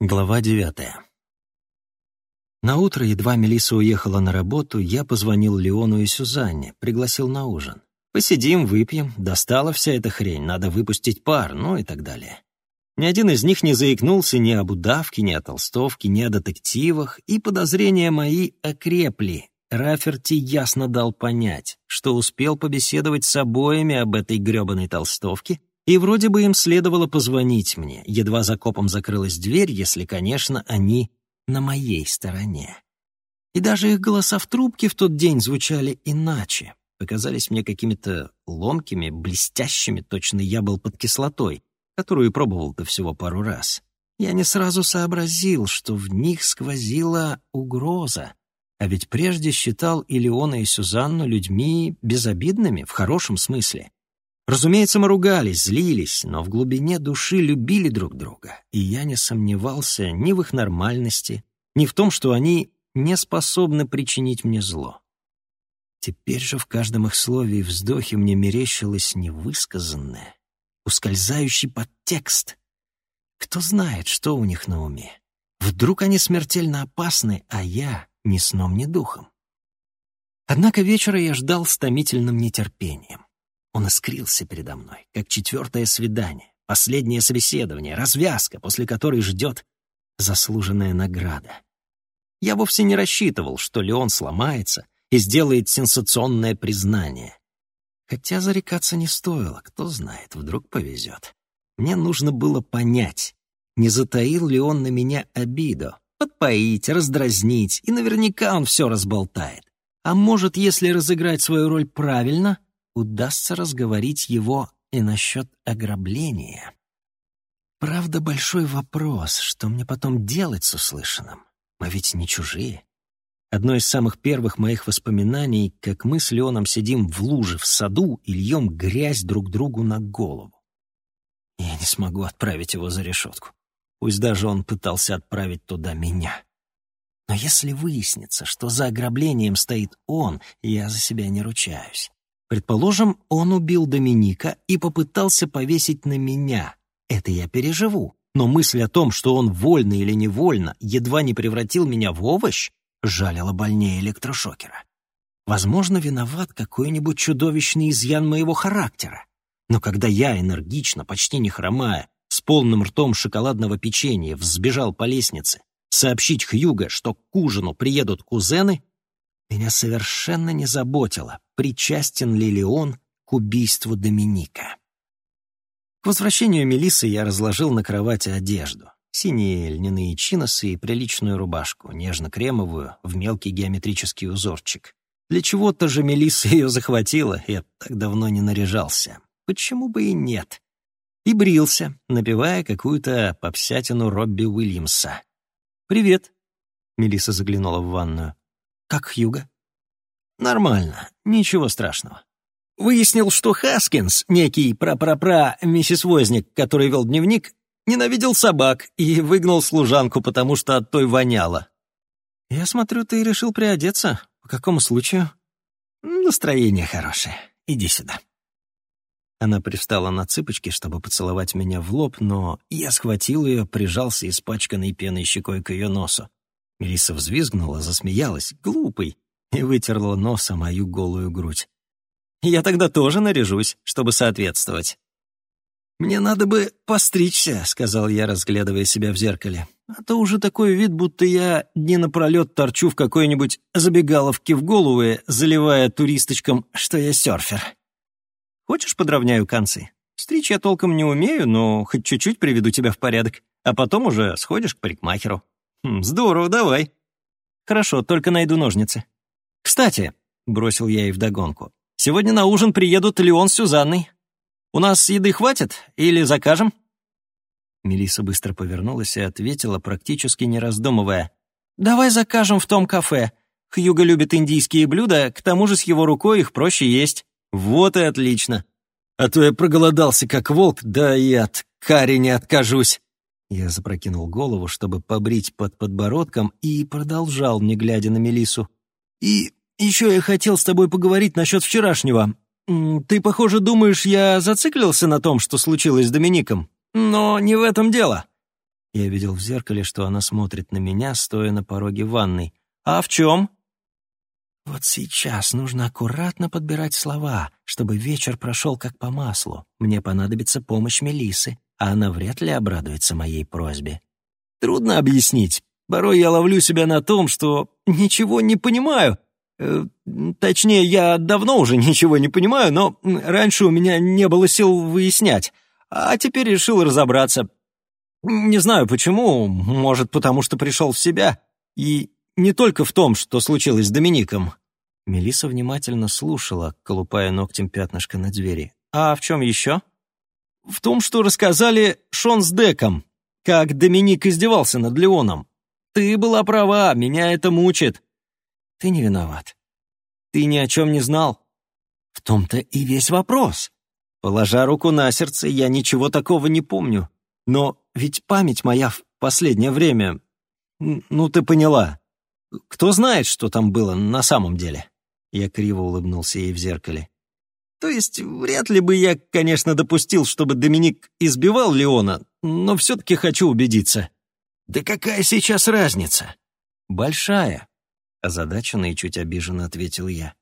Глава девятая. На утро, едва Мелисса уехала на работу, я позвонил Леону и Сюзанне, пригласил на ужин. Посидим, выпьем, достала вся эта хрень, надо выпустить пар, ну и так далее. Ни один из них не заикнулся ни об удавке, ни о толстовке, ни о детективах, и подозрения мои окрепли. Раферти ясно дал понять, что успел побеседовать с обоими об этой грёбаной толстовке и вроде бы им следовало позвонить мне, едва за копом закрылась дверь, если, конечно, они на моей стороне. И даже их голоса в трубке в тот день звучали иначе, показались мне какими-то ломкими, блестящими, точно я был под кислотой, которую пробовал-то всего пару раз. Я не сразу сообразил, что в них сквозила угроза, а ведь прежде считал и Леона, и Сюзанну людьми безобидными, в хорошем смысле. Разумеется, мы ругались, злились, но в глубине души любили друг друга, и я не сомневался ни в их нормальности, ни в том, что они не способны причинить мне зло. Теперь же в каждом их слове и вздохе мне мерещилось невысказанное, ускользающий подтекст. Кто знает, что у них на уме. Вдруг они смертельно опасны, а я ни сном, ни духом. Однако вечера я ждал с томительным нетерпением. Он искрился передо мной, как четвертое свидание, последнее собеседование, развязка, после которой ждет заслуженная награда. Я вовсе не рассчитывал, что Леон сломается и сделает сенсационное признание. Хотя зарекаться не стоило, кто знает, вдруг повезет. Мне нужно было понять, не затаил ли он на меня обиду, подпоить, раздразнить, и наверняка он все разболтает. А может, если разыграть свою роль правильно, удастся разговорить его и насчет ограбления. Правда, большой вопрос, что мне потом делать с услышанным. Мы ведь не чужие. Одно из самых первых моих воспоминаний, как мы с Леоном сидим в луже в саду и льем грязь друг другу на голову. Я не смогу отправить его за решетку. Пусть даже он пытался отправить туда меня. Но если выяснится, что за ограблением стоит он, я за себя не ручаюсь. Предположим, он убил Доминика и попытался повесить на меня. Это я переживу. Но мысль о том, что он вольно или невольно едва не превратил меня в овощ, жалила больнее электрошокера. Возможно, виноват какой-нибудь чудовищный изъян моего характера. Но когда я энергично, почти не хромая, с полным ртом шоколадного печенья взбежал по лестнице сообщить Хьюго, что к ужину приедут кузены, меня совершенно не заботило, причастен ли Леон к убийству Доминика. К возвращению Мелисы я разложил на кровати одежду. Синие льняные чиносы и приличную рубашку, нежно-кремовую, в мелкий геометрический узорчик. Для чего-то же Мелисса ее захватила, я так давно не наряжался. Почему бы и нет? И брился, напевая какую-то попсятину Робби Уильямса. «Привет», — Мелисса заглянула в ванную. «Как Хьюга?» «Нормально, ничего страшного. Выяснил, что Хаскинс, некий пра-пра-пра миссис Возник, который вел дневник, ненавидел собак и выгнал служанку, потому что от той воняло. «Я смотрю, ты решил приодеться. По какому случаю?» «Настроение хорошее. Иди сюда». Она пристала на цыпочки, чтобы поцеловать меня в лоб, но я схватил ее, прижался испачканной пеной щекой к ее носу. Мелисса взвизгнула, засмеялась, глупый, и вытерла носом мою голую грудь. «Я тогда тоже наряжусь, чтобы соответствовать». «Мне надо бы постричься», — сказал я, разглядывая себя в зеркале. «А то уже такой вид, будто я дни напролет торчу в какой-нибудь забегаловке в голову, заливая туристочкам, что я серфер. Хочешь, подровняю концы? Стричь я толком не умею, но хоть чуть-чуть приведу тебя в порядок, а потом уже сходишь к парикмахеру». Хм, «Здорово, давай». «Хорошо, только найду ножницы». «Кстати», — бросил я ей вдогонку, «сегодня на ужин приедут Леон с Сюзанной. У нас еды хватит или закажем?» Мелиса быстро повернулась и ответила, практически не раздумывая. «Давай закажем в том кафе. Хьюго любит индийские блюда, к тому же с его рукой их проще есть». «Вот и отлично. А то я проголодался, как волк, да и от карри не откажусь». Я запрокинул голову, чтобы побрить под подбородком, и продолжал, не глядя на Мелису. «И еще я хотел с тобой поговорить насчет вчерашнего. Ты, похоже, думаешь, я зациклился на том, что случилось с Домиником. Но не в этом дело». Я видел в зеркале, что она смотрит на меня, стоя на пороге ванной. «А в чем?» Вот сейчас нужно аккуратно подбирать слова, чтобы вечер прошел как по маслу. Мне понадобится помощь Мелисы, а она вряд ли обрадуется моей просьбе. Трудно объяснить. Порой я ловлю себя на том, что ничего не понимаю. Э, точнее, я давно уже ничего не понимаю, но раньше у меня не было сил выяснять. А теперь решил разобраться. Не знаю почему, может, потому что пришел в себя. И не только в том, что случилось с Домиником. Мелиса внимательно слушала, колупая ногтем пятнышко на двери. А в чем еще? В том, что рассказали Шон с Деком, как Доминик издевался над Леоном. Ты была права, меня это мучит. Ты не виноват. Ты ни о чем не знал. В том-то и весь вопрос. Положа руку на сердце, я ничего такого не помню. Но ведь память моя в последнее время... Ну, ты поняла. Кто знает, что там было на самом деле?» Я криво улыбнулся ей в зеркале. «То есть, вряд ли бы я, конечно, допустил, чтобы Доминик избивал Леона, но все-таки хочу убедиться». «Да какая сейчас разница?» «Большая», — озадаченно и чуть обиженно ответил я.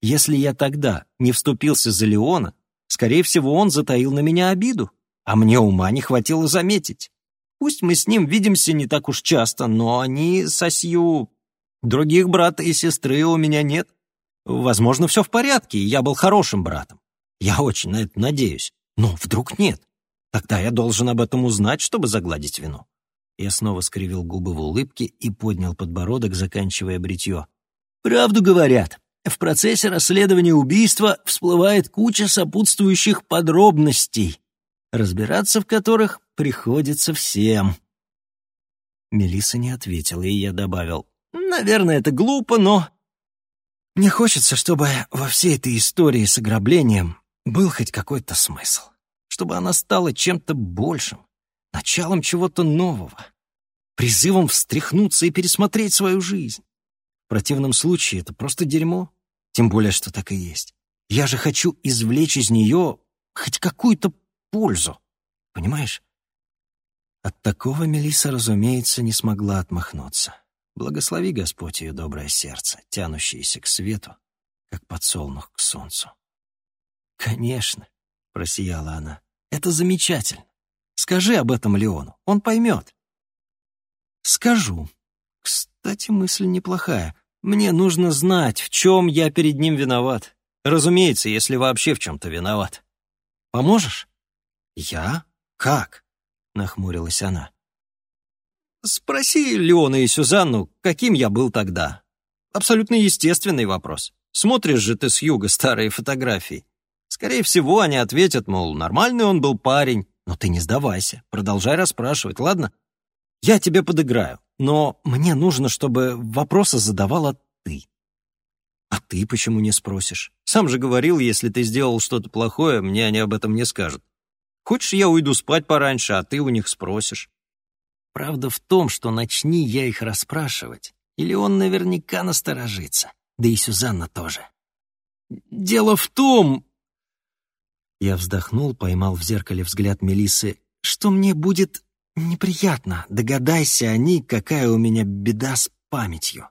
«Если я тогда не вступился за Леона, скорее всего, он затаил на меня обиду, а мне ума не хватило заметить. Пусть мы с ним видимся не так уж часто, но они со Сью Других брата и сестры у меня нет. Возможно, все в порядке, и я был хорошим братом. Я очень на это надеюсь. Но вдруг нет. Тогда я должен об этом узнать, чтобы загладить вину. Я снова скривил губы в улыбке и поднял подбородок, заканчивая бритье. «Правду говорят. В процессе расследования убийства всплывает куча сопутствующих подробностей, разбираться в которых приходится всем». Мелисса не ответила, и я добавил. Наверное, это глупо, но... Мне хочется, чтобы во всей этой истории с ограблением был хоть какой-то смысл. Чтобы она стала чем-то большим, началом чего-то нового, призывом встряхнуться и пересмотреть свою жизнь. В противном случае это просто дерьмо, тем более, что так и есть. Я же хочу извлечь из нее хоть какую-то пользу, понимаешь? От такого Мелиса, разумеется, не смогла отмахнуться. Благослови Господь ее доброе сердце, тянущееся к свету, как подсолнух к солнцу. «Конечно», — просияла она, — «это замечательно. Скажи об этом Леону, он поймет». «Скажу. Кстати, мысль неплохая. Мне нужно знать, в чем я перед ним виноват. Разумеется, если вообще в чем-то виноват. Поможешь?» «Я? Как?» — нахмурилась она. Спроси Леона и Сюзанну, каким я был тогда. Абсолютно естественный вопрос. Смотришь же ты с юга старые фотографии. Скорее всего, они ответят, мол, нормальный он был парень. Но ты не сдавайся, продолжай расспрашивать, ладно? Я тебе подыграю, но мне нужно, чтобы вопросы задавала ты. А ты почему не спросишь? Сам же говорил, если ты сделал что-то плохое, мне они об этом не скажут. Хочешь, я уйду спать пораньше, а ты у них спросишь. Правда в том, что начни я их расспрашивать, или он наверняка насторожится, да и Сюзанна тоже. «Дело в том...» Я вздохнул, поймал в зеркале взгляд Мелисы, что мне будет неприятно, догадайся они, какая у меня беда с памятью.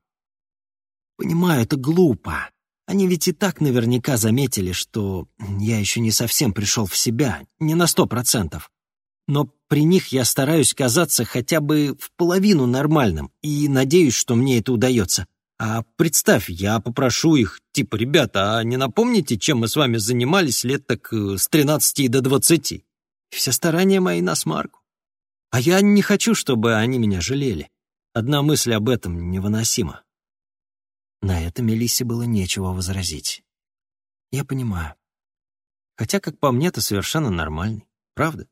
Понимаю, это глупо. Они ведь и так наверняка заметили, что я еще не совсем пришел в себя, не на сто процентов но при них я стараюсь казаться хотя бы в половину нормальным и надеюсь, что мне это удается. А представь, я попрошу их, типа, ребята, а не напомните, чем мы с вами занимались лет так э, с 13 до 20? Все старания мои на смарку. А я не хочу, чтобы они меня жалели. Одна мысль об этом невыносима. На это Мелиссе было нечего возразить. Я понимаю. Хотя, как по мне, ты совершенно нормальный. Правда?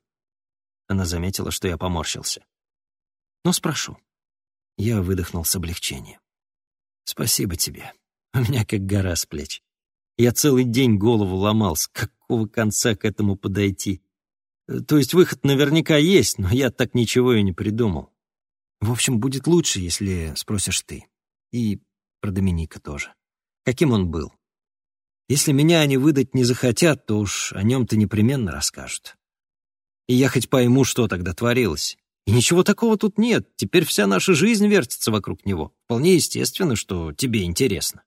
Она заметила, что я поморщился. «Но спрошу». Я выдохнул с облегчением. «Спасибо тебе. У меня как гора с плеч. Я целый день голову ломал, с какого конца к этому подойти. То есть выход наверняка есть, но я так ничего и не придумал. В общем, будет лучше, если спросишь ты. И про Доминика тоже. Каким он был? Если меня они выдать не захотят, то уж о нем-то непременно расскажут. И я хоть пойму, что тогда творилось. И ничего такого тут нет, теперь вся наша жизнь вертится вокруг него. Вполне естественно, что тебе интересно.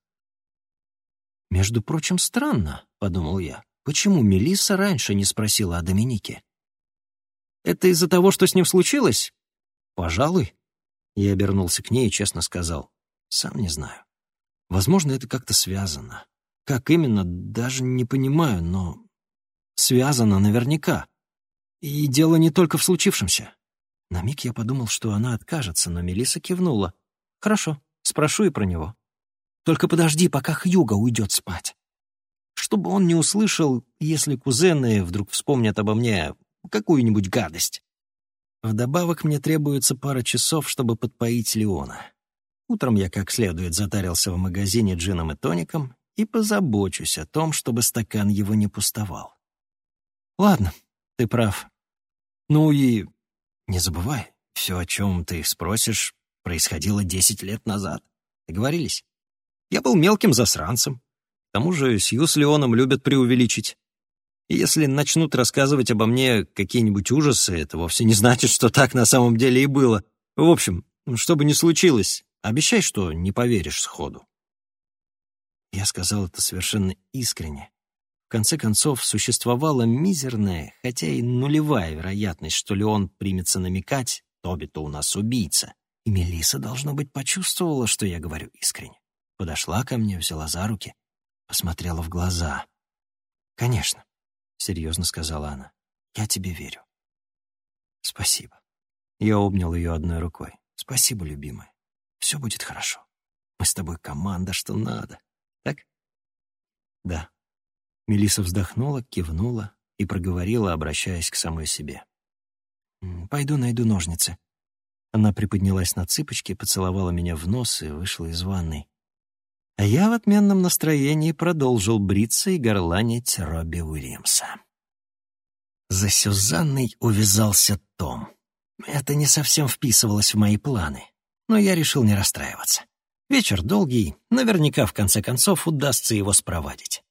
«Между прочим, странно», — подумал я, — «почему Мелисса раньше не спросила о Доминике?» «Это из-за того, что с ним случилось?» «Пожалуй». Я обернулся к ней и честно сказал, «Сам не знаю. Возможно, это как-то связано. Как именно, даже не понимаю, но связано наверняка. И дело не только в случившемся. На миг я подумал, что она откажется, но Мелиса кивнула. «Хорошо, спрошу и про него. Только подожди, пока Хьюга уйдет спать. Чтобы он не услышал, если кузены вдруг вспомнят обо мне какую-нибудь гадость. Вдобавок мне требуется пара часов, чтобы подпоить Леона. Утром я как следует затарился в магазине джином и тоником и позабочусь о том, чтобы стакан его не пустовал. Ладно, ты прав. Ну и не забывай, все, о чем ты спросишь, происходило десять лет назад. Договорились? Я был мелким засранцем. К тому же Сью с Леоном любят преувеличить. И если начнут рассказывать обо мне какие-нибудь ужасы, это вовсе не значит, что так на самом деле и было. В общем, что бы ни случилось, обещай, что не поверишь сходу. Я сказал это совершенно искренне. В конце концов, существовала мизерная, хотя и нулевая вероятность, что Леон примется намекать, Тоби-то у нас убийца. И Мелиса должно быть, почувствовала, что я говорю искренне. Подошла ко мне, взяла за руки, посмотрела в глаза. «Конечно», — серьезно сказала она, — «я тебе верю». «Спасибо». Я обнял ее одной рукой. «Спасибо, любимая. Все будет хорошо. Мы с тобой команда, что надо. Так?» «Да». Мелиса вздохнула, кивнула и проговорила, обращаясь к самой себе. «Пойду найду ножницы». Она приподнялась на цыпочки, поцеловала меня в нос и вышла из ванной. А я в отменном настроении продолжил бриться и горланить Робби Уильямса. За Сюзанной увязался Том. Это не совсем вписывалось в мои планы, но я решил не расстраиваться. Вечер долгий, наверняка в конце концов удастся его спровадить.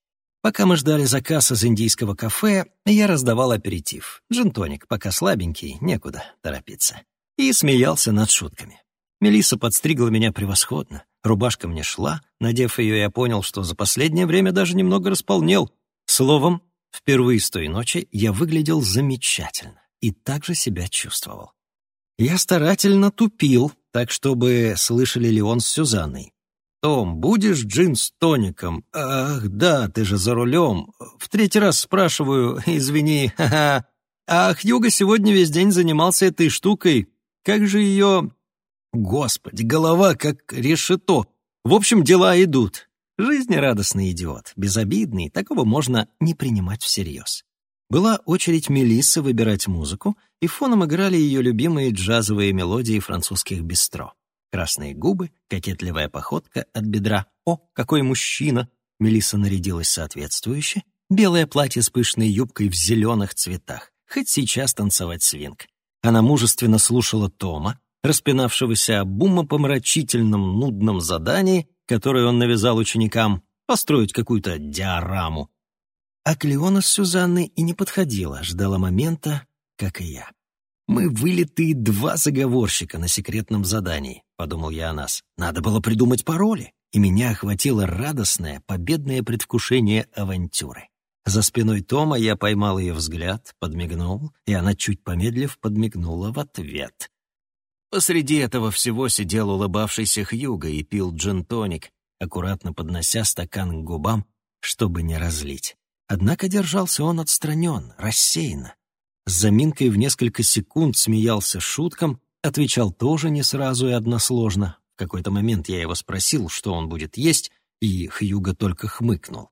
Пока мы ждали заказ из индийского кафе, я раздавал аперитив. Джинтоник, пока слабенький, некуда торопиться. И смеялся над шутками. Мелисса подстригла меня превосходно. Рубашка мне шла, надев ее, я понял, что за последнее время даже немного располнел. Словом, впервые с той ночи я выглядел замечательно и также себя чувствовал. Я старательно тупил, так чтобы слышали ли он с Сюзанной. «Том, будешь джин с тоником?» «Ах, да, ты же за рулем. В третий раз спрашиваю, извини, ха-ха. А Хьюго сегодня весь день занимался этой штукой. Как же ее Господи, голова как решето. В общем, дела идут. Жизнерадостный идиот, безобидный, такого можно не принимать всерьез. Была очередь Мелиссы выбирать музыку, и фоном играли ее любимые джазовые мелодии французских бистро. Красные губы, кокетливая походка от бедра. О, какой мужчина! Мелисса нарядилась соответствующе. Белое платье с пышной юбкой в зеленых цветах. Хоть сейчас танцевать свинг. Она мужественно слушала Тома, распинавшегося об умопомрачительном нудном задании, которое он навязал ученикам, построить какую-то диораму. А Клеона с Сюзанной и не подходила, ждала момента, как и я. «Мы вылитые два заговорщика на секретном задании», — подумал я о нас. «Надо было придумать пароли» и меня охватило радостное, победное предвкушение авантюры. За спиной Тома я поймал ее взгляд, подмигнул, и она, чуть помедлив, подмигнула в ответ. Посреди этого всего сидел улыбавшийся Хьюго и пил джин-тоник, аккуратно поднося стакан к губам, чтобы не разлить. Однако держался он отстранен, рассеянно. С заминкой в несколько секунд смеялся шуткам, отвечал тоже не сразу и односложно. В какой-то момент я его спросил, что он будет есть, и Хьюго только хмыкнул.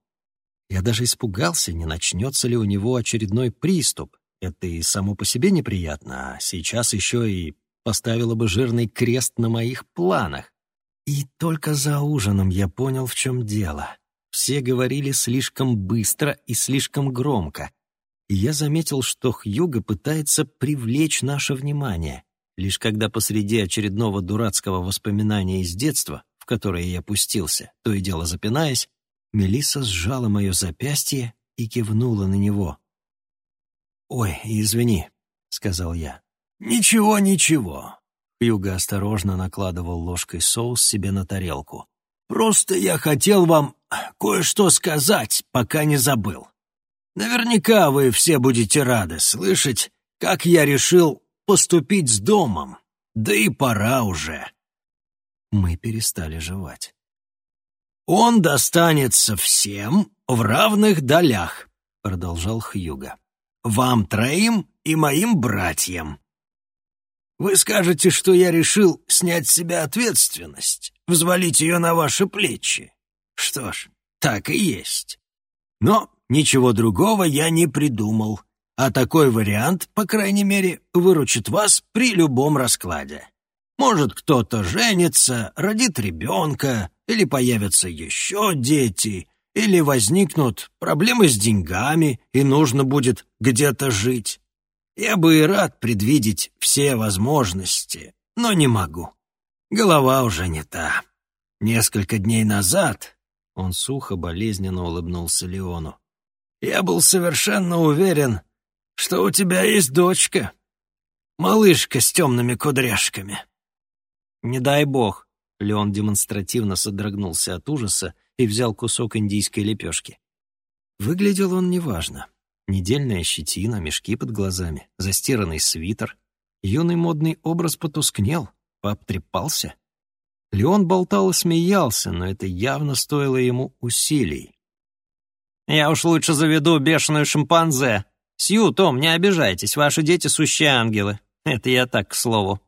Я даже испугался, не начнется ли у него очередной приступ. Это и само по себе неприятно, а сейчас еще и поставила бы жирный крест на моих планах. И только за ужином я понял, в чем дело. Все говорили слишком быстро и слишком громко. И я заметил, что Хьюго пытается привлечь наше внимание. Лишь когда посреди очередного дурацкого воспоминания из детства, в которое я пустился, то и дело запинаясь, Мелисса сжала мое запястье и кивнула на него. «Ой, извини», — сказал я. «Ничего, ничего». Хьюго осторожно накладывал ложкой соус себе на тарелку. «Просто я хотел вам кое-что сказать, пока не забыл. Наверняка вы все будете рады слышать, как я решил поступить с домом. Да и пора уже». Мы перестали жевать. «Он достанется всем в равных долях», — продолжал Хьюга. «Вам троим и моим братьям. Вы скажете, что я решил снять с себя ответственность, взвалить ее на ваши плечи. Что ж, так и есть. Но ничего другого я не придумал, а такой вариант, по крайней мере, выручит вас при любом раскладе. Может, кто-то женится, родит ребенка, или появятся еще дети, или возникнут проблемы с деньгами, и нужно будет где-то жить. Я бы и рад предвидеть все возможности, но не могу. Голова уже не та. Несколько дней назад он сухо, болезненно улыбнулся Леону. Я был совершенно уверен, что у тебя есть дочка. Малышка с темными кудряшками. Не дай бог. Леон демонстративно содрогнулся от ужаса и взял кусок индийской лепешки. Выглядел он неважно. Недельная щетина, мешки под глазами, застиранный свитер. Юный модный образ потускнел, пообтрепался. Леон болтал и смеялся, но это явно стоило ему усилий. «Я уж лучше заведу бешеную шимпанзе. Сью, Том, не обижайтесь, ваши дети сущие ангелы. Это я так, к слову».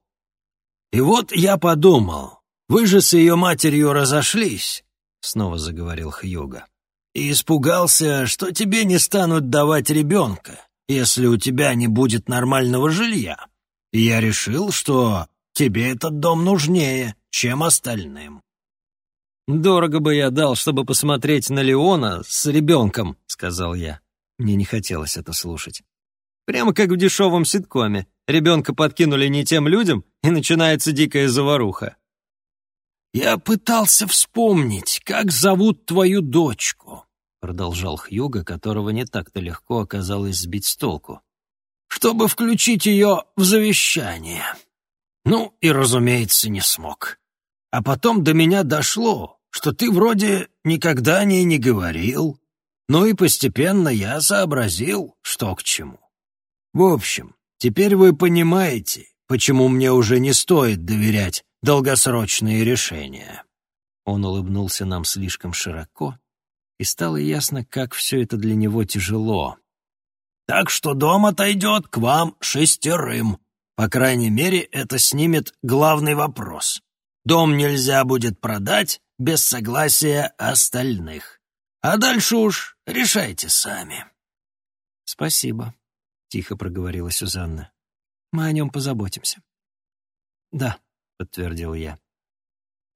«И вот я подумал, вы же с ее матерью разошлись», — снова заговорил Хьюга и испугался, что тебе не станут давать ребенка, если у тебя не будет нормального жилья. И я решил, что тебе этот дом нужнее, чем остальным». «Дорого бы я дал, чтобы посмотреть на Леона с ребенком», — сказал я. Мне не хотелось это слушать. Прямо как в дешевом ситкоме. Ребенка подкинули не тем людям, и начинается дикая заваруха. «Я пытался вспомнить, как зовут твою дочку», — продолжал Хьюга, которого не так-то легко оказалось сбить с толку, «чтобы включить ее в завещание. Ну и, разумеется, не смог. А потом до меня дошло, что ты вроде никогда о ней не говорил. Ну и постепенно я сообразил, что к чему. В общем, теперь вы понимаете, почему мне уже не стоит доверять долгосрочные решения». Он улыбнулся нам слишком широко, и стало ясно, как все это для него тяжело. «Так что дом отойдет к вам шестерым. По крайней мере, это снимет главный вопрос. Дом нельзя будет продать без согласия остальных. А дальше уж решайте сами». «Спасибо», — тихо проговорила Сюзанна. «Мы о нем позаботимся». «Да», — подтвердил я.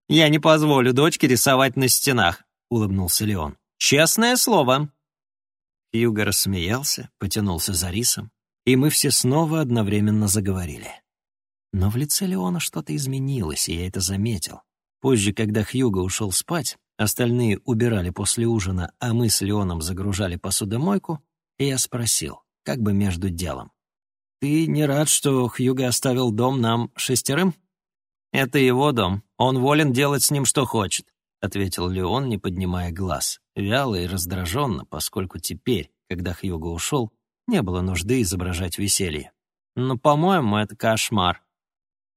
«Я не позволю дочке рисовать на стенах», — улыбнулся Леон. Честное слово!» Юга рассмеялся, потянулся за рисом, и мы все снова одновременно заговорили. Но в лице Леона что-то изменилось, и я это заметил. Позже, когда Хьюго ушел спать, остальные убирали после ужина, а мы с Леоном загружали посудомойку, и я спросил, как бы между делом. «Ты не рад, что Хьюго оставил дом нам шестерым?» «Это его дом. Он волен делать с ним, что хочет», — ответил Леон, не поднимая глаз вяло и раздраженно, поскольку теперь, когда Хьюго ушел, не было нужды изображать веселье. Но, по-моему, это кошмар.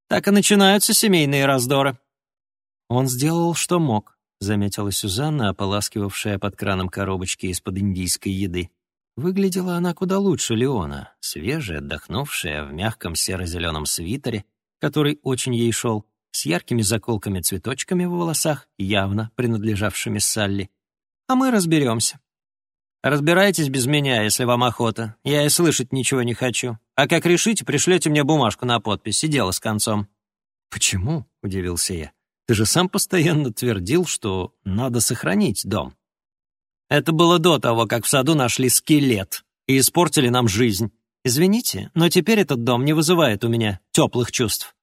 Так и начинаются семейные раздоры. Он сделал, что мог, заметила Сюзанна, ополаскивавшая под краном коробочки из-под индийской еды. Выглядела она куда лучше Леона, свежая, отдохнувшая, в мягком серо-зеленом свитере, который очень ей шел, с яркими заколками-цветочками в волосах, явно принадлежавшими Салли, а мы разберемся. Разбирайтесь без меня, если вам охота. Я и слышать ничего не хочу. А как решите, пришлете мне бумажку на подпись, и дело с концом». «Почему?» — удивился я. «Ты же сам постоянно твердил, что надо сохранить дом». «Это было до того, как в саду нашли скелет и испортили нам жизнь. Извините, но теперь этот дом не вызывает у меня теплых чувств».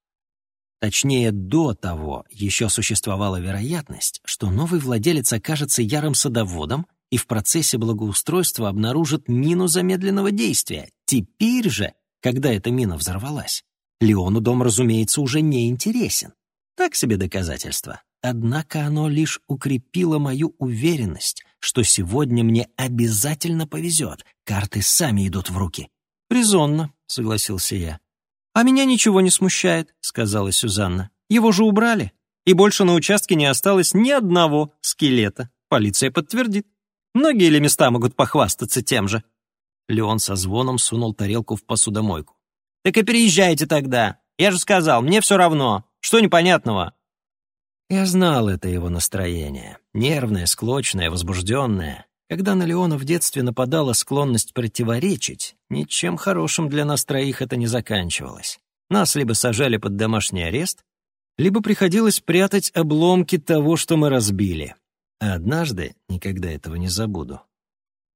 Точнее, до того еще существовала вероятность, что новый владелец окажется ярым садоводом и в процессе благоустройства обнаружит мину замедленного действия. Теперь же, когда эта мина взорвалась, Леону дом, разумеется, уже не интересен. Так себе доказательство. Однако оно лишь укрепило мою уверенность, что сегодня мне обязательно повезет. Карты сами идут в руки. «Резонно», — согласился я. «А меня ничего не смущает», — сказала Сюзанна. «Его же убрали, и больше на участке не осталось ни одного скелета. Полиция подтвердит. Многие ли места могут похвастаться тем же?» Леон со звоном сунул тарелку в посудомойку. «Так и переезжайте тогда. Я же сказал, мне все равно. Что непонятного?» Я знал это его настроение. Нервное, склочное, возбужденное. Когда на Леона в детстве нападала склонность противоречить, ничем хорошим для нас троих это не заканчивалось. Нас либо сажали под домашний арест, либо приходилось прятать обломки того, что мы разбили. А однажды, никогда этого не забуду,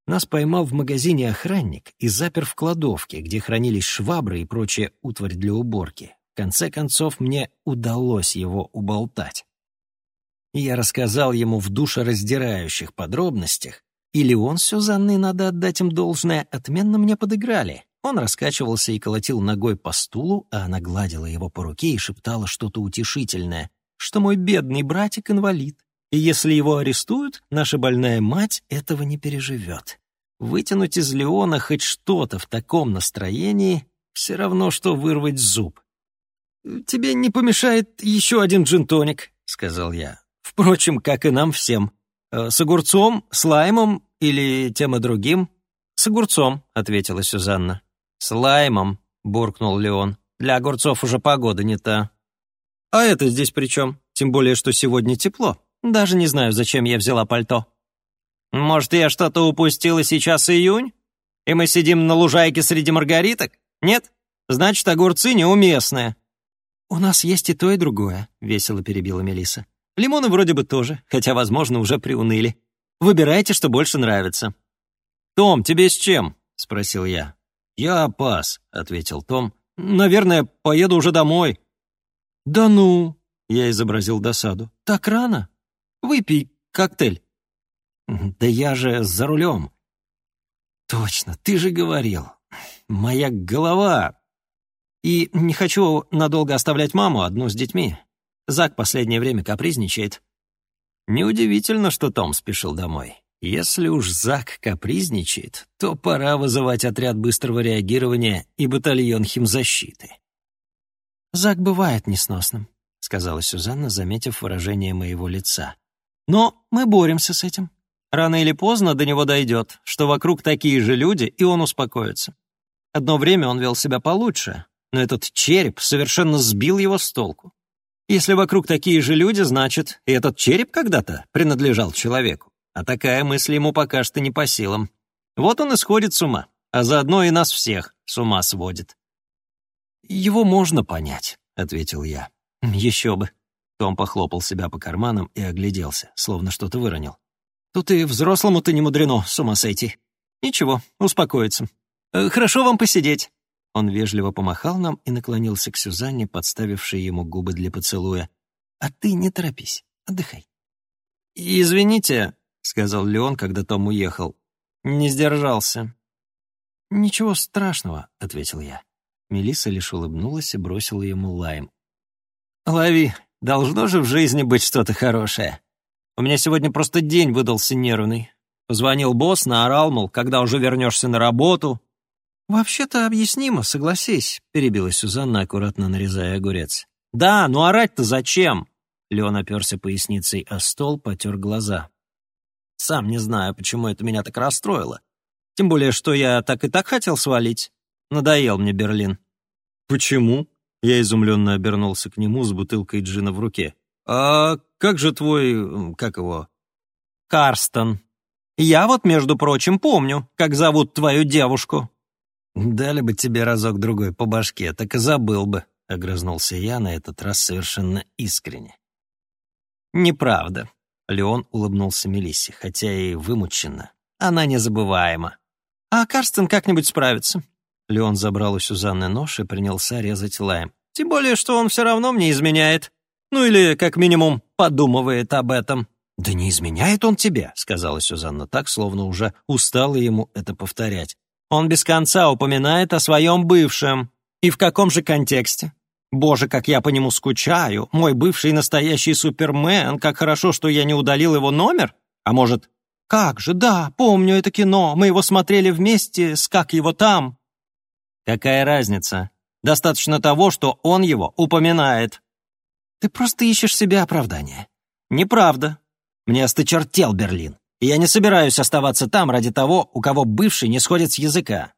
нас поймал в магазине охранник и запер в кладовке, где хранились швабры и прочая утварь для уборки. В конце концов, мне удалось его уболтать и я рассказал ему в душераздирающих подробностях, или он с Сюзанной, надо отдать им должное, отменно мне подыграли. Он раскачивался и колотил ногой по стулу, а она гладила его по руке и шептала что-то утешительное, что мой бедный братик инвалид, и если его арестуют, наша больная мать этого не переживет. Вытянуть из Леона хоть что-то в таком настроении все равно, что вырвать зуб. «Тебе не помешает еще один джин-тоник», — сказал я. Впрочем, как и нам всем. Э, с огурцом, с лаймом или тем и другим? С огурцом, ответила Сюзанна. С лаймом, буркнул Леон. Для огурцов уже погода не та. А это здесь при чем? Тем более, что сегодня тепло. Даже не знаю, зачем я взяла пальто. Может, я что-то упустила сейчас июнь? И мы сидим на лужайке среди маргариток? Нет? Значит, огурцы неуместные. «У нас есть и то, и другое», — весело перебила Мелиса. Лимоны вроде бы тоже, хотя, возможно, уже приуныли. Выбирайте, что больше нравится». «Том, тебе с чем?» — спросил я. «Я пас», — ответил Том. «Наверное, поеду уже домой». «Да ну!» — я изобразил досаду. «Так рано? Выпей коктейль». «Да я же за рулем». «Точно, ты же говорил. Моя голова. И не хочу надолго оставлять маму одну с детьми. Зак последнее время капризничает. Неудивительно, что Том спешил домой. Если уж Зак капризничает, то пора вызывать отряд быстрого реагирования и батальон химзащиты. «Зак бывает несносным», — сказала Сюзанна, заметив выражение моего лица. «Но мы боремся с этим. Рано или поздно до него дойдет, что вокруг такие же люди, и он успокоится. Одно время он вел себя получше, но этот череп совершенно сбил его с толку. Если вокруг такие же люди, значит, и этот череп когда-то принадлежал человеку. А такая мысль ему пока что не по силам. Вот он и сходит с ума, а заодно и нас всех с ума сводит. «Его можно понять», — ответил я. «Еще бы». Том похлопал себя по карманам и огляделся, словно что-то выронил. «Тут и взрослому-то не мудрено с ума сойти. Ничего, успокоится. Э, хорошо вам посидеть. Он вежливо помахал нам и наклонился к Сюзанне, подставившей ему губы для поцелуя. «А ты не торопись, отдыхай». «Извините», — сказал Леон, когда Том уехал. «Не сдержался». «Ничего страшного», — ответил я. Мелисса лишь улыбнулась и бросила ему лайм. «Лови, должно же в жизни быть что-то хорошее. У меня сегодня просто день выдался нервный. Позвонил босс, наорал, мол, когда уже вернешься на работу, «Вообще-то объяснимо, согласись», — перебила Сюзанна, аккуратно нарезая огурец. «Да, ну орать-то зачем?» Леон оперся поясницей о стол, потер глаза. «Сам не знаю, почему это меня так расстроило. Тем более, что я так и так хотел свалить. Надоел мне Берлин». «Почему?» Я изумленно обернулся к нему с бутылкой джина в руке. «А как же твой... как его?» «Карстон. Я вот, между прочим, помню, как зовут твою девушку». «Дали бы тебе разок-другой по башке, так и забыл бы», — огрызнулся я на этот раз совершенно искренне. «Неправда», — Леон улыбнулся Мелиссе, хотя и вымученно. «Она незабываема. А Карстен как-нибудь справится». Леон забрал у Сюзанны нож и принялся резать лайм. «Тем более, что он все равно мне изменяет. Ну или, как минимум, подумывает об этом». «Да не изменяет он тебе», — сказала Сюзанна так, словно уже устала ему это повторять. Он без конца упоминает о своем бывшем. И в каком же контексте? Боже, как я по нему скучаю. Мой бывший настоящий супермен. Как хорошо, что я не удалил его номер. А может, как же, да, помню это кино. Мы его смотрели вместе с «Как его там». Какая разница? Достаточно того, что он его упоминает. Ты просто ищешь себе оправдание. Неправда. Мне осточертел Берлин, и я не собираюсь оставаться там ради того, у кого бывший не сходит с языка.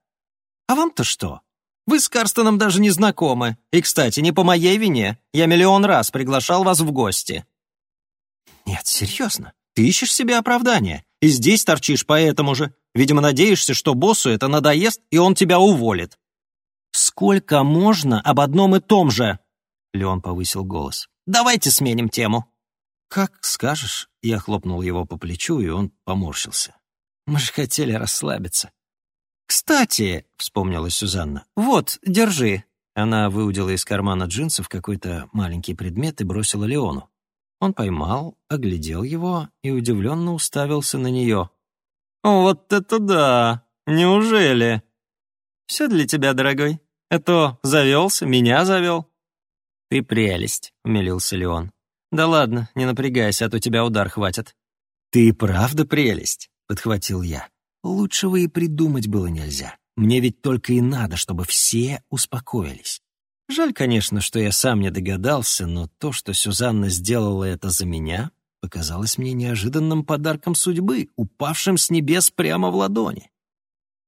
А вам-то что? Вы с Карстоном даже не знакомы. И, кстати, не по моей вине. Я миллион раз приглашал вас в гости. Нет, серьезно. Ты ищешь себе оправдание. И здесь торчишь поэтому же. Видимо, надеешься, что боссу это надоест, и он тебя уволит. Сколько можно об одном и том же? Леон повысил голос. Давайте сменим тему. Как скажешь. Я хлопнул его по плечу, и он поморщился. Мы же хотели расслабиться. «Кстати», — вспомнила Сюзанна, — «вот, держи». Она выудила из кармана джинсов какой-то маленький предмет и бросила Леону. Он поймал, оглядел его и удивленно уставился на нее. «Вот это да! Неужели?» «Все для тебя, дорогой. Это завелся, меня завел». «Ты прелесть», — умилился Леон. «Да ладно, не напрягайся, а то тебя удар хватит». «Ты правда прелесть», — подхватил я. Лучшего и придумать было нельзя. Мне ведь только и надо, чтобы все успокоились. Жаль, конечно, что я сам не догадался, но то, что Сюзанна сделала это за меня, показалось мне неожиданным подарком судьбы, упавшим с небес прямо в ладони.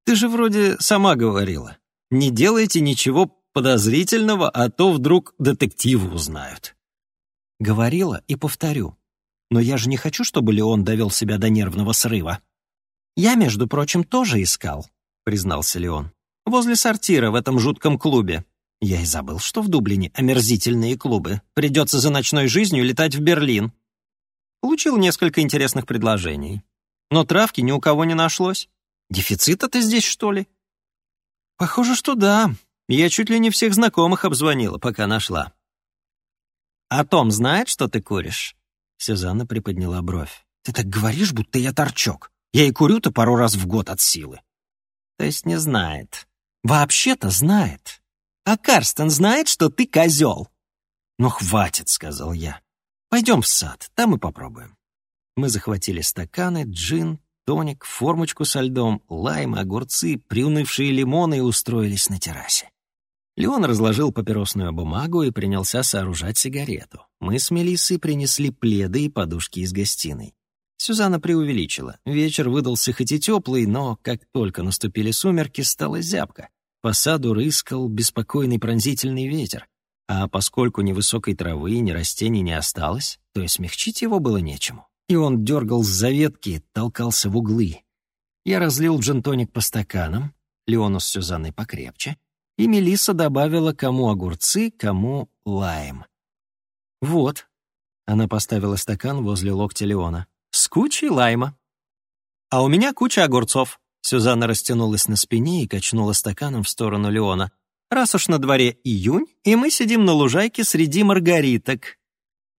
Ты же вроде сама говорила, не делайте ничего подозрительного, а то вдруг детективы узнают. Говорила и повторю. Но я же не хочу, чтобы Леон довел себя до нервного срыва. «Я, между прочим, тоже искал», — признался Леон. «Возле сортира в этом жутком клубе. Я и забыл, что в Дублине омерзительные клубы. Придется за ночной жизнью летать в Берлин». Получил несколько интересных предложений. Но травки ни у кого не нашлось. Дефицита-то здесь, что ли? Похоже, что да. Я чуть ли не всех знакомых обзвонила, пока нашла. «А Том знает, что ты куришь?» Сюзанна приподняла бровь. «Ты так говоришь, будто я торчок. Я и курю-то пару раз в год от силы. То есть не знает. Вообще-то знает. А Карстен знает, что ты козел. Ну, хватит, сказал я. Пойдем в сад, там и попробуем. Мы захватили стаканы, джин, тоник, формочку со льдом, лайм, огурцы, приунывшие лимоны и устроились на террасе. Леон разложил папиросную бумагу и принялся сооружать сигарету. Мы с Мелиссой принесли пледы и подушки из гостиной. Сюзанна преувеличила. Вечер выдался хоть и теплый, но как только наступили сумерки, стало зябко. По саду рыскал беспокойный пронзительный ветер. А поскольку ни высокой травы, ни растений не осталось, то и смягчить его было нечему. И он дергал за ветки, толкался в углы. Я разлил джентоник по стаканам, Леону с Сюзанной покрепче, и Мелисса добавила кому огурцы, кому лайм. «Вот», — она поставила стакан возле локтя Леона, с кучей лайма. А у меня куча огурцов. Сюзанна растянулась на спине и качнула стаканом в сторону Леона. Раз уж на дворе июнь, и мы сидим на лужайке среди маргариток.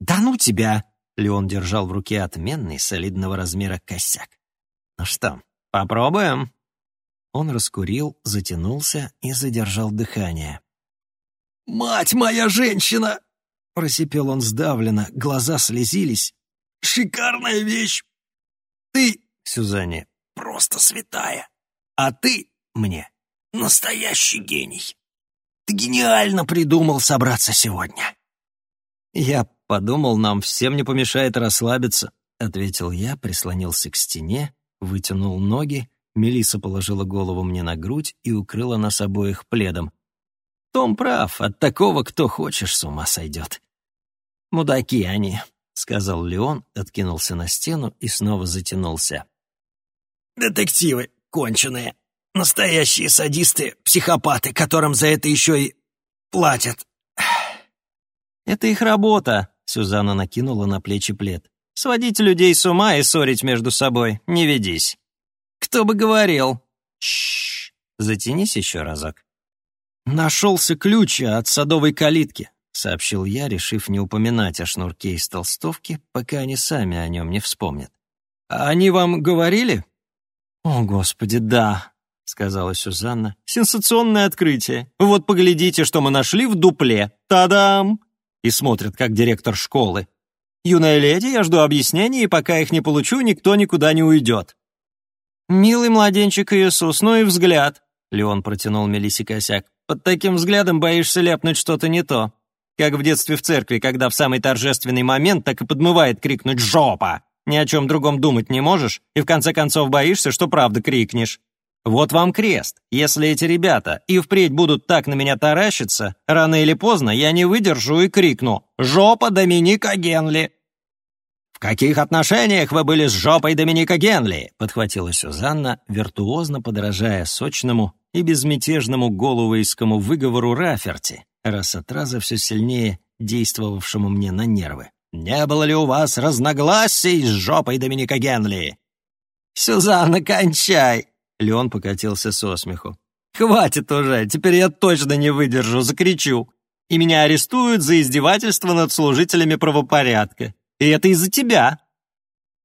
Да ну тебя! Леон держал в руке отменный, солидного размера косяк. Ну что, попробуем? Он раскурил, затянулся и задержал дыхание. «Мать моя женщина!» Просипел он сдавленно, глаза слезились, Шикарная вещь. Ты, Сюзанне, просто святая. А ты мне настоящий гений. Ты гениально придумал собраться сегодня. Я подумал, нам всем не помешает расслабиться, ответил я, прислонился к стене, вытянул ноги, Мелиса положила голову мне на грудь и укрыла нас обоих пледом. Том прав, от такого кто хочешь с ума сойдет. Мудаки они, сказал Леон, откинулся на стену и снова затянулся. «Детективы конченые. Настоящие садисты, психопаты, которым за это еще и платят». «Это их работа», — Сюзанна накинула на плечи плед. «Сводить людей с ума и ссорить между собой. Не ведись». «Кто бы говорил?» «Шшш, затянись еще разок». Нашелся ключ от садовой калитки. — сообщил я, решив не упоминать о шнурке из толстовки, пока они сами о нем не вспомнят. «А они вам говорили?» «О, Господи, да!» сказала Сюзанна. «Сенсационное открытие. Вот поглядите, что мы нашли в дупле. Та-дам!» И смотрят, как директор школы. «Юная леди, я жду объяснений, и пока их не получу, никто никуда не уйдет». «Милый младенчик Иисус, ну и взгляд!» Леон протянул Мелиссе косяк. «Под таким взглядом боишься ляпнуть что-то не то. Как в детстве в церкви, когда в самый торжественный момент так и подмывает крикнуть «Жопа!» Ни о чем другом думать не можешь, и в конце концов боишься, что правда крикнешь. Вот вам крест. Если эти ребята и впредь будут так на меня таращиться, рано или поздно я не выдержу и крикну «Жопа Доминика Генли!» «В каких отношениях вы были с жопой Доминика Генли?» подхватила Сюзанна, виртуозно подражая сочному и безмятежному головуйскому выговору Раферти, раз от раза все сильнее действовавшему мне на нервы. «Не было ли у вас разногласий с жопой Доминика Генли?» «Сюзанна, кончай!» Леон покатился со смеху. «Хватит уже, теперь я точно не выдержу, закричу. И меня арестуют за издевательство над служителями правопорядка. И это из-за тебя».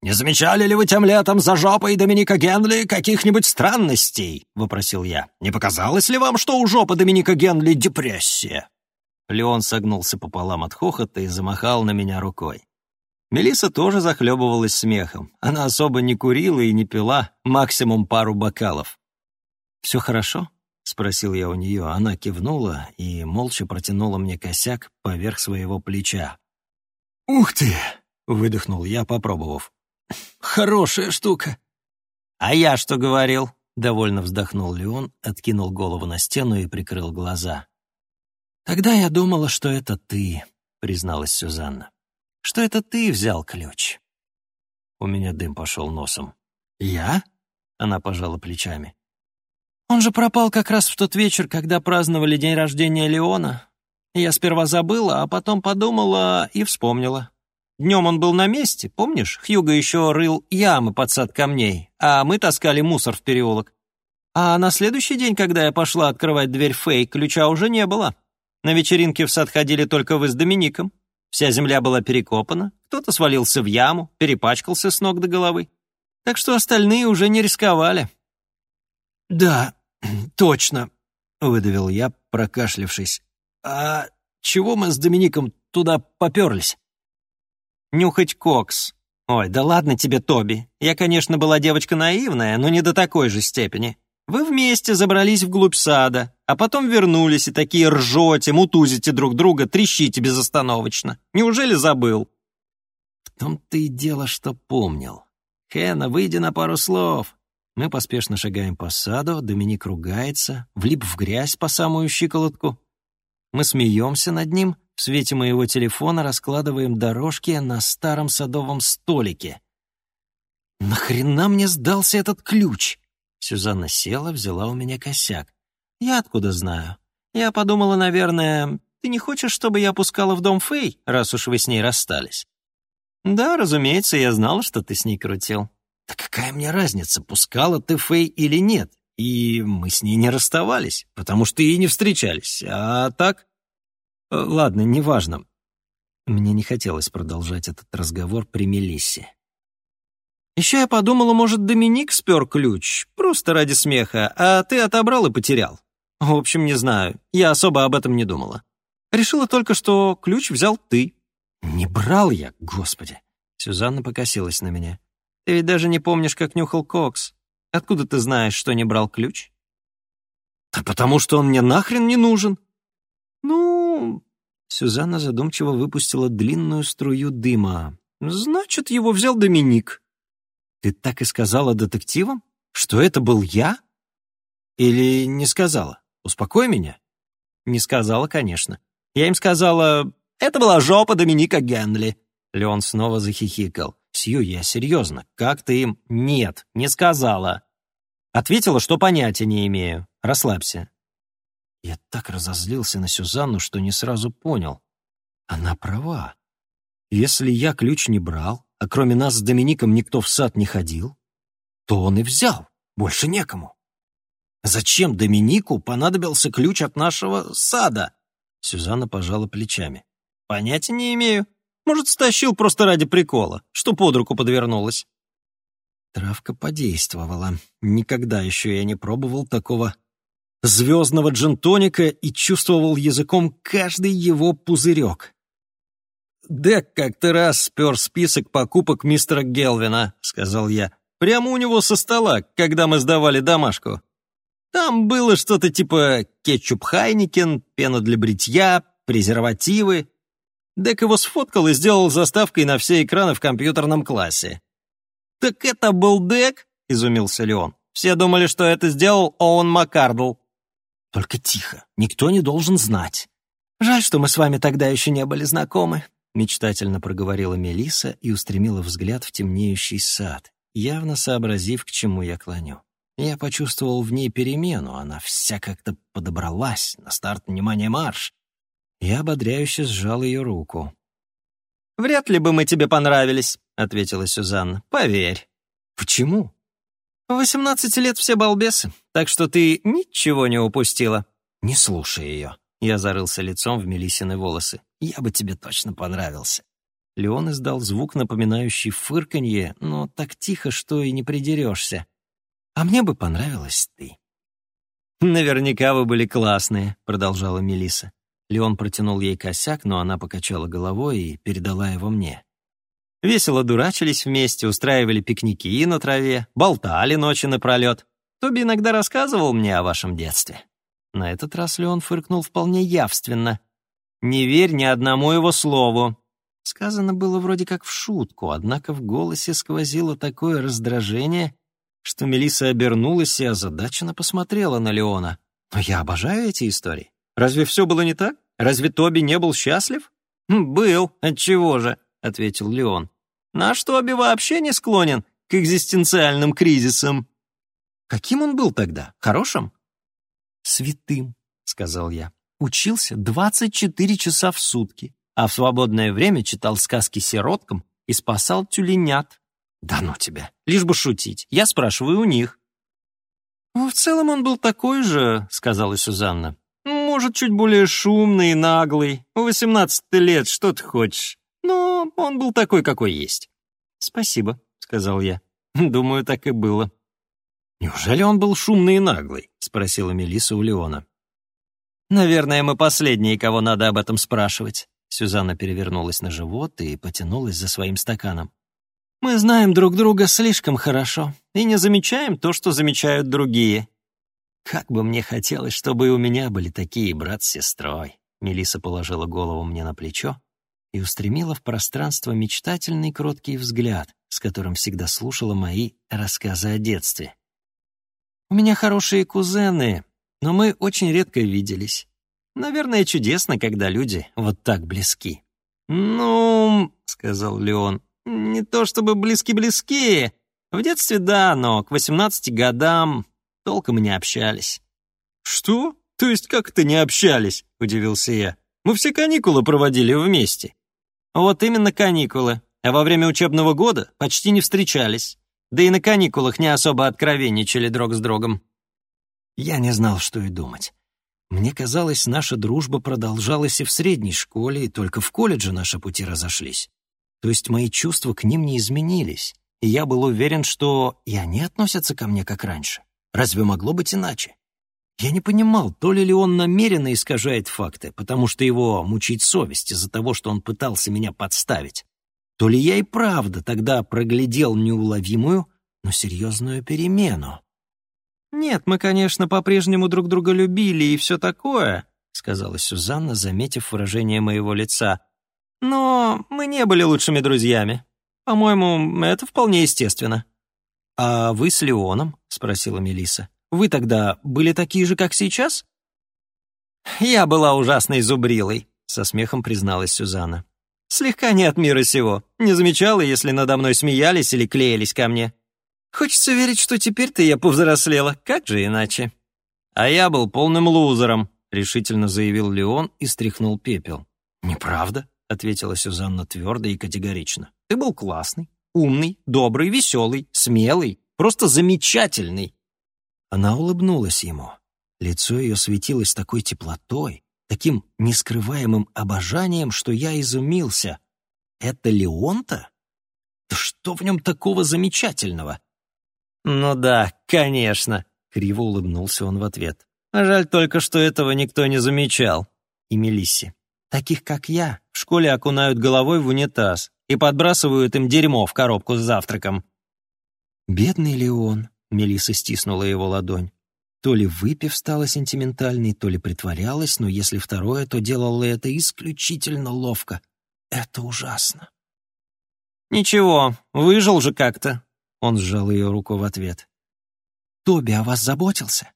«Не замечали ли вы тем летом за жопой Доминика Генли каких-нибудь странностей?» — вопросил я. «Не показалось ли вам, что у жопы Доминика Генли депрессия?» Леон согнулся пополам от хохота и замахал на меня рукой. Мелиса тоже захлебывалась смехом. Она особо не курила и не пила, максимум пару бокалов. «Все хорошо?» — спросил я у нее. Она кивнула и молча протянула мне косяк поверх своего плеча. «Ух ты!» — выдохнул я, попробовав. «Хорошая штука!» «А я что говорил?» — довольно вздохнул Леон, откинул голову на стену и прикрыл глаза. «Тогда я думала, что это ты», — призналась Сюзанна что это ты взял ключ». У меня дым пошел носом. «Я?» — она пожала плечами. «Он же пропал как раз в тот вечер, когда праздновали день рождения Леона. Я сперва забыла, а потом подумала и вспомнила. Днем он был на месте, помнишь? Хьюго еще рыл ямы под сад камней, а мы таскали мусор в переулок. А на следующий день, когда я пошла открывать дверь Фэй, ключа уже не было. На вечеринке в сад ходили только вы с Домиником. Вся земля была перекопана, кто-то свалился в яму, перепачкался с ног до головы. Так что остальные уже не рисковали. «Да, точно», — выдавил я, прокашлявшись. «А чего мы с Домиником туда поперлись?» «Нюхать кокс. Ой, да ладно тебе, Тоби. Я, конечно, была девочка наивная, но не до такой же степени. Вы вместе забрались вглубь сада, а потом вернулись и такие ржете, мутузите друг друга, трещите безостановочно. Неужели забыл?» В том-то и дело, что помнил. «Хэна, выйди на пару слов». Мы поспешно шагаем по саду, Доминик ругается, влип в грязь по самую щиколотку. Мы смеемся над ним, в свете моего телефона раскладываем дорожки на старом садовом столике. «Нахрена мне сдался этот ключ?» Сюзанна села, взяла у меня косяк. «Я откуда знаю? Я подумала, наверное, ты не хочешь, чтобы я пускала в дом Фэй, раз уж вы с ней расстались?» «Да, разумеется, я знала, что ты с ней крутил». «Да какая мне разница, пускала ты Фэй или нет? И мы с ней не расставались, потому что и не встречались. А так...» э, «Ладно, неважно». Мне не хотелось продолжать этот разговор при Мелиссе. Еще я подумала, может, Доминик спер ключ, просто ради смеха, а ты отобрал и потерял. В общем, не знаю, я особо об этом не думала. Решила только, что ключ взял ты. Не брал я, господи. Сюзанна покосилась на меня. Ты ведь даже не помнишь, как нюхал Кокс. Откуда ты знаешь, что не брал ключ? Да потому что он мне нахрен не нужен. Ну... Сюзанна задумчиво выпустила длинную струю дыма. Значит, его взял Доминик. Ты так и сказала детективам, что это был я? Или не сказала? Успокой меня. Не сказала, конечно. Я им сказала, это была жопа Доминика Генли. Леон снова захихикал. Сью, я серьезно, как ты им? Нет, не сказала. Ответила, что понятия не имею. Расслабься. Я так разозлился на Сюзанну, что не сразу понял. Она права. Если я ключ не брал, а кроме нас с Домиником никто в сад не ходил, то он и взял, больше некому. Зачем Доминику понадобился ключ от нашего сада? Сюзанна пожала плечами. Понятия не имею. Может, стащил просто ради прикола, что под руку подвернулось. Травка подействовала. Никогда еще я не пробовал такого звездного джин-тоника и чувствовал языком каждый его пузырек. «Дек как-то раз спер список покупок мистера Гелвина», — сказал я. «Прямо у него со стола, когда мы сдавали домашку. Там было что-то типа кетчуп Хайнекен, пена для бритья, презервативы. Дек его сфоткал и сделал заставкой на все экраны в компьютерном классе. «Так это был Дек?» — изумился Леон. «Все думали, что это сделал Оуэн Маккардл». «Только тихо, никто не должен знать». «Жаль, что мы с вами тогда еще не были знакомы», — мечтательно проговорила Мелиса и устремила взгляд в темнеющий сад, явно сообразив, к чему я клоню. Я почувствовал в ней перемену, она вся как-то подобралась, на старт внимания марш. Я ободряюще сжал ее руку. «Вряд ли бы мы тебе понравились», — ответила Сюзанна. «Поверь». «Почему?» «В восемнадцати лет все балбесы, так что ты ничего не упустила». «Не слушай ее». Я зарылся лицом в Мелисины волосы. «Я бы тебе точно понравился». Леон издал звук, напоминающий фырканье, но так тихо, что и не придерешься. А мне бы понравилась ты». «Наверняка вы были классные», — продолжала Мелиса. Леон протянул ей косяк, но она покачала головой и передала его мне. Весело дурачились вместе, устраивали пикники на траве, болтали ночи напролет. Тоби иногда рассказывал мне о вашем детстве. На этот раз Леон фыркнул вполне явственно. «Не верь ни одному его слову». Сказано было вроде как в шутку, однако в голосе сквозило такое раздражение, что Мелиса обернулась и озадаченно посмотрела на Леона. «Но я обожаю эти истории. Разве все было не так? Разве Тоби не был счастлив?» «Хм, «Был, отчего же», — ответил Леон. «Наш Тоби вообще не склонен к экзистенциальным кризисам». «Каким он был тогда? Хорошим?» «Святым», — сказал я. «Учился 24 часа в сутки, а в свободное время читал сказки сироткам и спасал тюленят. «Да ну тебя! Лишь бы шутить. Я спрашиваю у них». «В целом он был такой же», — сказала Сюзанна. «Может, чуть более шумный и наглый. В восемнадцать лет, что ты хочешь? Но он был такой, какой есть». «Спасибо», — сказал я. «Думаю, так и было». «Неужели он был шумный и наглый?» — спросила Мелисса у Леона. «Наверное, мы последние, кого надо об этом спрашивать». Сюзанна перевернулась на живот и потянулась за своим стаканом. Мы знаем друг друга слишком хорошо и не замечаем то, что замечают другие. Как бы мне хотелось, чтобы и у меня были такие брат с сестрой. Мелиса положила голову мне на плечо и устремила в пространство мечтательный кроткий взгляд, с которым всегда слушала мои рассказы о детстве. У меня хорошие кузены, но мы очень редко виделись. Наверное, чудесно, когда люди вот так близки. «Ну, — сказал Леон, не то чтобы близки-близки. В детстве да, но к 18 годам толком не общались. «Что? То есть как это не общались?» — удивился я. «Мы все каникулы проводили вместе». «Вот именно каникулы. А во время учебного года почти не встречались. Да и на каникулах не особо откровенничали друг с другом». Я не знал, что и думать. Мне казалось, наша дружба продолжалась и в средней школе, и только в колледже наши пути разошлись. То есть мои чувства к ним не изменились, и я был уверен, что и они относятся ко мне как раньше. Разве могло быть иначе? Я не понимал, то ли ли он намеренно искажает факты, потому что его мучит совесть из-за того, что он пытался меня подставить, то ли я и правда тогда проглядел неуловимую, но серьезную перемену. «Нет, мы, конечно, по-прежнему друг друга любили и все такое», — сказала Сюзанна, заметив выражение моего лица. Но мы не были лучшими друзьями. По-моему, это вполне естественно». «А вы с Леоном?» — спросила Мелиса. «Вы тогда были такие же, как сейчас?» «Я была ужасной зубрилой», — со смехом призналась Сюзанна. «Слегка не от мира сего. Не замечала, если надо мной смеялись или клеились ко мне. Хочется верить, что теперь-то я повзрослела. Как же иначе?» «А я был полным лузером», — решительно заявил Леон и стряхнул пепел. «Неправда», — ответила Сюзанна твердо и категорично. «Ты был классный, умный, добрый, веселый, смелый, просто замечательный». Она улыбнулась ему. Лицо ее светилось такой теплотой, таким нескрываемым обожанием, что я изумился. «Это Леон-то? Да что в нем такого замечательного?» «Ну да, конечно», — криво улыбнулся он в ответ. «Жаль только, что этого никто не замечал». И Мелисси. «Таких, как я, в школе окунают головой в унитаз и подбрасывают им дерьмо в коробку с завтраком». «Бедный Леон», — Мелисса стиснула его ладонь. То ли выпив стала сентиментальной, то ли притворялась, но если второе, то делала это исключительно ловко. Это ужасно. «Ничего, выжил же как-то», — он сжал ее руку в ответ. «Тоби о вас заботился?»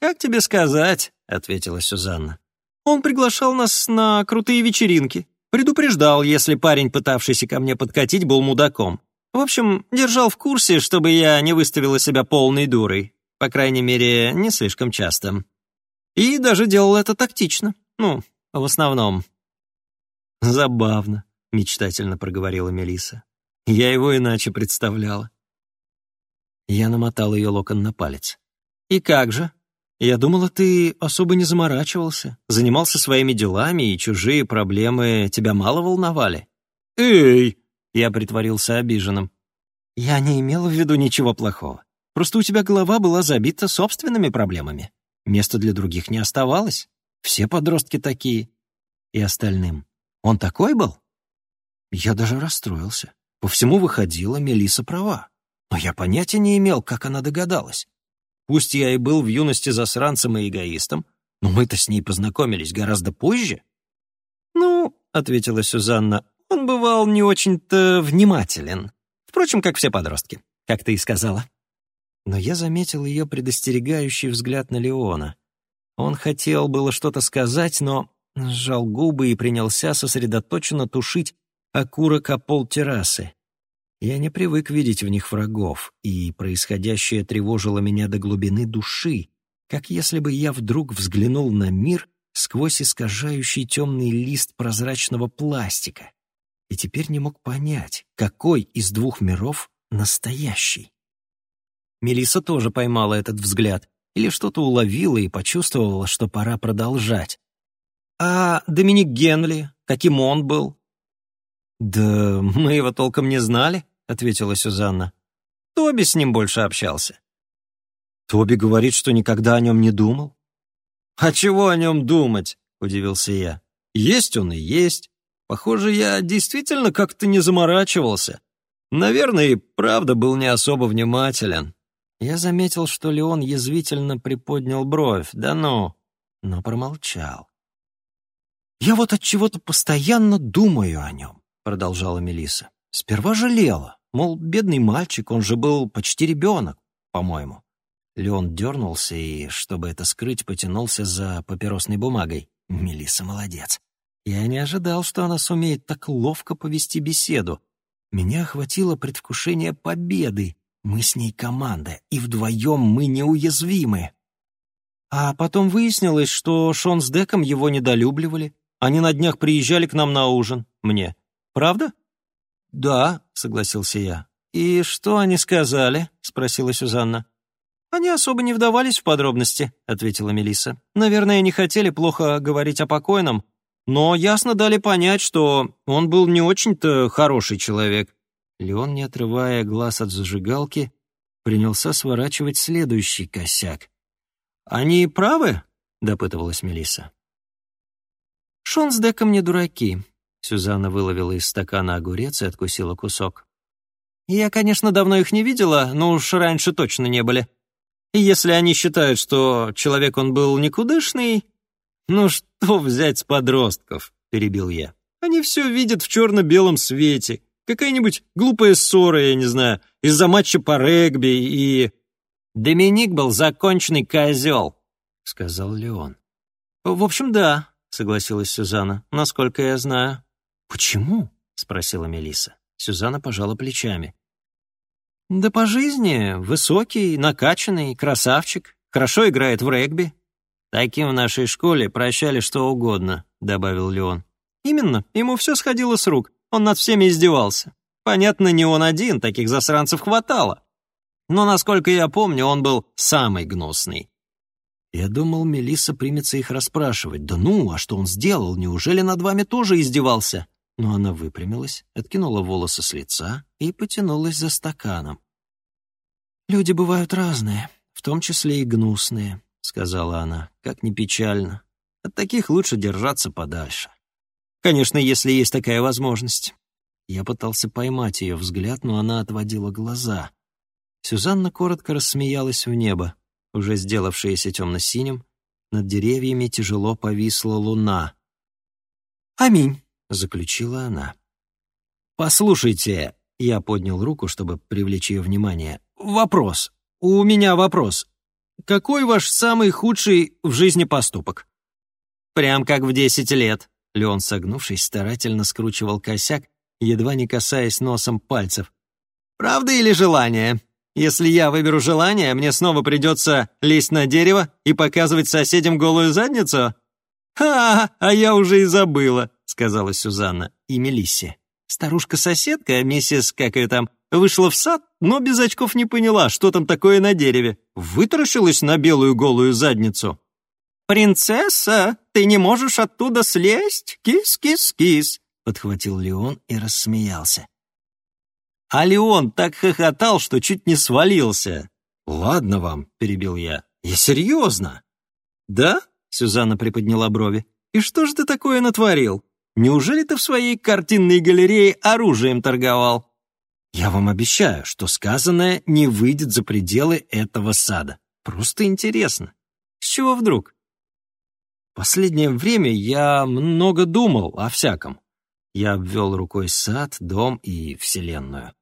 «Как тебе сказать?» — ответила Сюзанна. «Он приглашал нас на крутые вечеринки. Предупреждал, если парень, пытавшийся ко мне подкатить, был мудаком. В общем, держал в курсе, чтобы я не выставила себя полной дурой. По крайней мере, не слишком часто. И даже делал это тактично. Ну, в основном. «Забавно», — мечтательно проговорила Мелиса. «Я его иначе представляла». Я намотал ее локон на палец. «И как же? Я думала, ты особо не заморачивался, занимался своими делами, и чужие проблемы тебя мало волновали». «Эй!» — я притворился обиженным. «Я не имела в виду ничего плохого. Просто у тебя голова была забита собственными проблемами. Места для других не оставалось. Все подростки такие. И остальным. Он такой был? Я даже расстроился. По всему выходила, Мелиса права. Но я понятия не имел, как она догадалась. Пусть я и был в юности засранцем и эгоистом, но мы-то с ней познакомились гораздо позже. «Ну», — ответила Сюзанна, — «он бывал не очень-то внимателен. Впрочем, как все подростки, как ты и сказала» но я заметил ее предостерегающий взгляд на Леона. Он хотел было что-то сказать, но сжал губы и принялся сосредоточенно тушить окурок о пол террасы. Я не привык видеть в них врагов, и происходящее тревожило меня до глубины души, как если бы я вдруг взглянул на мир сквозь искажающий темный лист прозрачного пластика, и теперь не мог понять, какой из двух миров настоящий. Мелисса тоже поймала этот взгляд или что-то уловила и почувствовала, что пора продолжать. «А Доминик Генли, каким он был?» «Да мы его толком не знали», — ответила Сюзанна. «Тоби с ним больше общался». «Тоби говорит, что никогда о нем не думал». «А чего о нем думать?» — удивился я. «Есть он и есть. Похоже, я действительно как-то не заморачивался. Наверное, и правда был не особо внимателен». Я заметил, что Леон язвительно приподнял бровь, да ну, но промолчал. «Я вот от чего-то постоянно думаю о нем», — продолжала Мелиса. «Сперва жалела, мол, бедный мальчик, он же был почти ребенок, по-моему». Леон дернулся и, чтобы это скрыть, потянулся за папиросной бумагой. Мелиса молодец. Я не ожидал, что она сумеет так ловко повести беседу. Меня охватило предвкушение победы, мы с ней команда, и вдвоем мы неуязвимы. А потом выяснилось, что Шон с Деком его недолюбливали. Они на днях приезжали к нам на ужин. Мне. Правда? Да, согласился я. И что они сказали? Спросила Сюзанна. «Они особо не вдавались в подробности», — ответила Мелисса. «Наверное, не хотели плохо говорить о покойном, но ясно дали понять, что он был не очень-то хороший человек. Леон, не отрывая глаз от зажигалки, принялся сворачивать следующий косяк. «Они правы?» — допытывалась Мелисса. «Шон с Деком не дураки», — Сюзанна выловила из стакана огурец и откусила кусок. «Я, конечно, давно их не видела, но уж раньше точно не были. И если они считают, что человек он был никудышный, ну что взять с подростков?» — перебил я. «Они все видят в черно-белом свете» Какая-нибудь глупая ссора, я не знаю, из-за матча по регби и... «Доминик был законченный козел», — сказал Леон. «В общем, да», — согласилась Сюзанна, — «насколько я знаю». «Почему?» — спросила Мелиса. Сюзанна пожала плечами. «Да по жизни высокий, накачанный, красавчик, хорошо играет в регби». «Таким в нашей школе прощали что угодно», — добавил Леон. «Именно, ему все сходило с рук. Он над всеми издевался. Понятно, не он один, таких засранцев хватало. Но, насколько я помню, он был самый гнусный. Я думал, Мелисса примется их расспрашивать. Да ну, а что он сделал? Неужели над вами тоже издевался? Но она выпрямилась, откинула волосы с лица и потянулась за стаканом. «Люди бывают разные, в том числе и гнусные», — сказала она, как ни печально. «От таких лучше держаться подальше. Конечно, если есть такая возможность». Я пытался поймать ее взгляд, но она отводила глаза. Сюзанна коротко рассмеялась в небо, уже сделавшееся темно-синим. Над деревьями тяжело повисла луна. «Аминь», — заключила она. «Послушайте», — я поднял руку, чтобы привлечь ее внимание. «Вопрос. У меня вопрос. Какой ваш самый худший в жизни поступок?» «Прям как в десять лет», — Леон, согнувшись, старательно скручивал косяк, едва не касаясь носом пальцев. «Правда или желание? Если я выберу желание, мне снова придется лезть на дерево и показывать соседям голую задницу?» «Ха, а я уже и забыла», — сказала Сюзанна и Мелиссе. Старушка-соседка, миссис, как ее там, вышла в сад, но без очков не поняла, что там такое на дереве. Вытаращилась на белую голую задницу. «Принцесса, ты не можешь оттуда слезть? Кис-кис-кис!» подхватил Леон и рассмеялся. А Леон так хохотал, что чуть не свалился. «Ладно вам», — перебил я. «Я серьезно». «Да?» — Сюзанна приподняла брови. «И что же ты такое натворил? Неужели ты в своей картинной галерее оружием торговал?» «Я вам обещаю, что сказанное не выйдет за пределы этого сада. Просто интересно. С чего вдруг?» Последнее время я много думал о всяком. Я обвел рукой сад, дом и Вселенную.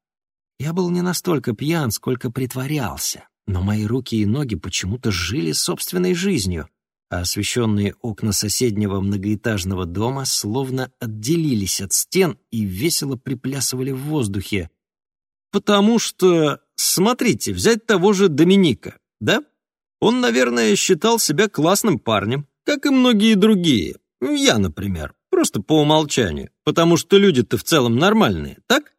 Я был не настолько пьян, сколько притворялся, но мои руки и ноги почему-то жили собственной жизнью, а освещенные окна соседнего многоэтажного дома словно отделились от стен и весело приплясывали в воздухе. Потому что, смотрите, взять того же Доминика, да? Он, наверное, считал себя классным парнем, как и многие другие. Я, например. Просто по умолчанию, потому что люди-то в целом нормальные, так?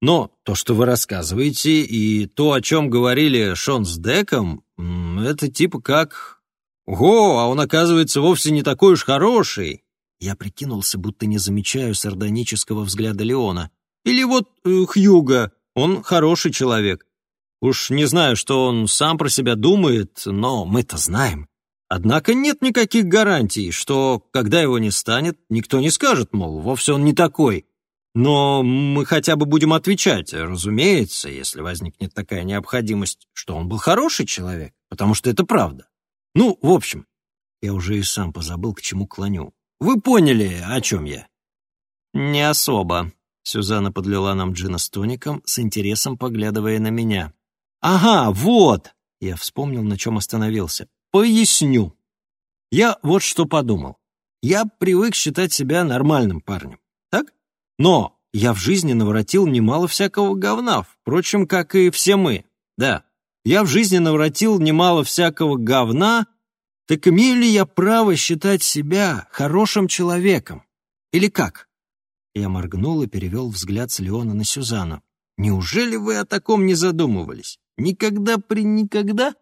Но то, что вы рассказываете, и то, о чем говорили Шон с Деком, это типа как... Ого, а он, оказывается, вовсе не такой уж хороший. Я прикинулся, будто не замечаю сардонического взгляда Леона. Или вот э, Хьюга, он хороший человек. Уж не знаю, что он сам про себя думает, но мы-то знаем. Однако нет никаких гарантий, что, когда его не станет, никто не скажет, мол, вовсе он не такой. Но мы хотя бы будем отвечать, разумеется, если возникнет такая необходимость, что он был хороший человек, потому что это правда. Ну, в общем, я уже и сам позабыл, к чему клоню. Вы поняли, о чем я? Не особо. Сюзанна подлила нам джина с тоником, с интересом поглядывая на меня. «Ага, вот!» Я вспомнил, на чем остановился. Поясню. Я вот что подумал. Я привык считать себя нормальным парнем, так? Но я в жизни наворотил немало всякого говна, впрочем, как и все мы. Да, я в жизни наворотил немало всякого говна, так имею ли я право считать себя хорошим человеком? Или как? Я моргнул и перевел взгляд с Леона на Сюзанну. Неужели вы о таком не задумывались? Никогда при никогда?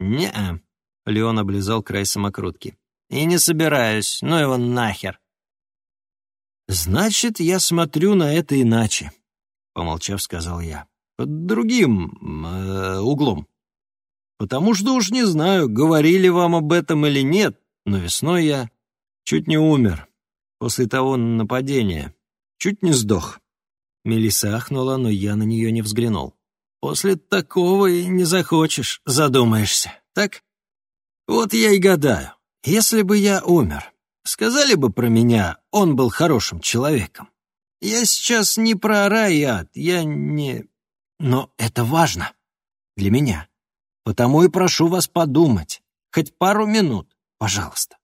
«Не-а», — Леон облизал край самокрутки. «И не собираюсь, ну его нахер». «Значит, я смотрю на это иначе», — помолчав, сказал я. «Под другим э, углом. Потому что уж не знаю, говорили вам об этом или нет, но весной я чуть не умер после того нападения. Чуть не сдох». Мелисса ахнула, но я на нее не взглянул. После такого и не захочешь, задумаешься, так? Вот я и гадаю, если бы я умер, сказали бы про меня, он был хорошим человеком. Я сейчас не про рай и ад, я не... Но это важно для меня. Потому и прошу вас подумать, хоть пару минут, пожалуйста.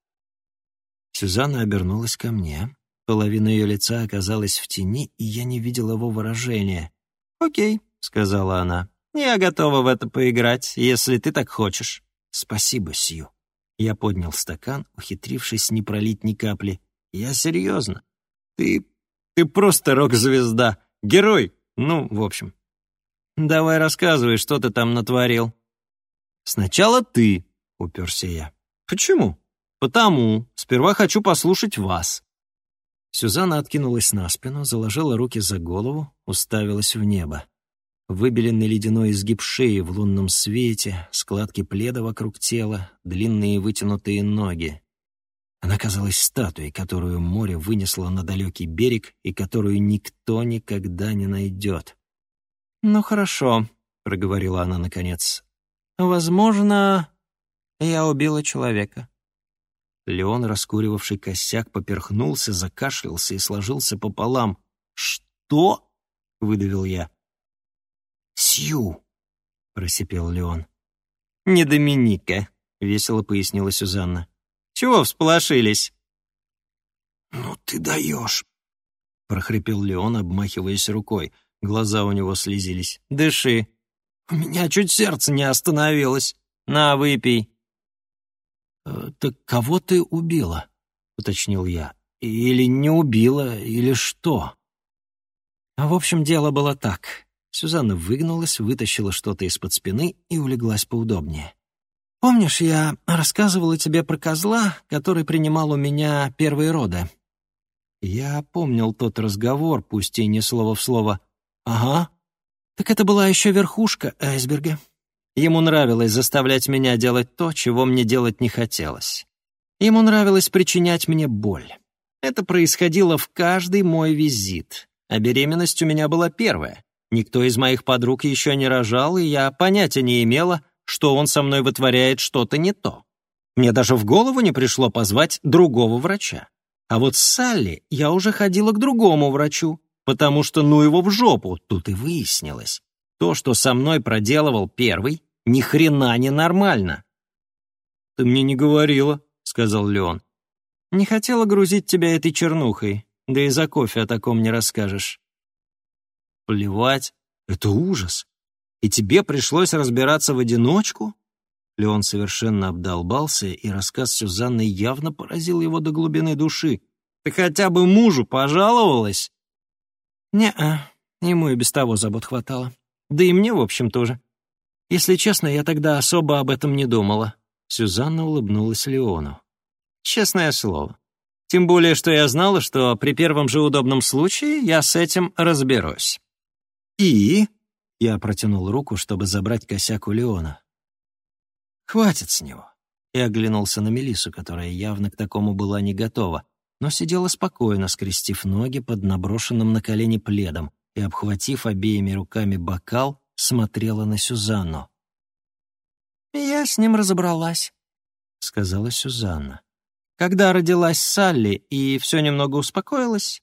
Сюзанна обернулась ко мне. Половина ее лица оказалась в тени, и я не видел его выражения. «Окей», — сказала она. «Я готова в это поиграть, если ты так хочешь». «Спасибо, Сью». Я поднял стакан, ухитрившись не пролить ни капли. «Я серьезно. Ты... ты просто рок-звезда. Герой. Ну, в общем. Давай рассказывай, что ты там натворил». «Сначала ты», — уперся я. «Почему?» «Потому. Сперва хочу послушать вас». Сюзанна откинулась на спину, заложила руки за голову, уставилась в небо. Выбеленный ледяной изгиб шеи в лунном свете, складки пледа вокруг тела, длинные вытянутые ноги. Она казалась статуей, которую море вынесло на далекий берег и которую никто никогда не найдет. «Ну хорошо», — проговорила она наконец. «Возможно, я убила человека». Леон, раскуривавший косяк, поперхнулся, закашлялся и сложился пополам. «Что?» — выдавил я. «Сью!» — просипел Леон. «Не Доминика», — весело пояснила Сюзанна. «Чего всполошились?» «Ну ты даешь!» — прохрипел Леон, обмахиваясь рукой. Глаза у него слезились. «Дыши. У меня чуть сердце не остановилось. На, выпей». «Э, «Так кого ты убила?» — уточнил я. «Или не убила, или что?» А В общем, дело было так. Сюзанна выгнулась, вытащила что-то из-под спины и улеглась поудобнее. «Помнишь, я рассказывала тебе про козла, который принимал у меня первые роды?» Я помнил тот разговор, пусть и не слово в слово. «Ага. Так это была еще верхушка айсберга. Ему нравилось заставлять меня делать то, чего мне делать не хотелось. Ему нравилось причинять мне боль. Это происходило в каждый мой визит. А беременность у меня была первая. Никто из моих подруг еще не рожал, и я понятия не имела, что он со мной вытворяет что-то не то. Мне даже в голову не пришло позвать другого врача. А вот с Салли я уже ходила к другому врачу, потому что ну его в жопу, тут и выяснилось. То, что со мной проделывал первый, ни хрена не нормально. «Ты мне не говорила», — сказал Леон. «Не хотела грузить тебя этой чернухой. Да и за кофе о таком не расскажешь. Плевать, это ужас. И тебе пришлось разбираться в одиночку? Леон совершенно обдолбался, и рассказ Сюзанны явно поразил его до глубины души. Ты хотя бы мужу пожаловалась? Не-а, ему и без того забот хватало. Да и мне, в общем, тоже. Если честно, я тогда особо об этом не думала. Сюзанна улыбнулась Леону. Честное слово. Тем более, что я знала, что при первом же удобном случае я с этим разберусь. «И?» — я протянул руку, чтобы забрать косяк у Леона. «Хватит с него». Я оглянулся на Мелису, которая явно к такому была не готова, но сидела спокойно, скрестив ноги под наброшенным на колени пледом и, обхватив обеими руками бокал, смотрела на Сюзанну. «Я с ним разобралась», — сказала Сюзанна. Когда родилась Салли и все немного успокоилось,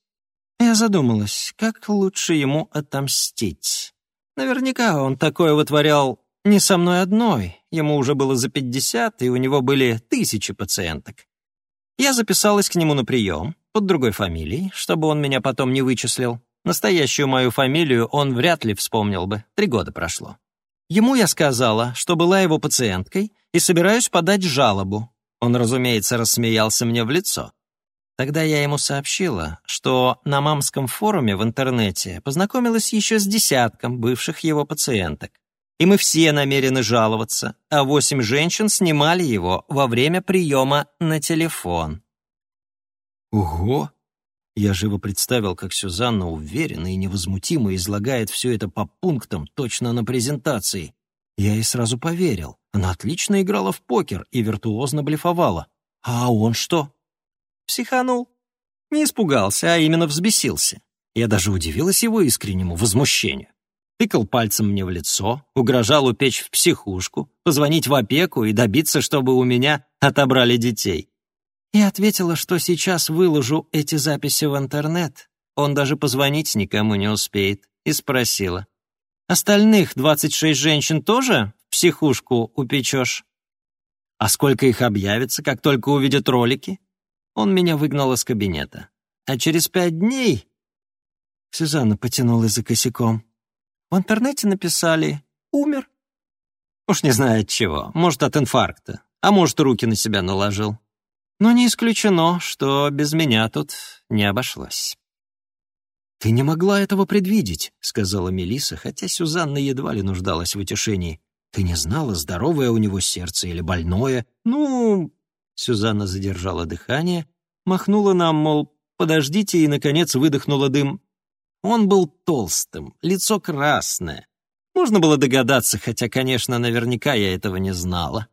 я задумалась, как лучше ему отомстить. Наверняка он такое вытворял не со мной одной, ему уже было за пятьдесят, и у него были тысячи пациенток. Я записалась к нему на прием под другой фамилией, чтобы он меня потом не вычислил. Настоящую мою фамилию он вряд ли вспомнил бы, три года прошло. Ему я сказала, что была его пациенткой и собираюсь подать жалобу, он, разумеется, рассмеялся мне в лицо. Тогда я ему сообщила, что на мамском форуме в интернете познакомилась еще с десятком бывших его пациенток. И мы все намерены жаловаться, а восемь женщин снимали его во время приема на телефон. Ого! Я живо представил, как Сюзанна уверенно и невозмутимо излагает все это по пунктам, точно на презентации. Я ей сразу поверил. Она отлично играла в покер и виртуозно блефовала. А он что? Психанул. Не испугался, а именно взбесился. Я даже удивилась его искреннему возмущению. Тыкал пальцем мне в лицо, угрожал упечь в психушку, позвонить в опеку и добиться, чтобы у меня отобрали детей. Я ответила, что сейчас выложу эти записи в интернет. Он даже позвонить никому не успеет. И спросила. Остальных двадцать шесть женщин тоже в психушку упечешь? А сколько их объявится, как только увидят ролики? Он меня выгнал из кабинета. А через пять дней... Сюзанна потянулась за косяком. В интернете написали «умер». Уж не знаю от чего, может, от инфаркта, а может, руки на себя наложил. Но не исключено, что без меня тут не обошлось. «Ты не могла этого предвидеть», — сказала Мелиса, хотя Сюзанна едва ли нуждалась в утешении. «Ты не знала, здоровое у него сердце или больное?» «Ну...» Сюзанна задержала дыхание, махнула нам, мол, «подождите», и, наконец, выдохнула дым. Он был толстым, лицо красное. Можно было догадаться, хотя, конечно, наверняка я этого не знала.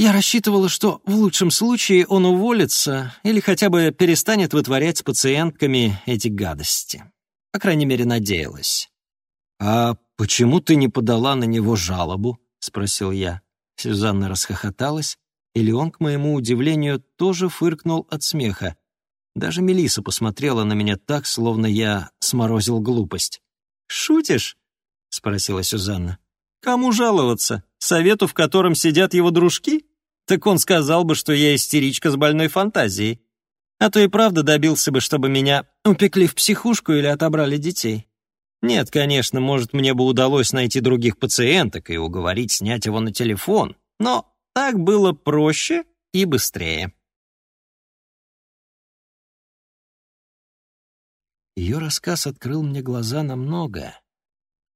Я рассчитывала, что в лучшем случае он уволится или хотя бы перестанет вытворять с пациентками эти гадости. По крайней мере, надеялась. «А почему ты не подала на него жалобу?» — спросил я. Сюзанна расхохоталась, и Леон, к моему удивлению, тоже фыркнул от смеха. Даже Мелиса посмотрела на меня так, словно я сморозил глупость. «Шутишь?» — спросила Сюзанна. «Кому жаловаться? Совету, в котором сидят его дружки? Так он сказал бы, что я истеричка с больной фантазией. А то и правда добился бы, чтобы меня упекли в психушку или отобрали детей. Нет, конечно, может, мне бы удалось найти других пациенток и уговорить снять его на телефон, но так было проще и быстрее». Ее рассказ открыл мне глаза на многое.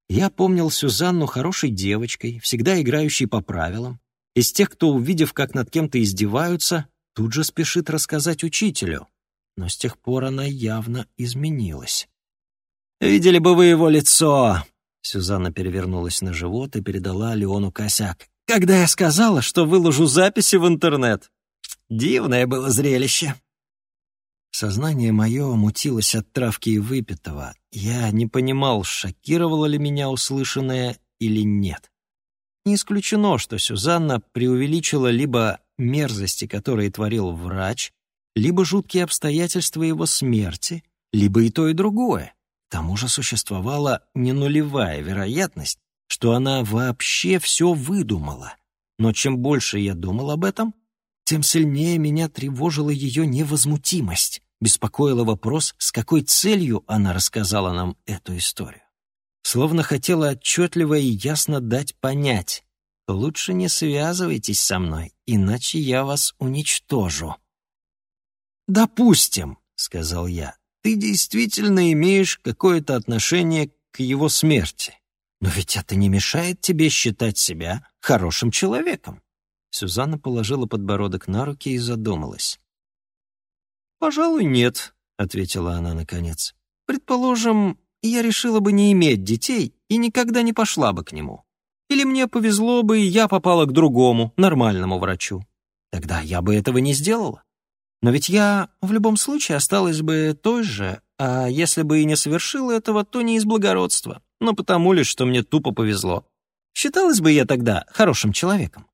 Я помнил Сюзанну хорошей девочкой, всегда играющей по правилам, из тех, кто, увидев, как над кем-то издеваются, тут же спешит рассказать учителю. Но с тех пор она явно изменилась. «Видели бы вы его лицо!» Сюзанна перевернулась на живот и передала Леону косяк. «Когда я сказала, что выложу записи в интернет!» Дивное было зрелище. Сознание мое мутилось от травки и выпитого. Я не понимал, шокировало ли меня услышанное или нет. Не исключено, что Сюзанна преувеличила либо мерзости, которые творил врач, либо жуткие обстоятельства его смерти, либо и то, и другое. К тому же существовала не нулевая вероятность, что она вообще все выдумала. Но чем больше я думал об этом, тем сильнее меня тревожила ее невозмутимость, беспокоила вопрос, с какой целью она рассказала нам эту историю. Словно хотела отчетливо и ясно дать понять, лучше не связывайтесь со мной, иначе я вас уничтожу. «Допустим», — сказал я, — «ты действительно имеешь какое-то отношение к его смерти. Но ведь это не мешает тебе считать себя хорошим человеком. Сюзанна положила подбородок на руки и задумалась. «Пожалуй, нет», — ответила она наконец. «Предположим, я решила бы не иметь детей и никогда не пошла бы к нему. Или мне повезло бы, и я попала к другому, нормальному врачу. Тогда я бы этого не сделала. Но ведь я в любом случае осталась бы той же, а если бы и не совершила этого, то не из благородства, но потому лишь, что мне тупо повезло. Считалась бы я тогда хорошим человеком.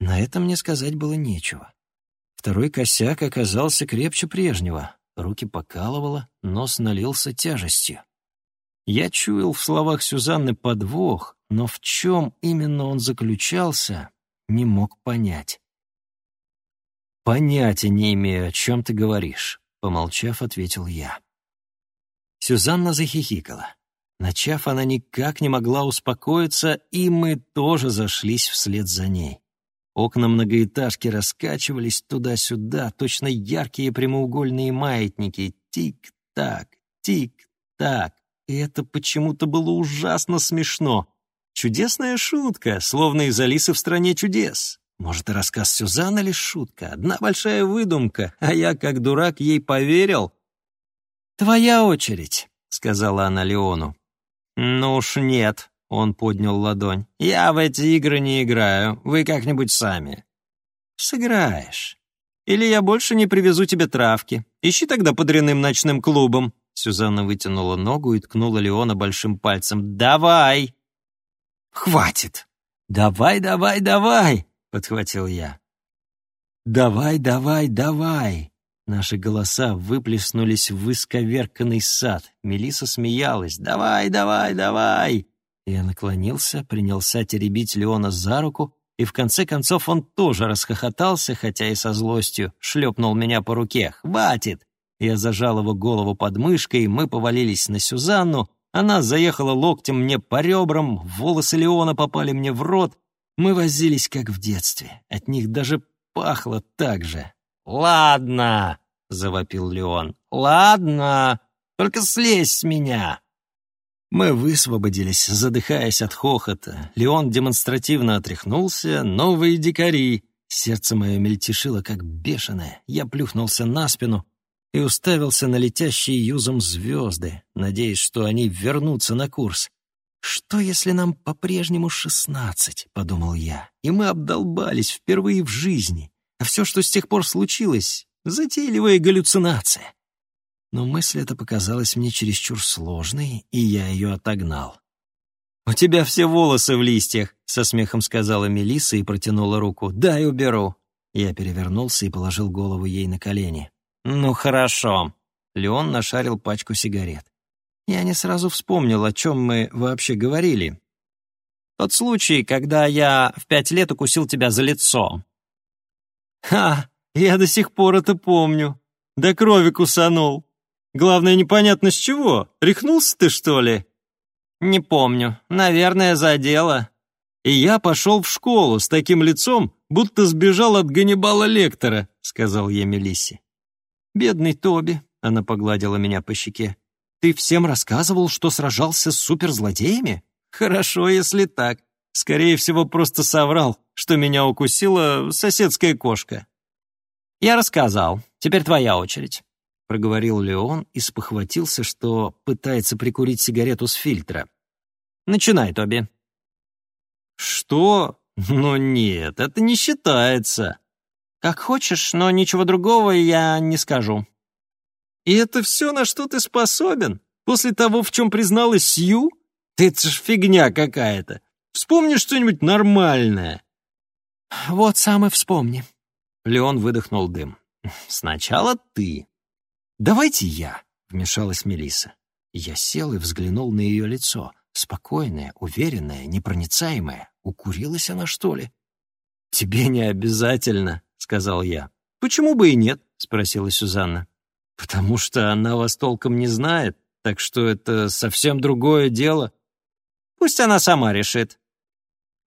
На это мне сказать было нечего. Второй косяк оказался крепче прежнего. Руки покалывало, нос налился тяжестью. Я чуял в словах Сюзанны подвох, но в чем именно он заключался, не мог понять. «Понятия не имею, о чем ты говоришь», — помолчав, ответил я. Сюзанна захихикала. Начав, она никак не могла успокоиться, и мы тоже зашлись вслед за ней. Окна многоэтажки раскачивались туда-сюда, точно яркие прямоугольные маятники. Тик-так, тик-так. И это почему-то было ужасно смешно. Чудесная шутка, словно из Алисы в «Стране чудес». Может, и рассказ Сюзанны лишь шутка, одна большая выдумка, а я, как дурак, ей поверил. «Твоя очередь», — сказала она Леону. «Ну уж нет», он поднял ладонь. «Я в эти игры не играю. Вы как-нибудь сами». «Сыграешь. Или я больше не привезу тебе травки. Ищи тогда под дрянным ночным клубом». Сюзанна вытянула ногу и ткнула Леона большим пальцем. «Давай!» «Хватит!» «Давай, давай, давай!» — подхватил я. «Давай, давай, давай!» Наши голоса выплеснулись в исковерканный сад. Мелиса смеялась. «Давай, давай, давай!» Я наклонился, принялся теребить Леона за руку, и в конце концов он тоже расхохотался, хотя и со злостью, шлепнул меня по руке. «Хватит!» Я зажал его голову под мышкой, мы повалились на Сюзанну, она заехала локтем мне по ребрам, волосы Леона попали мне в рот. Мы возились, как в детстве. От них даже пахло так же. «Ладно!» — завопил Леон. «Ладно! Только слезь с меня!» Мы высвободились, задыхаясь от хохота. Леон демонстративно отряхнулся. Новые дикари. Сердце мое мельтешило, как бешеное. Я плюхнулся на спину и уставился на летящие юзом звезды, надеясь, что они вернутся на курс. «Что, если нам по-прежнему шестнадцать?» — подумал я. «И мы обдолбались впервые в жизни, а все, что с тех пор случилось, — затейливая галлюцинация». Но мысль эта показалась мне чересчур сложной, и я ее отогнал. «У тебя все волосы в листьях», — со смехом сказала Мелисса и протянула руку. «Дай уберу». Я перевернулся и положил голову ей на колени. «Ну хорошо». Леон нашарил пачку сигарет. Я не сразу вспомнил, о чем мы вообще говорили. Тот случай, когда я в пять лет укусил тебя за лицо. Ха, я до сих пор это помню. До крови кусанул. Главное, непонятно с чего. Рехнулся ты, что ли? Не помню. Наверное, задело. И я пошел в школу с таким лицом, будто сбежал от Ганнибала Лектора, сказал я Мелиссе. Бедный Тоби, она погладила меня по щеке. Ты всем рассказывал, что сражался с суперзлодеями? Хорошо, если так. Скорее всего, просто соврал, что меня укусила соседская кошка. Я рассказал. Теперь твоя очередь. Проговорил Леон и спохватился, что пытается прикурить сигарету с фильтра. Начинай, Тоби. Что? Ну нет, это не считается. Как хочешь, но ничего другого я не скажу. И это все, на что ты способен? После того, в чем призналась Сью? Это ж фигня какая-то. Вспомни что-нибудь нормальное. Вот сам и вспомни. Леон выдохнул дым. Сначала ты. Давайте я, вмешалась Мелиса. Я сел и взглянул на ее лицо. Спокойное, уверенное, непроницаемое. Укурилась она, что ли? «Тебе не обязательно», — сказал я. «Почему бы и нет?» — спросила Сюзанна. Потому что она вас толком не знает, так что это совсем другое дело. Пусть она сама решит.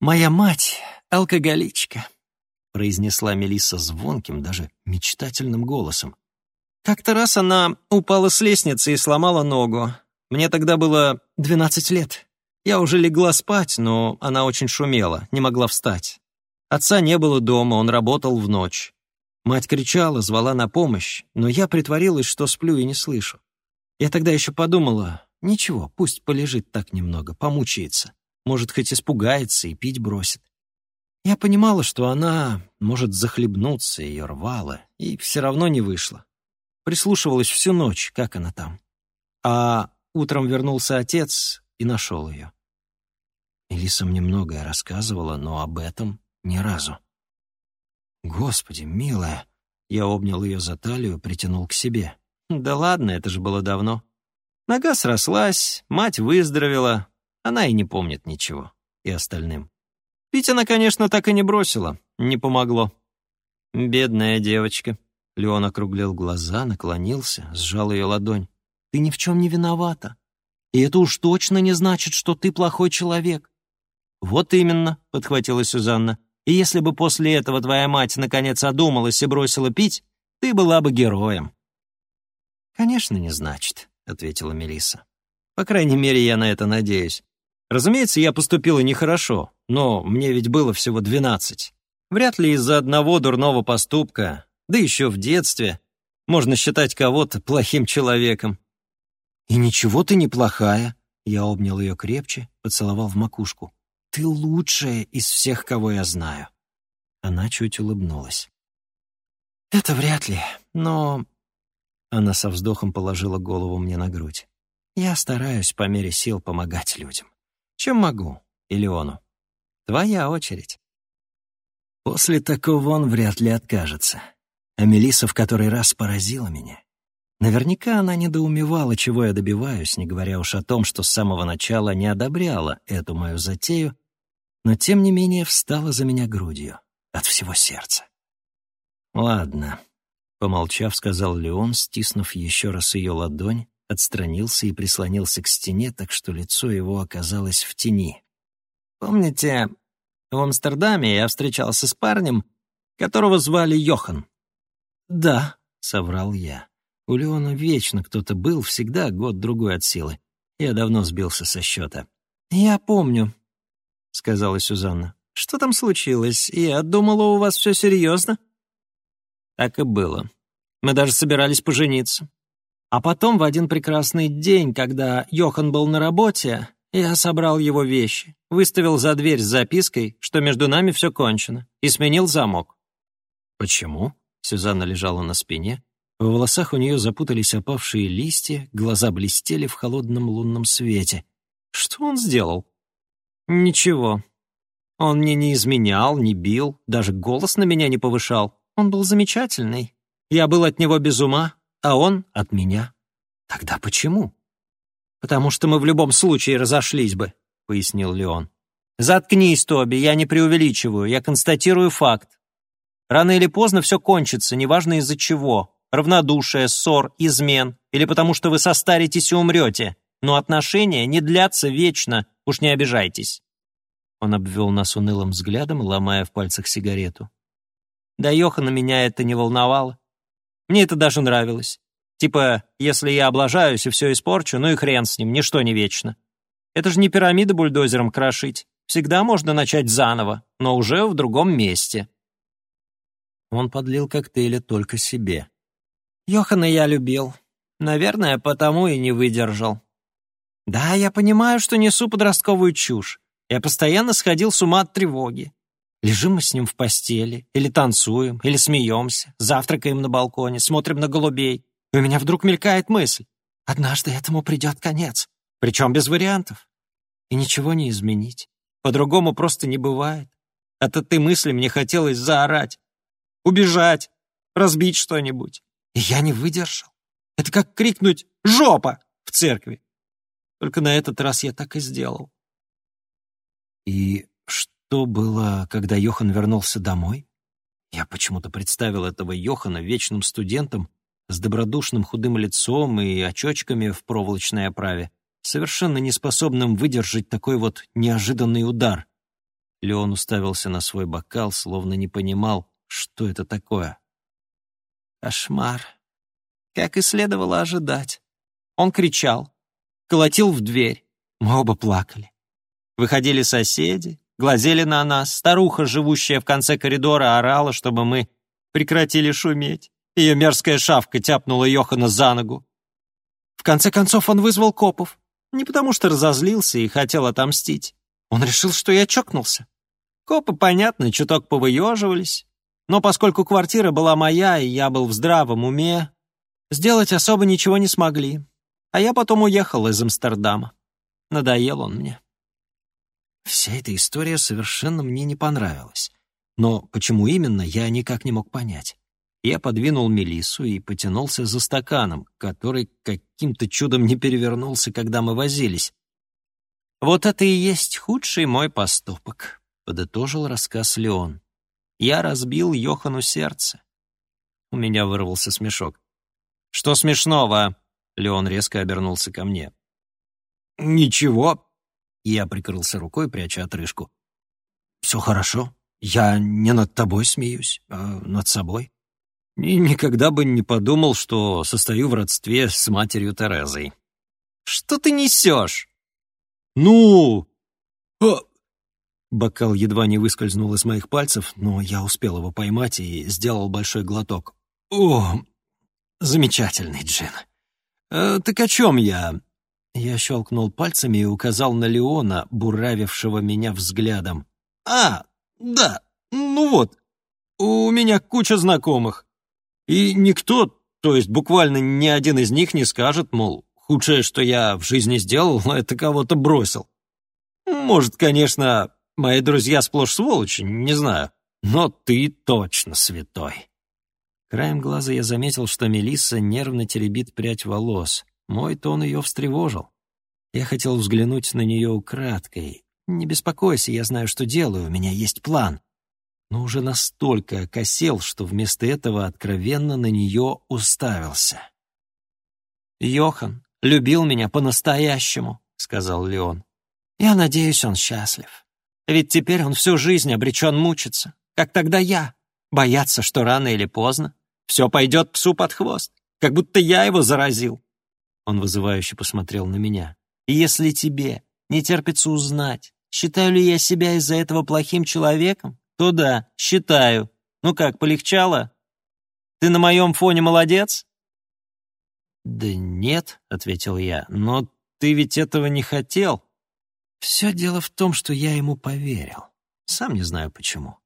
«Моя мать — алкоголичка», — произнесла Мелисса звонким, даже мечтательным голосом. Как-то раз она упала с лестницы и сломала ногу. Мне тогда было двенадцать лет. Я уже легла спать, но она очень шумела, не могла встать. Отца не было дома, он работал в ночь. Мать кричала, звала на помощь, но я притворилась, что сплю и не слышу. Я тогда еще подумала, ничего, пусть полежит так немного, помучается. Может, хоть испугается и пить бросит. Я понимала, что она может захлебнуться, ее рвало, и все равно не вышло. Прислушивалась всю ночь, как она там. А утром вернулся отец и нашел ее. Элиса мне многое рассказывала, но об этом ни разу. «Господи, милая!» Я обнял ее за талию, притянул к себе. «Да ладно, это же было давно. Нога срослась, мать выздоровела, она и не помнит ничего. И остальным. Пить она, конечно, так и не бросила, не помогло. Бедная девочка». Леон округлил глаза, наклонился, сжал ее ладонь. «Ты ни в чем не виновата. И это уж точно не значит, что ты плохой человек». «Вот именно», — подхватила Сюзанна. И если бы после этого твоя мать наконец одумалась и бросила пить, ты была бы героем». «Конечно, не значит», — ответила Мелисса. «По крайней мере, я на это надеюсь. Разумеется, я поступила нехорошо, но мне ведь было всего двенадцать. Вряд ли из-за одного дурного поступка, да еще в детстве, можно считать кого-то плохим человеком». «И ничего ты не плохая», — я обнял ее крепче, поцеловал в макушку. Ты лучшая из всех, кого я знаю». Она чуть улыбнулась. «Это вряд ли, но...» Она со вздохом положила голову мне на грудь. «Я стараюсь по мере сил помогать людям. Чем могу, Илеону? Твоя очередь». После такого он вряд ли откажется. А Мелисса в который раз поразила меня. Наверняка она недоумевала, чего я добиваюсь, не говоря уж о том, что с самого начала не одобряла эту мою затею но тем не менее встала за меня грудью от всего сердца. «Ладно», — помолчав, сказал Леон, стиснув еще раз ее ладонь, отстранился и прислонился к стене, так что лицо его оказалось в тени. «Помните, в Амстердаме я встречался с парнем, которого звали Йохан?» «Да», — соврал я. У Леона вечно кто-то был, всегда год-другой от силы. Я давно сбился со счета. «Я помню», — сказала Сюзанна. «Что там случилось? Я думала, у вас все серьезно». Так и было. Мы даже собирались пожениться. А потом, в один прекрасный день, когда Йохан был на работе, Я собрал его вещи, выставил за дверь с запиской, что между нами все кончено, и сменил замок. «Почему?» — Сюзанна лежала на спине. В волосах у нее запутались опавшие листья, глаза блестели в холодном лунном свете. «Что он сделал?» «Ничего. Он мне не изменял, не бил, даже голос на меня не повышал. Он был замечательный. Я был от него без ума, а он от меня. Тогда почему?» «Потому что мы в любом случае разошлись бы», — пояснил Леон. «Заткнись, Тоби, я не преувеличиваю, я констатирую факт. Рано или поздно все кончится, неважно из-за чего. Равнодушие, ссор, измен, или потому что вы состаритесь и умрете. Но отношения не длятся вечно, уж не обижайтесь». Он обвел нас унылым взглядом, ломая в пальцах сигарету. Да Йохана меня это не волновало. Мне это даже нравилось. Типа, если я облажаюсь и все испорчу, ну и хрен с ним, ничто не вечно. Это же не пирамиды бульдозером крошить. Всегда можно начать заново, но уже в другом месте. Он подлил коктейля только себе. Йохана я любил. Наверное, потому и не выдержал. Да, я понимаю, что несу подростковую чушь. Я постоянно сходил с ума от тревоги. Лежим мы с ним в постели, или танцуем, или смеемся, завтракаем на балконе, смотрим на голубей. И у меня вдруг мелькает мысль. Однажды этому придет конец. Причем без вариантов. И ничего не изменить. По-другому просто не бывает. От этой мысли мне хотелось заорать. Убежать. Разбить что-нибудь. И я не выдержал. Это как крикнуть «Жопа!» в церкви. Только на этот раз я так и сделал. И что было, когда Йохан вернулся домой? Я почему-то представил этого Йохана вечным студентом с добродушным худым лицом и очочками в проволочной оправе, совершенно неспособным выдержать такой вот неожиданный удар. Леон уставился на свой бокал, словно не понимал, что это такое. Кошмар. Как и следовало ожидать. Он кричал, колотил в дверь. Мы оба плакали. Выходили соседи, глазели на нас. Старуха, живущая в конце коридора, орала, чтобы мы прекратили шуметь. Ее мерзкая шавка тяпнула Йохана за ногу. В конце концов он вызвал копов. Не потому что разозлился и хотел отомстить. Он решил, что я чокнулся. Копы, понятно, чуток повыеживались. Но поскольку квартира была моя, и я был в здравом уме, сделать особо ничего не смогли. А я потом уехал из Амстердама. Надоел он мне. Вся эта история совершенно мне не понравилась. Но почему именно, я никак не мог понять. Я подвинул Мелиссу и потянулся за стаканом, который каким-то чудом не перевернулся, когда мы возились. «Вот это и есть худший мой поступок», — подытожил рассказ Леон. «Я разбил Йохану сердце». У меня вырвался смешок. «Что смешного?» — Леон резко обернулся ко мне. «Ничего». Я прикрылся рукой, пряча отрыжку. «Все хорошо. Я не над тобой смеюсь, а над собой». И никогда бы не подумал, что состою в родстве с матерью Терезой. «Что ты несешь?» «Ну...» а... Бокал едва не выскользнул из моих пальцев, но я успел его поймать и сделал большой глоток. «О, замечательный джин. Э, так о чем я?» Я щелкнул пальцами и указал на Леона, буравившего меня взглядом. «А, да, ну вот, у меня куча знакомых. И никто, то есть буквально ни один из них не скажет, мол, худшее, что я в жизни сделал, это кого-то бросил. Может, конечно, мои друзья сплошь сволочи, не знаю, но ты точно святой. Краем глаза я заметил, что Мелисса нервно теребит прядь волос. Мой тон ее встревожил. Я хотел взглянуть на нее украдкой. «Не беспокойся, я знаю, что делаю, у меня есть план но уже настолько окосел, что вместо этого откровенно на нее уставился. «Йохан любил меня по-настоящему», — сказал Леон. «Я надеюсь, он счастлив. Ведь теперь он всю жизнь обречен мучиться, как тогда я, бояться, что рано или поздно все пойдет псу под хвост, как будто я его заразил». Он вызывающе посмотрел на меня. «И если тебе не терпится узнать, считаю ли я себя из-за этого плохим человеком, то да, считаю. Ну как, полегчало? Ты на моем фоне молодец?» «Да нет», — ответил я, — «но ты ведь этого не хотел». Все дело в том, что я ему поверил. Сам не знаю почему.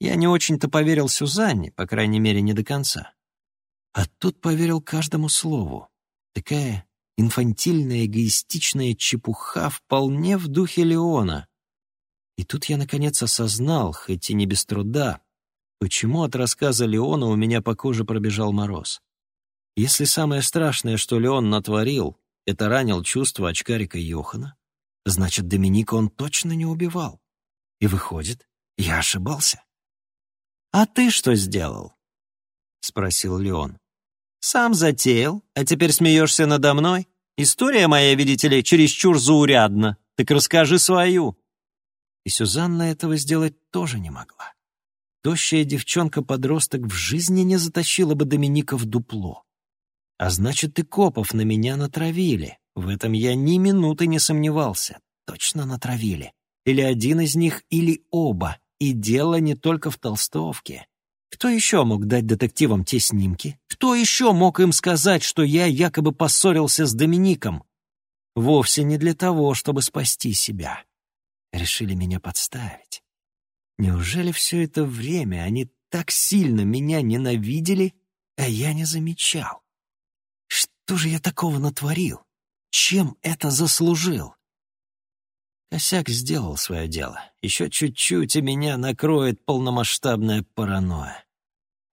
Я не очень-то поверил Сюзанне, по крайней мере, не до конца. А тут поверил каждому слову. Такая инфантильная, эгоистичная чепуха вполне в духе Леона. И тут я, наконец, осознал, хоть и не без труда, почему от рассказа Леона у меня по коже пробежал мороз. Если самое страшное, что Леон натворил, это ранил чувство очкарика Йохана, значит, Доминика он точно не убивал. И выходит, я ошибался. «А ты что сделал?» — спросил Леон. «Сам затеял, а теперь смеешься надо мной? История моя, видите ли, чересчур заурядна. Так расскажи свою». И Сюзанна этого сделать тоже не могла. Тощая девчонка-подросток в жизни не затащила бы Доминика в дупло. А значит, и копов на меня натравили. В этом я ни минуты не сомневался. Точно натравили. Или один из них, или оба. И дело не только в толстовке. Кто еще мог дать детективам те снимки? Кто еще мог им сказать, что я якобы поссорился с Домиником? Вовсе не для того, чтобы спасти себя. Решили меня подставить. Неужели все это время они так сильно меня ненавидели, а я не замечал? Что же я такого натворил? Чем это заслужил? Косяк сделал свое дело. Еще чуть-чуть, и меня накроет полномасштабная паранойя.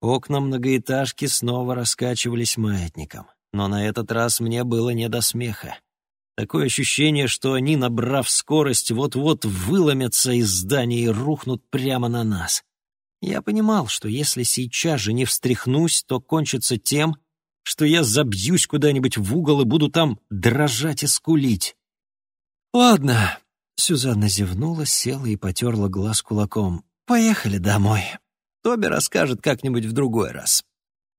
Окна многоэтажки снова раскачивались маятником, но на этот раз мне было не до смеха. Такое ощущение, что они, набрав скорость, вот-вот выломятся из здания и рухнут прямо на нас. Я понимал, что если сейчас же не встряхнусь, то кончится тем, что я забьюсь куда-нибудь в угол и буду там дрожать и скулить. «Ладно», Сюзанна зевнула, села и потерла глаз кулаком. «Поехали домой. Тоби расскажет как-нибудь в другой раз».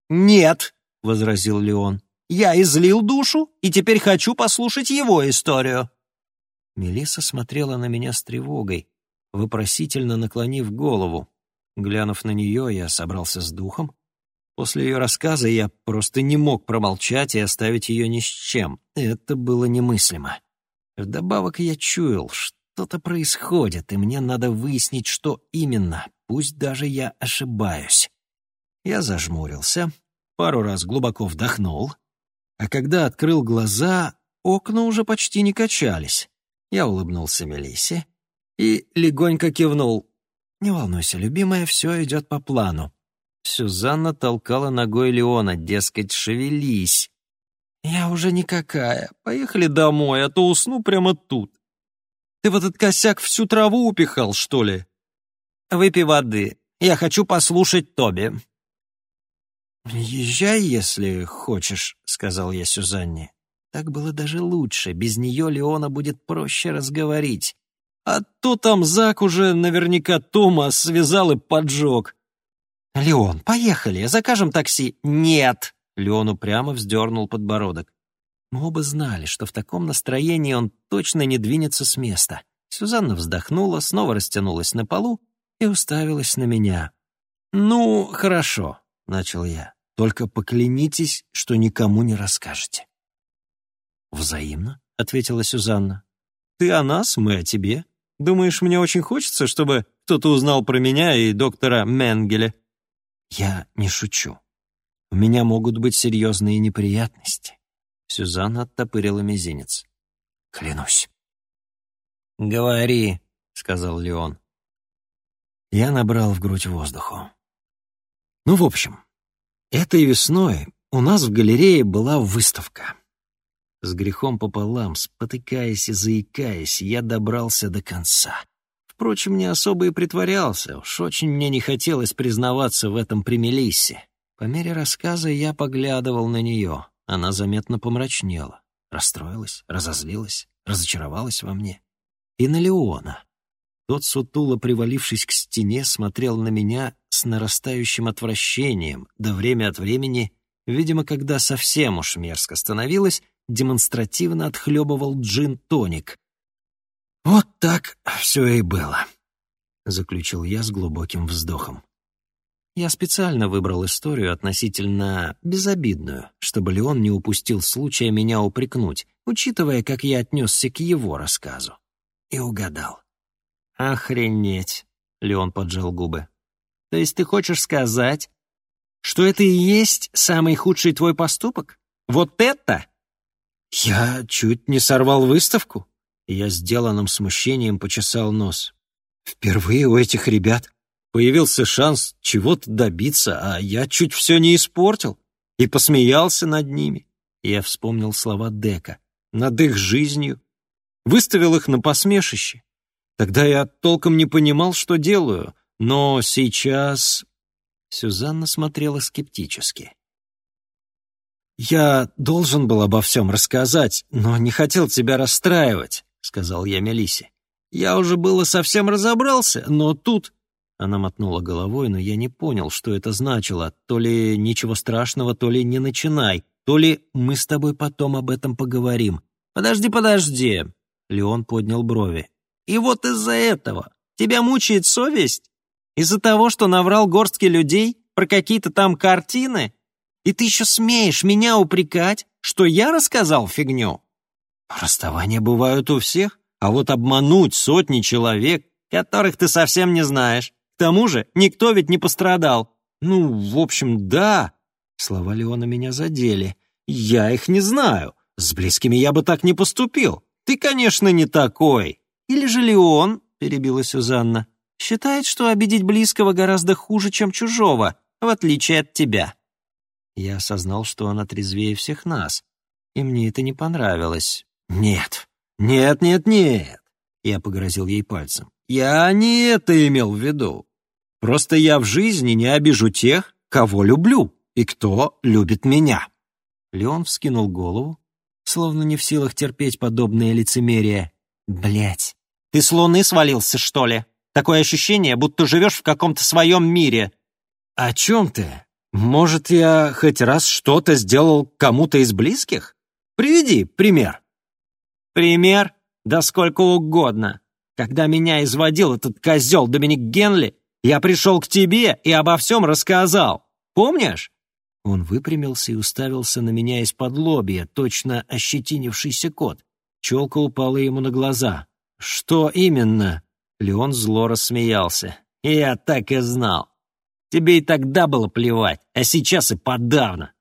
«Нет», — возразил Леон. «Я излил душу, и теперь хочу послушать его историю». Мелисса смотрела на меня с тревогой, вопросительно наклонив голову. Глянув на нее, я собрался с духом. После ее рассказа я просто не мог промолчать и оставить ее ни с чем. Это было немыслимо. Вдобавок я чуял, что-то происходит, и мне надо выяснить, что именно, пусть даже я ошибаюсь. Я зажмурился, пару раз глубоко вдохнул, а когда открыл глаза, окна уже почти не качались. Я улыбнулся Мелиссе и легонько кивнул. «Не волнуйся, любимая, все идет по плану». Сюзанна толкала ногой Леона, дескать, шевелись. «Я уже никакая. Поехали домой, а то усну прямо тут. Ты в этот косяк всю траву упихал, что ли?» «Выпей воды. Я хочу послушать Тоби». «Езжай, если хочешь», — сказал я Сюзанне. Так было даже лучше. Без нее Леона будет проще разговорить. А то там Зак уже наверняка Тома связал и поджег. «Леон, поехали, закажем такси». «Нет», Леон упрямо вздернул подбородок. Мы оба знали, что в таком настроении он точно не двинется с места. Сюзанна вздохнула, снова растянулась на полу и уставилась на меня. «Ну, хорошо», — начал я. «Только поклянитесь, что никому не расскажете». «Взаимно», — ответила Сюзанна. «Ты о нас, мы о тебе. Думаешь, мне очень хочется, чтобы кто-то узнал про меня и доктора Менгеля?» «Я не шучу», у меня могут быть серьезные неприятности. Сюзанна оттопырила мизинец. Клянусь. «Говори», — сказал Леон. Я набрал в грудь воздуху. Ну, в общем, этой весной у нас в галерее была выставка. С грехом пополам, спотыкаясь и заикаясь, я добрался до конца. Впрочем, не особо и притворялся, уж очень мне не хотелось признаваться в этом при. По мере рассказа я поглядывал на нее. Она заметно помрачнела, расстроилась, разозлилась, разочаровалась во мне. И на Леона. Тот, сутуло привалившись к стене, смотрел на меня с нарастающим отвращением, да время от времени, видимо, когда совсем уж мерзко становилось, демонстративно отхлебывал джин-тоник. «Вот так все и было», — заключил я с глубоким вздохом. Я специально выбрал историю относительно безобидную, чтобы Леон не упустил случая меня упрекнуть, учитывая, как я отнесся к его рассказу. и угадал. «Охренеть!» — Леон поджал губы. «То есть ты хочешь сказать, что это и есть самый худший твой поступок? Вот это?» «Я чуть не сорвал выставку». Я сделанным смущением почесал нос. Впервые у этих ребят появился шанс чего-то добиться, а я чуть все не испортил и посмеялся над ними. Я вспомнил слова Дека. Над их жизнью. Выставил их на посмешище. Тогда я толком не понимал, что делаю, но сейчас... Сюзанна смотрела скептически. «Я должен был обо всем рассказать, но не хотел тебя расстраивать», — сказал я Мелисе. «Я уже было совсем разобрался, но тут...» Она мотнула головой, но я не понял, что это значило. То ли ничего страшного, то ли не начинай, то ли мы с тобой потом об этом поговорим. «Подожди, подожди!» Леон поднял брови. «И вот из-за этого тебя мучает совесть? Из-за того, что наврал горстки людей про какие-то там картины? И ты еще смеешь меня упрекать, что я рассказал фигню?» «Расставания бывают у всех, а вот обмануть сотни человек, которых ты совсем не знаешь, к тому же никто ведь не пострадал. Ну, в общем, да. Слова Леона меня задели. Я их не знаю. С близкими я бы так не поступил. Ты, конечно, не такой. Или же Леон, перебила Сюзанна, считает, что обидеть близкого гораздо хуже, чем чужого, в отличие от тебя. Я осознал, что он отрезвее всех нас, и мне это не понравилось. «Нет, нет, нет, нет!» Я погрозил ей пальцем. «Я не это имел в виду. Просто я в жизни не обижу тех, кого люблю, и кто любит меня». Леон вскинул голову, словно не в силах терпеть подобное лицемерие. Блять, ты с луны свалился, что ли? Такое ощущение, будто живешь в каком-то своем мире». «О чем ты? Может, я хоть раз что-то сделал кому-то из близких? Приведи пример». «Пример? Да сколько угодно. Когда меня изводил этот козел Доминик Генли, я пришел к тебе и обо всем рассказал. Помнишь?» Он выпрямился и уставился на меня из-под лобья, точно ощетинившийся кот. Челка упала ему на глаза. «Что именно?» Леон зло рассмеялся. «Я так и знал. Тебе и тогда было плевать, а сейчас и подавно».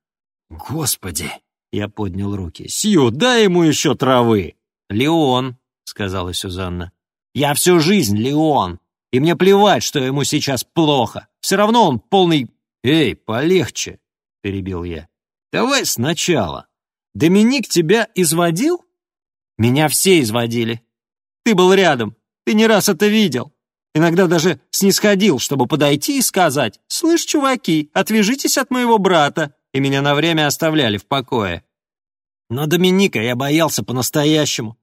«Господи!» — я поднял руки. «Сью, дай ему еще травы!» «Леон», — сказала Сюзанна. «Я всю жизнь Леон, и мне плевать, что ему сейчас плохо. Все равно он полный...» «Эй, полегче!» — перебил я. «Давай сначала. Доминик тебя изводил?» «Меня все изводили. Ты был рядом, ты не раз это видел. Иногда даже снисходил, чтобы подойти и сказать, «Слышь, чуваки, отвяжитесь от моего брата», и меня на время оставляли в покое. Но Доминика я боялся по-настоящему.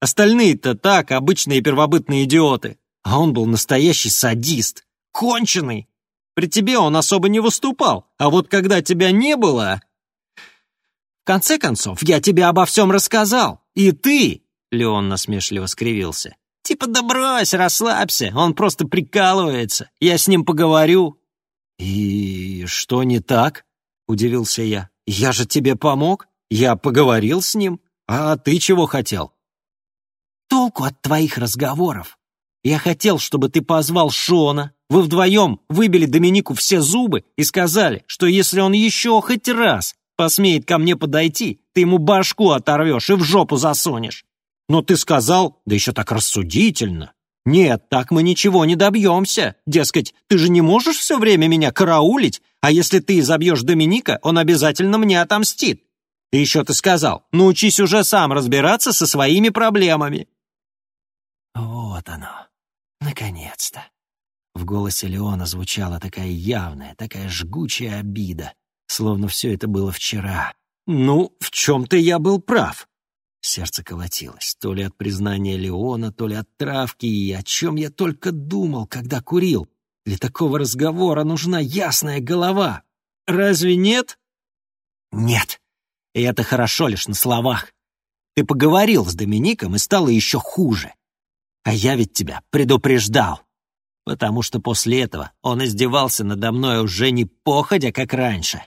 Остальные-то так, обычные первобытные идиоты. А он был настоящий садист, конченый. При тебе он особо не выступал, а вот когда тебя не было... В конце концов, я тебе обо всем рассказал. И ты, Леон насмешливо скривился, типа да брось, расслабься, он просто прикалывается, я с ним поговорю. И что не так? Удивился я. Я же тебе помог, я поговорил с ним, а ты чего хотел? Толку от твоих разговоров. Я хотел, чтобы ты позвал Шона, вы вдвоем выбили Доминику все зубы и сказали, что если он еще хоть раз посмеет ко мне подойти, ты ему башку оторвешь и в жопу засунешь. Но ты сказал, да еще так рассудительно. Нет, так мы ничего не добьемся. Дескать, ты же не можешь все время меня караулить, а если ты изобьешь Доминика, он обязательно мне отомстит. И еще ты сказал, научись уже сам разбираться со своими проблемами. Вот оно, наконец-то. В голосе Леона звучала такая явная, такая жгучая обида, словно все это было вчера. «Ну, в чем-то я был прав». Сердце колотилось, то ли от признания Леона, то ли от травки, и о чем я только думал, когда курил. Для такого разговора нужна ясная голова. Разве нет? Нет. И это хорошо лишь на словах. Ты поговорил с Домиником, и стало еще хуже. А я ведь тебя предупреждал потому что после этого он издевался надо мной уже не походя, как раньше.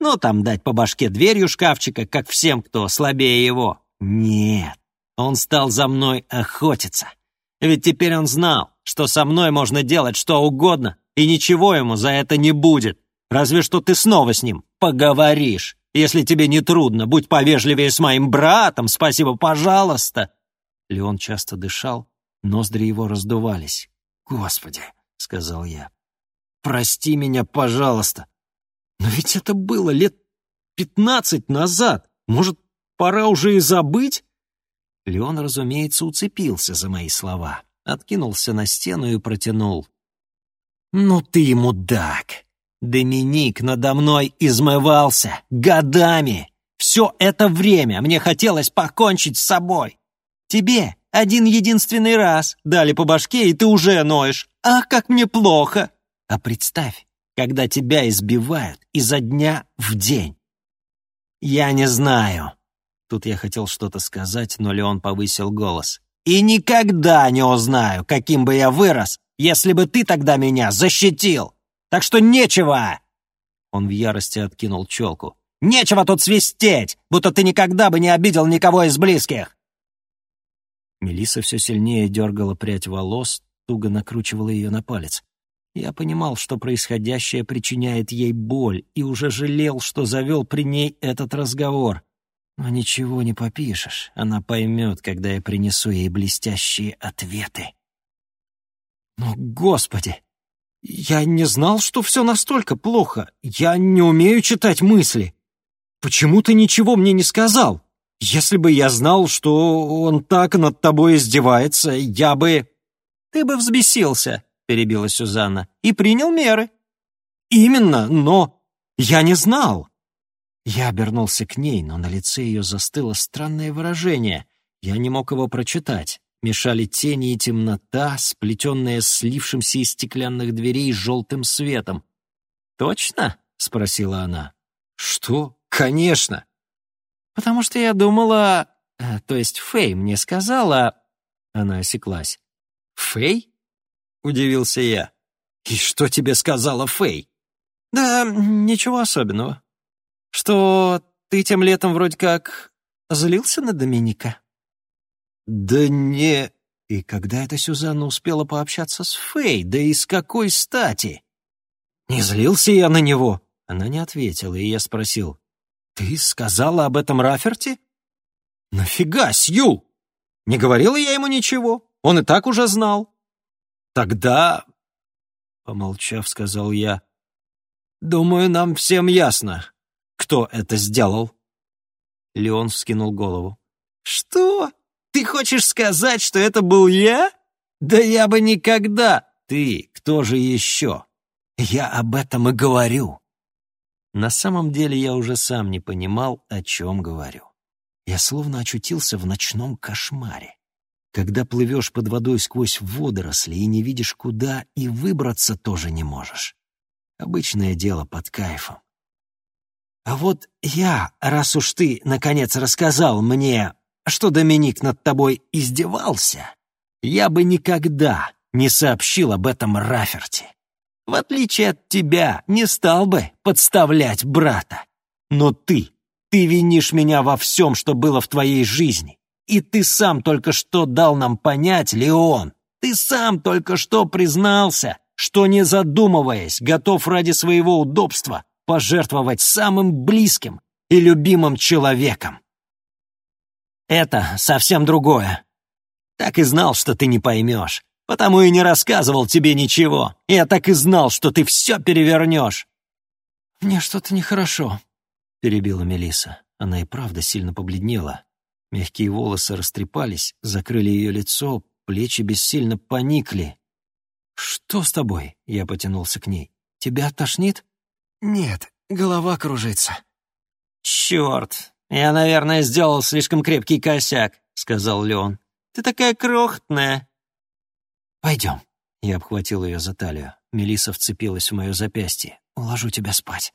Ну, там дать по башке дверью шкафчика, как всем, кто слабее его. Нет, он стал за мной охотиться. Ведь теперь он знал, что со мной можно делать что угодно, и ничего ему за это не будет. Разве что ты снова с ним поговоришь. Если тебе не трудно, будь повежливее с моим братом, спасибо, пожалуйста». Леон часто дышал, ноздри его раздувались. «Господи», — сказал я, — «прости меня, пожалуйста. Но ведь это было лет пятнадцать назад. Может, пора уже и забыть?» Леон, разумеется, уцепился за мои слова, откинулся на стену и протянул. «Ну ты мудак! Доминик надо мной измывался годами! Все это время мне хотелось покончить с собой! Тебе один единственный раз дали по башке, и ты уже ноешь! Ах, как мне плохо! А представь, когда тебя избивают изо дня в день! Я не знаю!» Тут я хотел что-то сказать, но Леон повысил голос. «И никогда не узнаю, каким бы я вырос, если бы ты тогда меня защитил! Так что нечего!» Он в ярости откинул челку. «Нечего тут свистеть, будто ты никогда бы не обидел никого из близких!» Мелиса все сильнее дергала прядь волос, туго накручивала ее на палец. Я понимал, что происходящее причиняет ей боль, и уже жалел, что завел при ней этот разговор. Но ничего не попишешь, она поймет, когда я принесу ей блестящие ответы. Но, Господи, я не знал, что все настолько плохо. Я не умею читать мысли. Почему ты ничего мне не сказал? Если бы я знал, что он так над тобой издевается, я бы... Ты бы взбесился, перебила Сюзанна, и принял меры. Именно, но я не знал. Я обернулся к ней, но на лице ее застыло странное выражение. Я не мог его прочитать. Мешали тени и темнота, сплетенная слившимся из стеклянных дверей желтым светом. «Точно?» — спросила она. «Что? Конечно!» «Потому что я думала... Э, то есть Фэй мне сказала...» Она осеклась. «Фэй?» — удивился я. «И что тебе сказала Фэй?» «Да ничего особенного что ты тем летом вроде как злился на Доминика?» «Да не...» И когда эта Сюзанна успела пообщаться с Фей, да и с какой стати? «Не злился я на него?» Она не ответила, и я спросил. «Ты сказала об этом Раферти?» «Нафига, Сью? Не говорила я ему ничего. Он и так уже знал». «Тогда...» Помолчав, сказал я. «Думаю, нам всем ясно, кто это сделал?» Леон вскинул голову. «Что? Ты хочешь сказать, что это был я? Да я бы никогда...» «Ты, кто же еще?» «Я об этом и говорю». На самом деле я уже сам не понимал, о чем говорю. Я словно очутился в ночном кошмаре. Когда плывешь под водой сквозь водоросли и не видишь куда, и выбраться тоже не можешь. Обычное дело под кайфом. А вот я, раз уж ты, наконец, рассказал мне, что Доминик над тобой издевался, я бы никогда не сообщил об этом Раферти. В отличие от тебя, не стал бы подставлять брата. Но ты, ты винишь меня во всем, что было в твоей жизни. И ты сам только что дал нам понять, Леон, ты сам только что признался, что, не задумываясь, готов ради своего удобства пожертвовать самым близким и любимым человеком. Это совсем другое. Так и знал, что ты не поймешь, потому и не рассказывал тебе ничего. Я так и знал, что ты все перевернешь. «Мне что-то нехорошо», — перебила Мелиса. Она и правда сильно побледнела. Мягкие волосы растрепались, закрыли ее лицо, плечи бессильно поникли. «Что с тобой?» — я потянулся к ней. «Тебя тошнит?» «Нет, голова кружится». «Черт, я, наверное, сделал слишком крепкий косяк», — сказал Леон. «Ты такая крохотная». «Пойдем». Я обхватил ее за талию. Мелиса вцепилась в мое запястье. «Уложу тебя спать».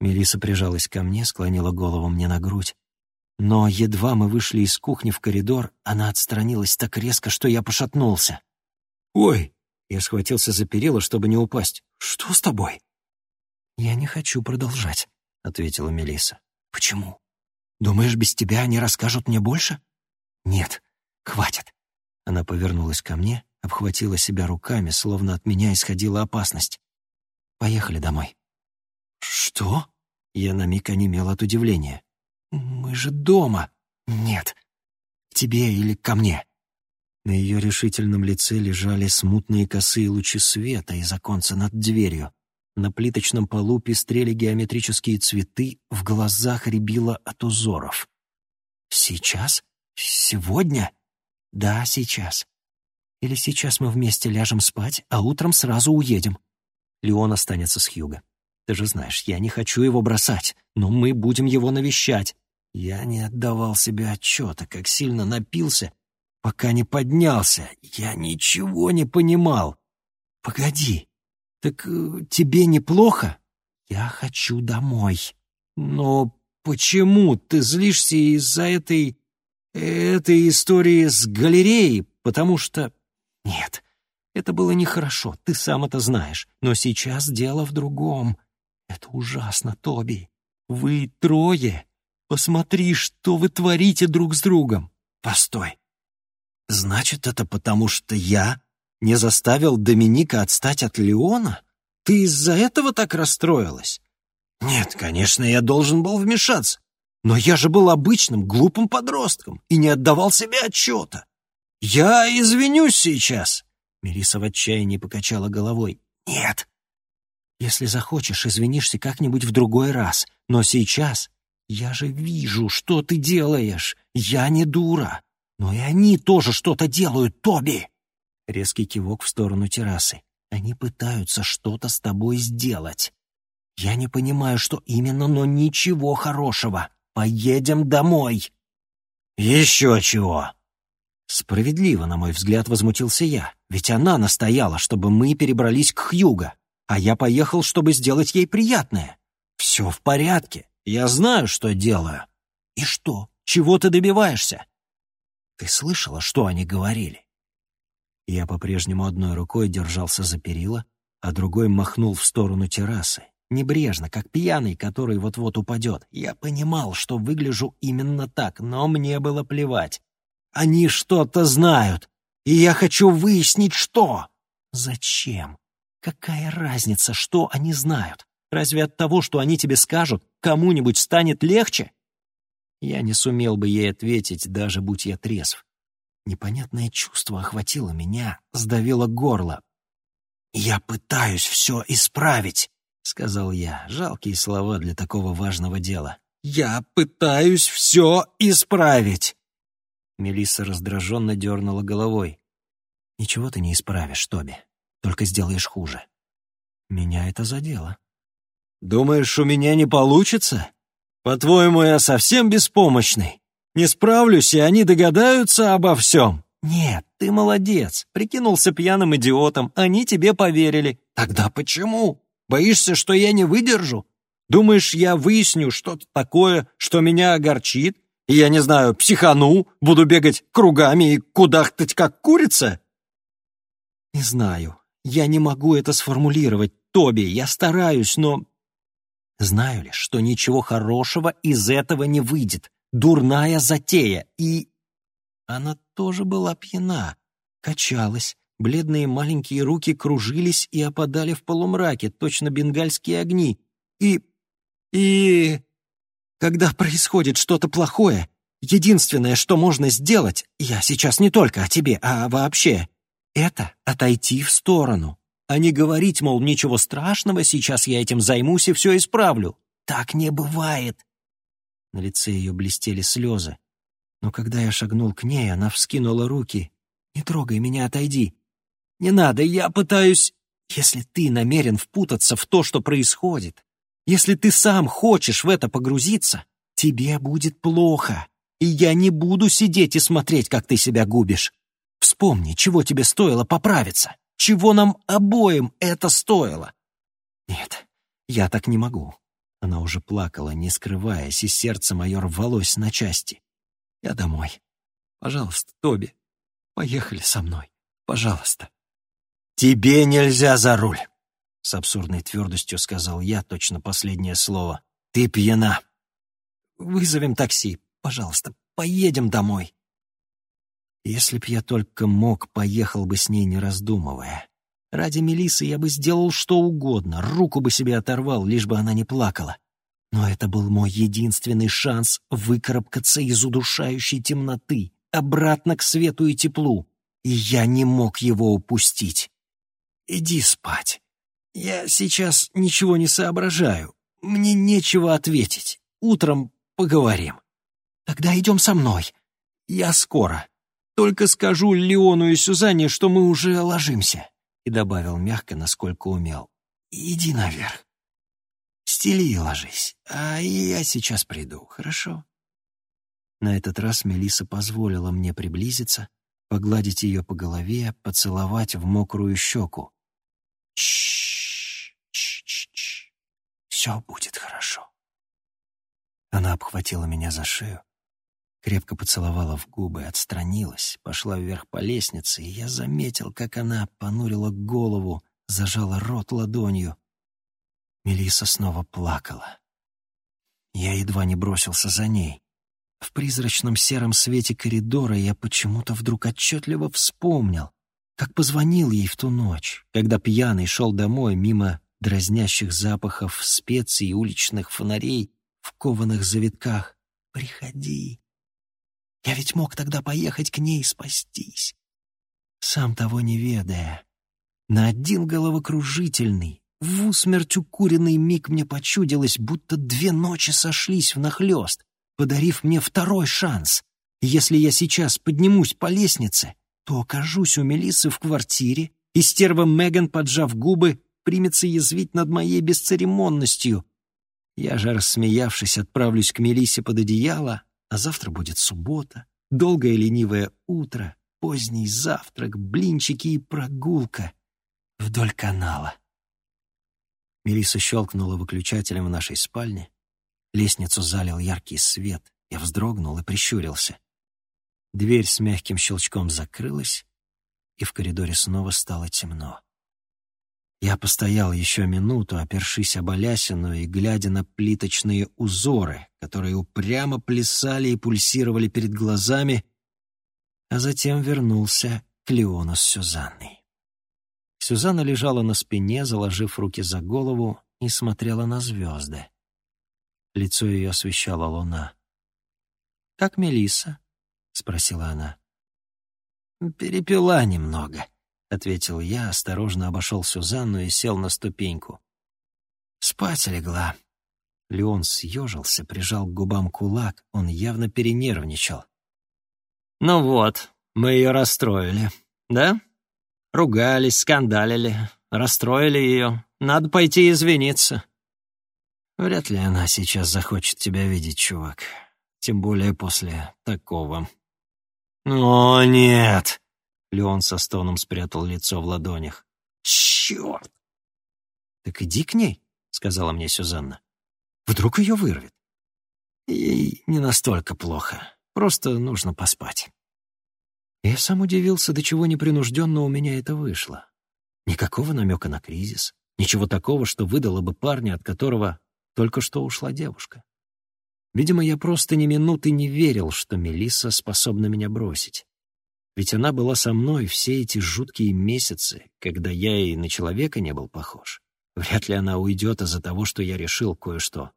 Мелиса прижалась ко мне, склонила голову мне на грудь. Но едва мы вышли из кухни в коридор, она отстранилась так резко, что я пошатнулся. «Ой!» — я схватился за перила, чтобы не упасть. «Что с тобой?» «Я не хочу продолжать», — ответила Мелиса. «Почему? Думаешь, без тебя они расскажут мне больше?» «Нет, хватит». Она повернулась ко мне, обхватила себя руками, словно от меня исходила опасность. «Поехали домой». «Что?» Я на миг онемел от удивления. «Мы же дома!» «Нет. К тебе или ко мне?» На ее решительном лице лежали смутные косые лучи света из оконца над дверью. На плиточном полу пестрели геометрические цветы, в глазах рябило от узоров. «Сейчас? Сегодня?» «Да, сейчас. Или сейчас мы вместе ляжем спать, а утром сразу уедем. Леон останется с Хьюго. Ты же знаешь, я не хочу его бросать, но мы будем его навещать. Я не отдавал себе отчета, как сильно напился, пока не поднялся. Я ничего не понимал. Погоди, так э, тебе неплохо? Я хочу домой. Но почему ты злишься из-за этой... этой истории с галереей? Потому что... Нет, это было нехорошо, ты сам это знаешь. Но сейчас дело в другом. Это ужасно, Тоби. Вы трое Посмотри, что вы творите друг с другом. Постой. Значит, это потому, что я не заставил Доминика отстать от Леона? Ты из-за этого так расстроилась? Нет, конечно, я должен был вмешаться. Но я же был обычным, глупым подростком и не отдавал себе отчета. Я извинюсь сейчас. Мириса в отчаянии покачала головой. Нет. Если захочешь, извинишься как-нибудь в другой раз. Но сейчас «Я же вижу, что ты делаешь. Я не дура. Но и они тоже что-то делают, Тоби!» Резкий кивок в сторону террасы. «Они пытаются что-то с тобой сделать. Я не понимаю, что именно, но ничего хорошего. Поедем домой!» «Еще чего!» Справедливо, на мой взгляд, возмутился я. Ведь она настояла, чтобы мы перебрались к Хьюго, а я поехал, чтобы сделать ей приятное. Все в порядке. Я знаю, что делаю. И что? Чего ты добиваешься? Ты слышала, что они говорили? Я по-прежнему одной рукой держался за перила, а другой махнул в сторону террасы. Небрежно, как пьяный, который вот-вот упадет. Я понимал, что выгляжу именно так, но мне было плевать. Они что-то знают, и я хочу выяснить, что. Зачем? Какая разница, что они знают? Разве от того, что они тебе скажут, кому-нибудь станет легче? Я не сумел бы ей ответить, даже будь я трезв. Непонятное чувство охватило меня, сдавило горло. «Я пытаюсь все исправить», — сказал я. Жалкие слова для такого важного дела. «Я пытаюсь все исправить!» Мелисса раздраженно дернула головой. «Ничего ты не исправишь, Тоби. Только сделаешь хуже». Меня это задело. Думаешь, у меня не получится? По-твоему, я совсем беспомощный? Не справлюсь, и они догадаются обо всем? Нет, ты молодец. Прикинулся пьяным идиотом, они тебе поверили. Тогда почему? Боишься, что я не выдержу? Думаешь, я выясню что-то такое, что меня огорчит? И я, не знаю, психану, буду бегать кругами и кудахтать, как курица? Не знаю. Я не могу это сформулировать, Тоби. Я стараюсь, но Знаю лишь, что ничего хорошего из этого не выйдет. Дурная затея. И... Она тоже была пьяна. Качалась. Бледные маленькие руки кружились и опадали в полумраке, точно бенгальские огни. И... и... Когда происходит что-то плохое, единственное, что можно сделать, я сейчас не только о тебе, а вообще, это отойти в сторону, а не говорить, мол, ничего страшного, сейчас я этим займусь и все исправлю. Так не бывает. На лице ее блестели слезы. Но когда я шагнул к ней, она вскинула руки. «Не трогай меня, отойди». «Не надо, я пытаюсь...» «Если ты намерен впутаться в то, что происходит, если ты сам хочешь в это погрузиться, тебе будет плохо, и я не буду сидеть и смотреть, как ты себя губишь. Вспомни, чего тебе стоило поправиться». Чего нам обоим это стоило? Нет, я так не могу. Она уже плакала, не скрываясь, и сердце мое рвалось на части. Я домой. Пожалуйста, Тоби, поехали со мной. Пожалуйста. Тебе нельзя за руль, с абсурдной твердостью сказал я точно последнее слово. Ты пьяна. Вызовем такси. Пожалуйста, поедем домой. Если б я только мог, поехал бы с ней, не раздумывая. Ради Мелисы я бы сделал что угодно, руку бы себе оторвал, лишь бы она не плакала. Но это был мой единственный шанс выкарабкаться из удушающей темноты, обратно к свету и теплу, и я не мог его упустить. Иди спать. Я сейчас ничего не соображаю. Мне нечего ответить. Утром поговорим. Тогда идем со мной. Я скоро. Только скажу Леону и Сюзанне, что мы уже ложимся. И добавил мягко, насколько умел. Иди наверх. Стели и ложись, а я сейчас приду, хорошо? На этот раз Мелиса позволила мне приблизиться, погладить ее по голове, поцеловать в мокрую щеку. Чш, чш, чш, все будет хорошо. Она обхватила меня за шею, крепко поцеловала в губы, отстранилась, пошла вверх по лестнице, и я заметил, как она понурила голову, зажала рот ладонью. Мелиса снова плакала. Я едва не бросился за ней. В призрачном сером свете коридора я почему-то вдруг отчетливо вспомнил, как позвонил ей в ту ночь, когда пьяный шел домой мимо дразнящих запахов специй и уличных фонарей в кованых завитках. «Приходи, я ведь мог тогда поехать к ней спастись. Сам того не ведая, на один головокружительный, в усмерть укуренный миг мне почудилось, будто две ночи сошлись внахлёст, подарив мне второй шанс. Если я сейчас поднимусь по лестнице, то окажусь у Мелисы в квартире, и стерва Меган, поджав губы, примется язвить над моей бесцеремонностью. Я же, рассмеявшись, отправлюсь к Мелисе под одеяло, а завтра будет суббота, долгое ленивое утро, поздний завтрак, блинчики и прогулка вдоль канала. Мелисса щелкнула выключателем в нашей спальне. Лестницу залил яркий свет. Я вздрогнул и прищурился. Дверь с мягким щелчком закрылась, и в коридоре снова стало темно. Я постоял еще минуту, опершись об Алясину и глядя на плиточные узоры, которые упрямо плясали и пульсировали перед глазами, а затем вернулся к Леону с Сюзанной. Сюзанна лежала на спине, заложив руки за голову, и смотрела на звезды. Лицо ее освещала луна. «Как Мелисса?» — спросила она. «Перепила немного», — ответил я, осторожно обошел Сюзанну и сел на ступеньку. «Спать легла». Леон съежился, прижал к губам кулак, он явно перенервничал. «Ну вот, мы ее расстроили, да? Ругались, скандалили, расстроили ее. Надо пойти извиниться». «Вряд ли она сейчас захочет тебя видеть, чувак. Тем более после такого». «О, нет!» Леон со стоном спрятал лицо в ладонях. «Черт!» «Так иди к ней», — сказала мне Сюзанна. «Вдруг ее вырвет?» «Ей не настолько плохо. Просто нужно поспать». Я сам удивился, до чего непринужденно у меня это вышло. Никакого намека на кризис, ничего такого, что выдало бы парня, от которого только что ушла девушка. Видимо, я просто ни минуты не верил, что Мелисса способна меня бросить. Ведь она была со мной все эти жуткие месяцы, когда я и на человека не был похож. Вряд ли она уйдет из-за того, что я решил кое-что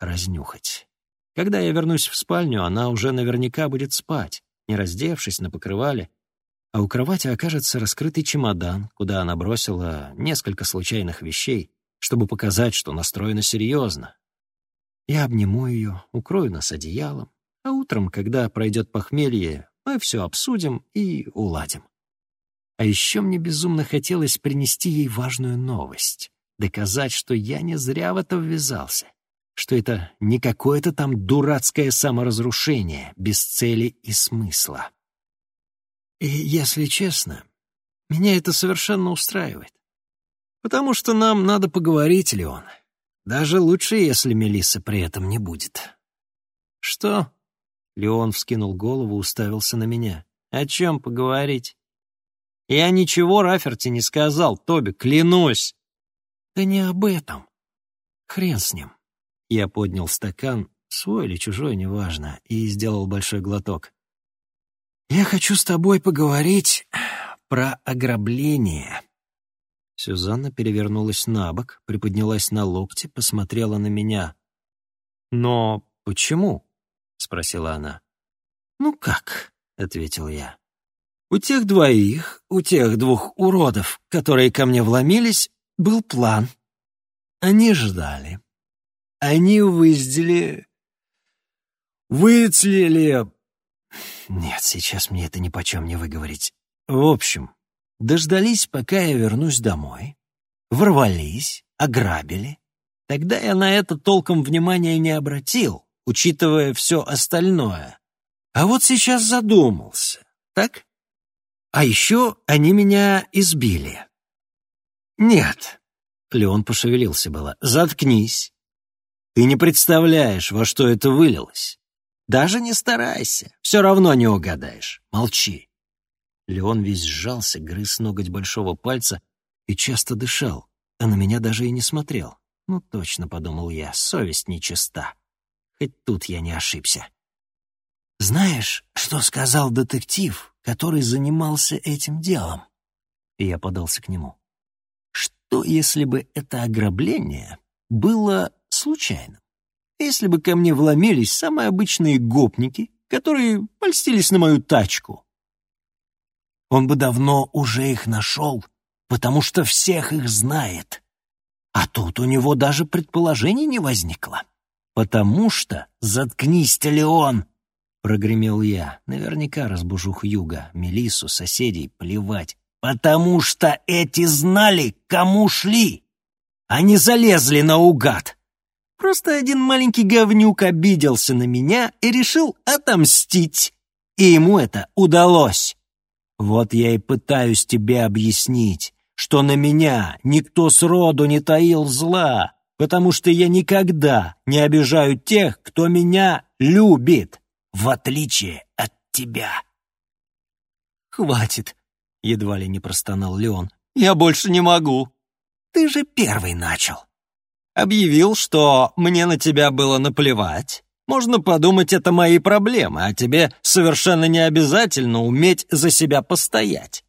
разнюхать. Когда я вернусь в спальню, она уже наверняка будет спать, не раздевшись на покрывале, а у кровати окажется раскрытый чемодан, куда она бросила несколько случайных вещей, чтобы показать, что настроена серьезно. Я обниму ее, укрою нас одеялом, а утром, когда пройдет похмелье, мы все обсудим и уладим. А еще мне безумно хотелось принести ей важную новость, доказать, что я не зря в это ввязался, что это не какое-то там дурацкое саморазрушение без цели и смысла. И, если честно, меня это совершенно устраивает. Потому что нам надо поговорить, Леон. Даже лучше, если Мелисса при этом не будет. Что? Леон вскинул голову, уставился на меня. «О чем поговорить?» «Я ничего Раферти не сказал, Тоби, клянусь!» «Да не об этом. Хрен с ним». Я поднял стакан, свой или чужой, неважно, и сделал большой глоток. «Я хочу с тобой поговорить про ограбление». Сюзанна перевернулась на бок, приподнялась на локте, посмотрела на меня. «Но почему?» — спросила она. «Ну как?» — ответил я. «У тех двоих, у тех двух уродов, которые ко мне вломились, был план. Они ждали. Они выздели... Выцлили... Нет, сейчас мне это нипочем не выговорить. В общем, дождались, пока я вернусь домой. Ворвались, ограбили. Тогда я на это толком внимания не обратил, учитывая все остальное. А вот сейчас задумался, так? А еще они меня избили. Нет. Леон пошевелился было. Заткнись. Ты не представляешь, во что это вылилось. Даже не старайся, все равно не угадаешь. Молчи. Леон весь сжался, грыз ноготь большого пальца и часто дышал, а на меня даже и не смотрел. Ну, точно, подумал я, совесть нечиста. Хоть тут я не ошибся. «Знаешь, что сказал детектив, который занимался этим делом?» И я подался к нему. «Что, если бы это ограбление было случайным? Если бы ко мне вломились самые обычные гопники, которые польстились на мою тачку? Он бы давно уже их нашел, потому что всех их знает. А тут у него даже предположений не возникло. Потому что, заткнись ты, Леон, прогремел я. Наверняка разбужу Хьюга, Мелиссу, соседей, плевать. Потому что эти знали, кому шли. Они залезли наугад. Просто один маленький говнюк обиделся на меня и решил отомстить. И ему это удалось. Вот я и пытаюсь тебе объяснить, что на меня никто сроду не таил зла, потому что я никогда не обижаю тех, кто меня любит в отличие от тебя. «Хватит!» — едва ли не простонал Леон. «Я больше не могу!» «Ты же первый начал!» «Объявил, что мне на тебя было наплевать. Можно подумать, это мои проблемы, а тебе совершенно не обязательно уметь за себя постоять».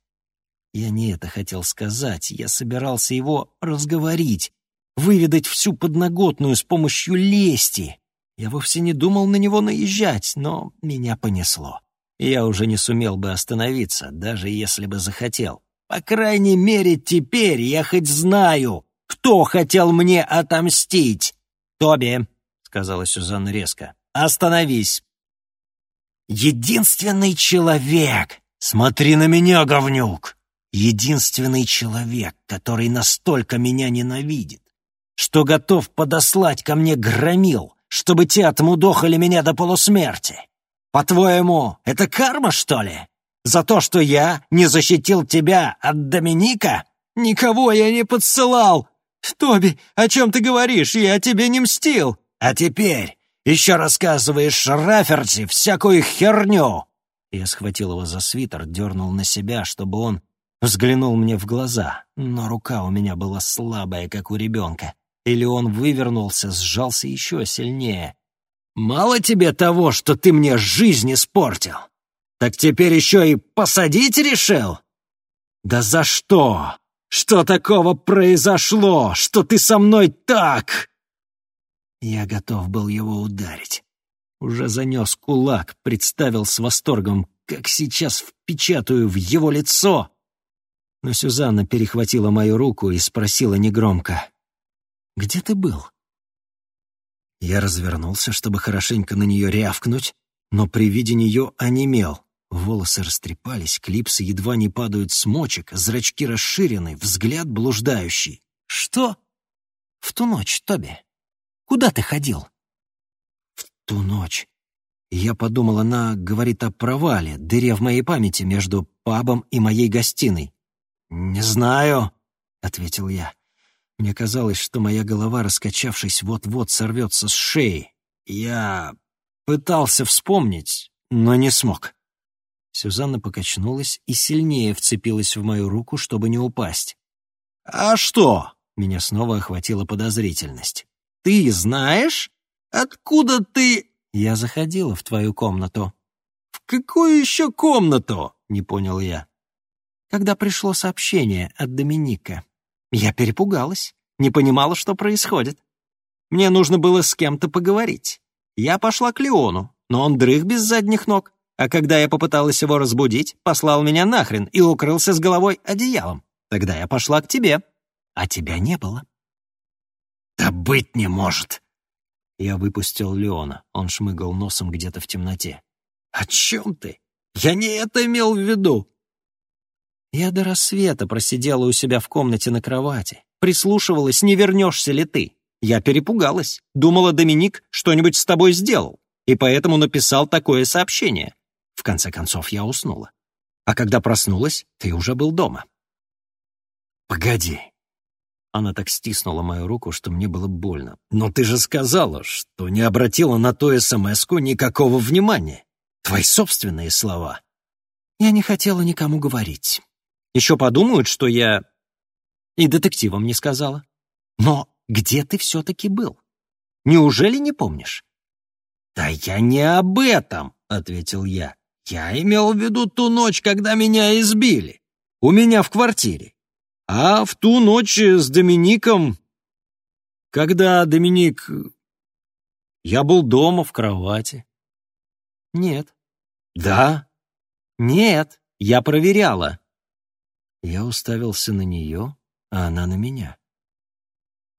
Я не это хотел сказать, я собирался его разговорить, выведать всю подноготную с помощью лести. Я вовсе не думал на него наезжать, но меня понесло. Я уже не сумел бы остановиться, даже если бы захотел. По крайней мере, теперь я хоть знаю, кто хотел мне отомстить. «Тоби», — сказала Сюзанна резко, — «остановись». «Единственный человек! Смотри на меня, говнюк! Единственный человек, который настолько меня ненавидит, что готов подослать ко мне громил, чтобы те отмудохали меня до полусмерти. По-твоему, это карма, что ли? За то, что я не защитил тебя от Доминика? Никого я не подсылал. Тоби, о чем ты говоришь? Я тебе не мстил. А теперь еще рассказываешь Раферти всякую херню. Я схватил его за свитер, дернул на себя, чтобы он взглянул мне в глаза, но рука у меня была слабая, как у ребенка. Или он вывернулся, сжался еще сильнее. «Мало тебе того, что ты мне жизнь испортил? Так теперь еще и посадить решил?» «Да за что? Что такого произошло, что ты со мной так?» Я готов был его ударить. Уже занес кулак, представил с восторгом, как сейчас впечатаю в его лицо. Но Сюзанна перехватила мою руку и спросила негромко. Где ты был?» Я развернулся, чтобы хорошенько на нее рявкнуть, но при виде нее онемел. Волосы растрепались, клипсы едва не падают с мочек, зрачки расширены, взгляд блуждающий. «Что?» «В ту ночь, Тоби. Куда ты ходил?» «В ту ночь». Я подумал, она говорит о провале, дыре в моей памяти между пабом и моей гостиной. «Не знаю», — ответил я. Мне казалось, что моя голова, раскачавшись, вот-вот сорвется с шеи. Я пытался вспомнить, но не смог. Сюзанна покачнулась и сильнее вцепилась в мою руку, чтобы не упасть. «А что?» — меня снова охватила подозрительность. «Ты знаешь, откуда ты...» «Я заходила в твою комнату». «В какую еще комнату?» — не понял я. Когда пришло сообщение от Доминика, я перепугалась, не понимала, что происходит. Мне нужно было с кем-то поговорить. Я пошла к Леону, но он дрых без задних ног, а когда я попыталась его разбудить, послал меня нахрен и укрылся с головой одеялом. Тогда я пошла к тебе, а тебя не было. «Да быть не может!» Я выпустил Леона, он шмыгал носом где-то в темноте. «О чем ты? Я не это имел в виду!» Я до рассвета просидела у себя в комнате на кровати, прислушивалась, не вернешься ли ты. Я перепугалась, думала, Доминик что-нибудь с тобой сделал, и поэтому написал такое сообщение. В конце концов, я уснула. А когда проснулась, ты уже был дома. «Погоди». Она так стиснула мою руку, что мне было больно. «Но ты же сказала, что не обратила на ту смс никакого внимания. Твои собственные слова». Я не хотела никому говорить. Еще подумают, что я и детективам не сказала. Но где ты все-таки был? Неужели не помнишь? «Да я не об этом», — ответил я. «Я имел в виду ту ночь, когда меня избили. У меня в квартире. А в ту ночь с Домиником... Когда Доминик... Я был дома в кровати». «Нет». «Да?» «Нет, я проверяла». Я уставился на нее, а она на меня.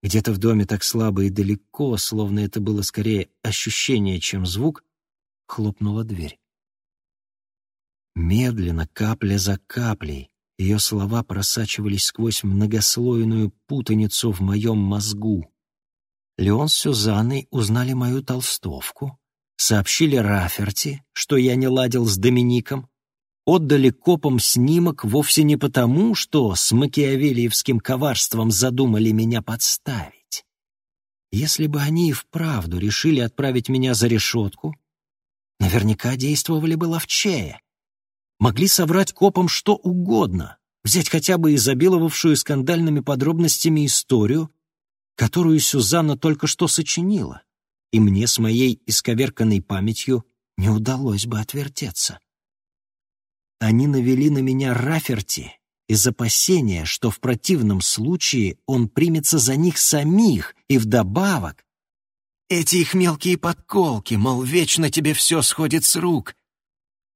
Где-то в доме так слабо и далеко, словно это было скорее ощущение, чем звук, хлопнула дверь. Медленно, капля за каплей, ее слова просачивались сквозь многослойную путаницу в моем мозгу. Леон с Сюзанной узнали мою толстовку, сообщили Раферти, что я не ладил с Домиником, отдали копам снимок вовсе не потому, что с макиавелиевским коварством задумали меня подставить. Если бы они и вправду решили отправить меня за решетку, наверняка действовали бы ловчее. Могли соврать копам что угодно, взять хотя бы изобиловавшую скандальными подробностями историю, которую Сюзанна только что сочинила, и мне с моей исковерканной памятью не удалось бы отвертеться. Они навели на меня Раферти из опасения, что в противном случае он примется за них самих, и вдобавок эти их мелкие подколки, мол, вечно тебе все сходит с рук,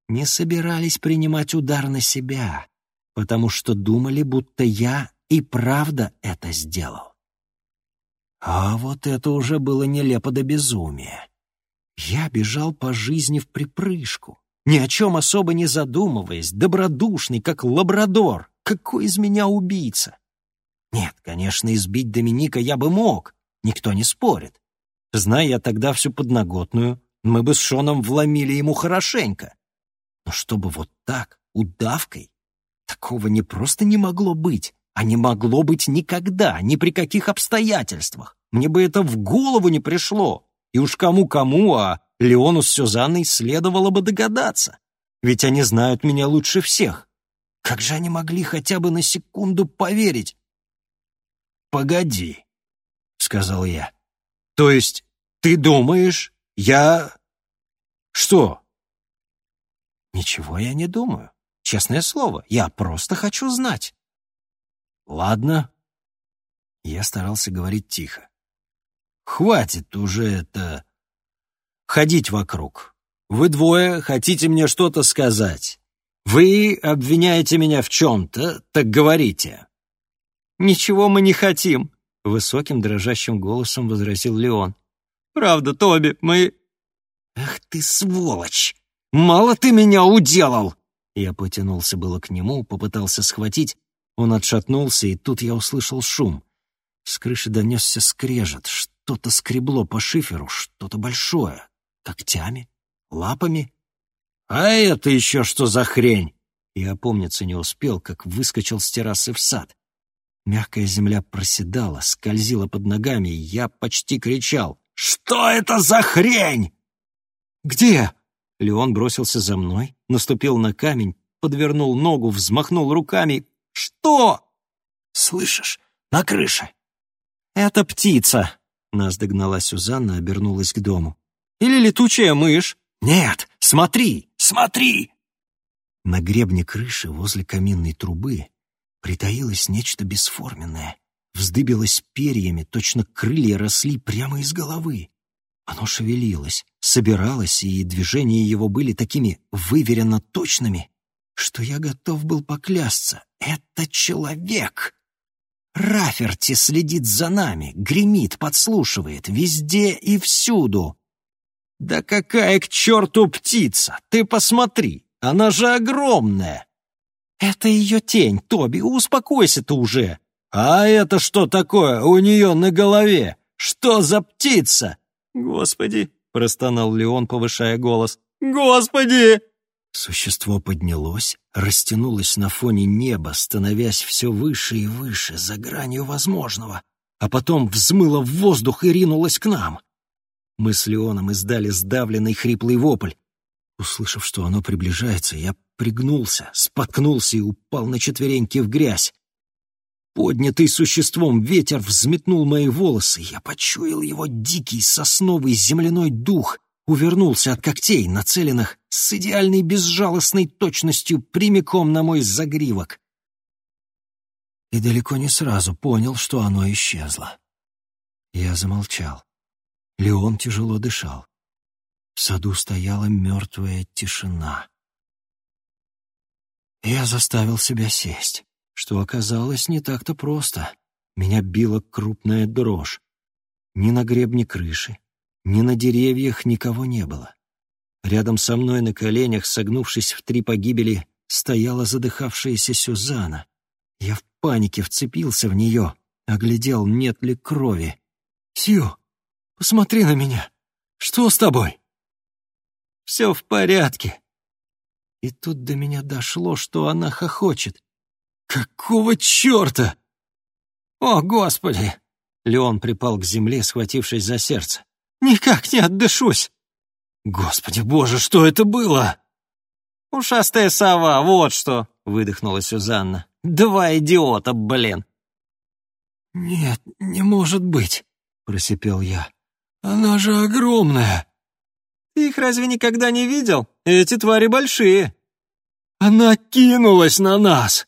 не собирались принимать удар на себя, потому что думали, будто я и правда это сделал. А вот это уже было нелепо до безумия. Я бежал по жизни в припрыжку, ни о чем особо не задумываясь, добродушный, как лабрадор. Какой из меня убийца? Нет, конечно, избить Доминика я бы мог, никто не спорит. Зная я тогда всю подноготную, мы бы с Шоном вломили ему хорошенько. Но чтобы вот так, удавкой, такого не просто не могло быть, а не могло быть никогда, ни при каких обстоятельствах. Мне бы это в голову не пришло. И уж кому-кому, а Леону с Сюзанной следовало бы догадаться. Ведь они знают меня лучше всех. Как же они могли хотя бы на секунду поверить? «Погоди», — сказал я. «То есть ты думаешь, я...» «Что?» «Ничего я не думаю. Честное слово, я просто хочу знать». «Ладно». Я старался говорить тихо. «Хватит уже это ходить вокруг. Вы двое хотите мне что-то сказать. Вы обвиняете меня в чем-то, так говорите». «Ничего мы не хотим», — высоким дрожащим голосом возразил Леон. «Правда, Тоби, мы...» «Ах ты сволочь! Мало ты меня уделал!» Я потянулся было к нему, попытался схватить. Он отшатнулся, и тут я услышал шум. С крыши донесся скрежет. Что-то скребло по шиферу, что-то большое. Когтями? Лапами? А это еще что за хрень? Я опомниться не успел, как выскочил с террасы в сад. Мягкая земля проседала, скользила под ногами, и я почти кричал. «Что это за хрень?» «Где?» Леон бросился за мной, наступил на камень, подвернул ногу, взмахнул руками. «Что?» «Слышишь, на крыше». «Это птица», — нас догнала Сюзанна, обернулась к дому. Или летучая мышь? Нет, смотри, смотри! Смотри!» На гребне крыши возле каминной трубы притаилось нечто бесформенное. Вздыбилось перьями, точно крылья росли прямо из головы. Оно шевелилось, собиралось, и движения его были такими выверенно точными, что я готов был поклясться. Это человек! Раферти следит за нами, гремит, подслушивает, везде и всюду. Да какая к черту птица! Ты посмотри, она же огромная! Это ее тень, Тоби, успокойся ты уже! А это что такое у нее на голове? Что за птица? Господи, простонал Леон, повышая голос. Господи! Существо поднялось, растянулось на фоне неба, становясь все выше и выше, за гранью возможного, а потом взмыло в воздух и ринулось к нам. Мы с Леоном издали сдавленный хриплый вопль. Услышав, что оно приближается, я пригнулся, споткнулся и упал на четвереньки в грязь. Поднятый существом ветер взметнул мои волосы, я почуял его дикий сосновый земляной дух — увернулся от когтей, нацеленных с идеальной безжалостной точностью прямиком на мой загривок. И далеко не сразу понял, что оно исчезло. Я замолчал. Леон тяжело дышал. В саду стояла мертвая тишина. Я заставил себя сесть, что оказалось не так-то просто. Меня била крупная дрожь. Ни на гребне крыши, ни на деревьях никого не было. Рядом со мной на коленях, согнувшись в три погибели, стояла задыхавшаяся Сюзанна. Я в панике вцепился в нее, оглядел, нет ли крови. «Сью, посмотри на меня! Что с тобой?» «Все в порядке». И тут до меня дошло, что она хохочет. «Какого черта?» «О, Господи!» Леон припал к земле, схватившись за сердце. Никак не отдышусь. Господи боже, что это было? Ушастая сова, вот что, выдохнула Сюзанна. Два идиота, блин. Нет, не может быть, просипел я. Она же огромная. Ты их разве никогда не видел? Эти твари большие. Она кинулась на нас.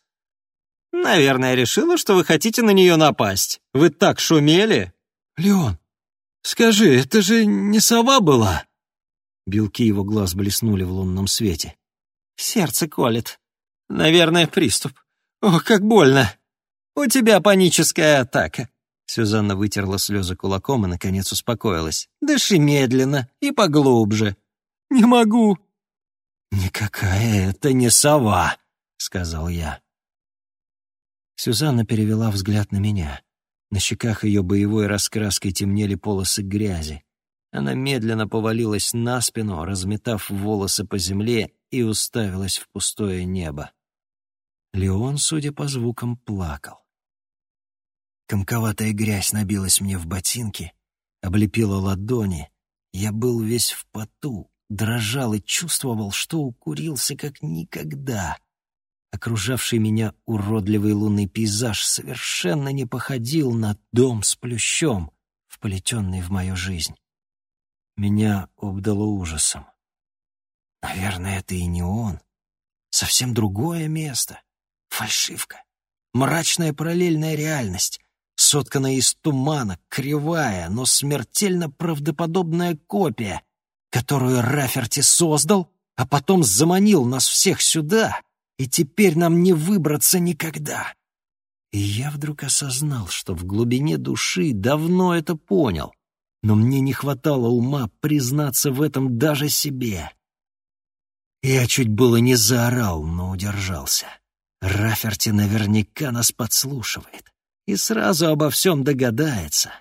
Наверное, решила, что вы хотите на нее напасть. Вы так шумели. Леон, «Скажи, это же не сова была?» Белки его глаз блеснули в лунном свете. «Сердце колет. Наверное, приступ. Ох, как больно. У тебя паническая атака». Сюзанна вытерла слезы кулаком и, наконец, успокоилась. «Дыши медленно и поглубже». «Не могу». «Никакая это не сова», — сказал я. Сюзанна перевела взгляд на меня. На щеках ее боевой раскраской темнели полосы грязи. Она медленно повалилась на спину, разметав волосы по земле, и уставилась в пустое небо. Леон, судя по звукам, плакал. Комковатая грязь набилась мне в ботинки, облепила ладони. Я был весь в поту, дрожал и чувствовал, что укурился как никогда. Окружавший меня уродливый лунный пейзаж совершенно не походил на дом с плющом, вплетенный в мою жизнь. Меня обдало ужасом. Наверное, это и не он. Совсем другое место. Фальшивка. Мрачная параллельная реальность, сотканная из тумана, кривая, но смертельно правдоподобная копия, которую Раферти создал, а потом заманил нас всех сюда — и теперь нам не выбраться никогда. И я вдруг осознал, что в глубине души давно это понял, но мне не хватало ума признаться в этом даже себе. Я чуть было не заорал, но удержался. Раферти наверняка нас подслушивает и сразу обо всем догадается.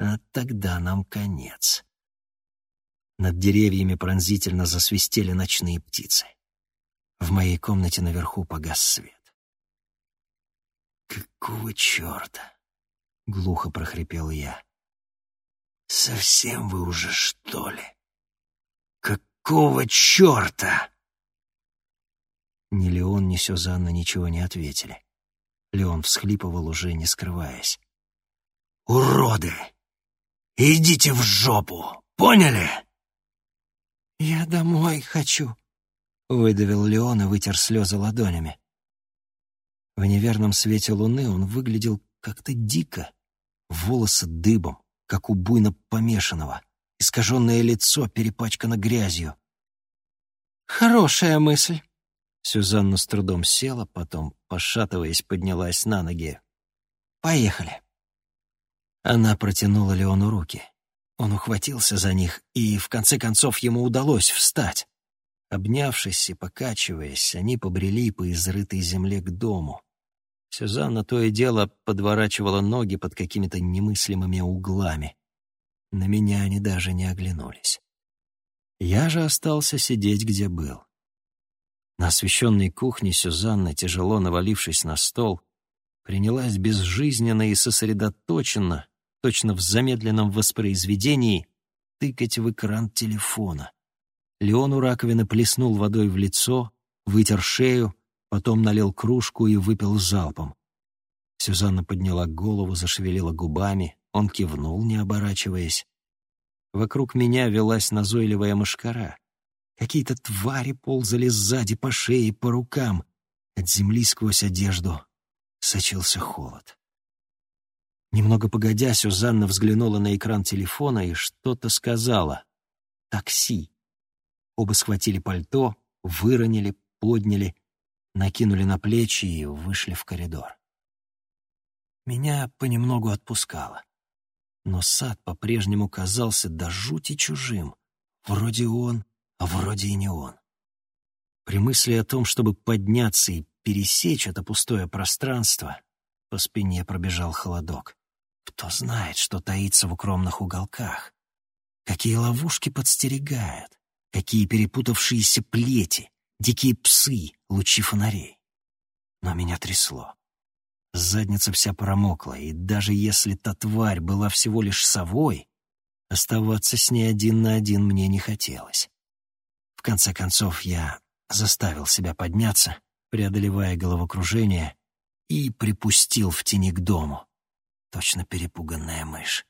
А тогда нам конец. Над деревьями пронзительно засвистели ночные птицы. В моей комнате наверху погас свет. «Какого черта?» — глухо прохрипел я. «Совсем вы уже, что ли? Какого черта?» Ни Леон, ни Сюзанна ничего не ответили. Леон всхлипывал, уже не скрываясь. «Уроды! Идите в жопу! Поняли?» «Я домой хочу», — выдавил Леон и вытер слезы ладонями. В неверном свете луны он выглядел как-то дико. Волосы дыбом, как у буйно помешанного. Искаженное лицо перепачкано грязью. «Хорошая мысль», Сюзанна с трудом села, потом, пошатываясь, поднялась на ноги. «Поехали». Она протянула Леону руки. Он ухватился за них, и в конце концов ему удалось встать. Обнявшись и покачиваясь, они побрели по изрытой земле к дому. Сюзанна то и дело подворачивала ноги под какими-то немыслимыми углами. На меня они даже не оглянулись. Я же остался сидеть, где был. На освещенной кухне Сюзанна, тяжело навалившись на стол, принялась безжизненно и сосредоточенно, точно в замедленном воспроизведении, тыкать в экран телефона. Леон у раковины плеснул водой в лицо, вытер шею, потом налил кружку и выпил залпом. Сюзанна подняла голову, зашевелила губами, он кивнул, не оборачиваясь. Вокруг меня велась назойливая мышкара. Какие-то твари ползали сзади по шее по рукам. От земли сквозь одежду сочился холод. Немного погодя, Сюзанна взглянула на экран телефона и что-то сказала. «Такси». Оба схватили пальто, выронили, подняли, накинули на плечи и вышли в коридор. Меня понемногу отпускало. Но сад по-прежнему казался до жути чужим. Вроде он, а вроде и не он. При мысли о том, чтобы подняться и пересечь это пустое пространство, по спине пробежал холодок. Кто знает, что таится в укромных уголках? Какие ловушки подстерегают? Какие перепутавшиеся плети, дикие псы, лучи фонарей? Но меня трясло. Задница вся промокла, и даже если та тварь была всего лишь совой, оставаться с ней один на один мне не хотелось. В конце концов, я заставил себя подняться, преодолевая головокружение, и припустил в тени к дому. Точно перепуганная мышь.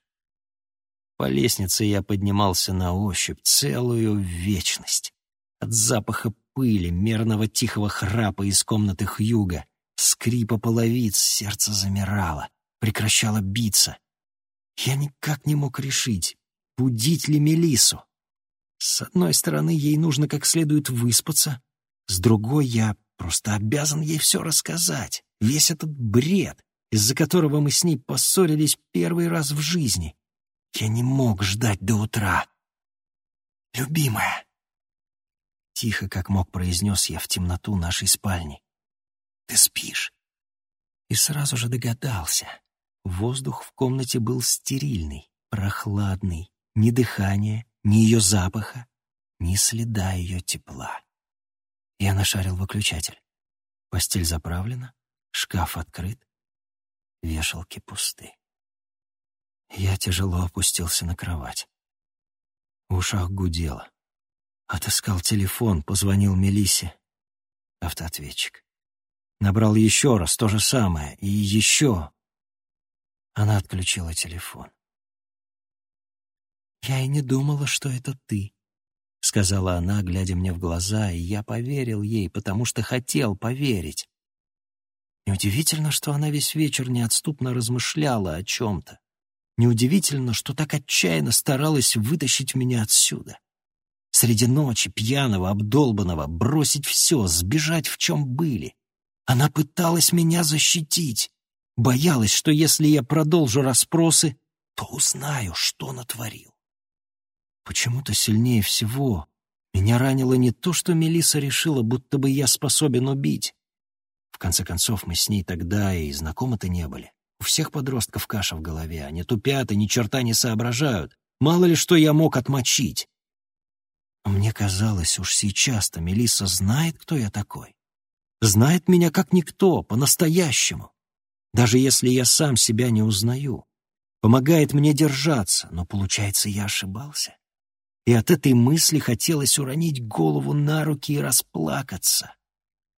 По лестнице я поднимался на ощупь целую вечность. От запаха пыли, мерного тихого храпа из комнаты Хьюга, скрипа половиц, сердце замирало, прекращало биться. Я никак не мог решить, будить ли Мелису. С одной стороны, ей нужно как следует выспаться, с другой, я просто обязан ей все рассказать. Весь этот бред, из-за которого мы с ней поссорились первый раз в жизни. Я не мог ждать до утра. «Любимая!» Тихо, как мог, произнес я в темноту нашей спальни. «Ты спишь?» И сразу же догадался. Воздух в комнате был стерильный, прохладный, ни дыхания, ни ее запаха, ни следа ее тепла. Я нашарил выключатель. Постель заправлена, шкаф открыт, вешалки пусты. Я тяжело опустился на кровать. В ушах гудело. Отыскал телефон, позвонил Мелисе. Автоответчик. Набрал еще раз то же самое. И еще. Она отключила телефон. «Я и не думала, что это ты», — сказала она, глядя мне в глаза, и я поверил ей, потому что хотел поверить. Неудивительно, что она весь вечер неотступно размышляла о чем-то. Неудивительно, что так отчаянно старалась вытащить меня отсюда. Среди ночи, пьяного, обдолбанного, бросить все, сбежать в чем были. Она пыталась меня защитить. Боялась, что если я продолжу расспросы, то узнаю, что натворил. Почему-то сильнее всего меня ранило не то, что Мелиса решила, будто бы я способен убить. В конце концов, мы с ней тогда и знакомы-то не были. У всех подростков каша в голове, они тупят и ни черта не соображают. Мало ли что я мог отмочить. Мне казалось, уж сейчас-то Мелисса знает, кто я такой. Знает меня как никто, по-настоящему. Даже если я сам себя не узнаю. Помогает мне держаться, но, получается, я ошибался и от этой мысли хотелось уронить голову на руки и расплакаться.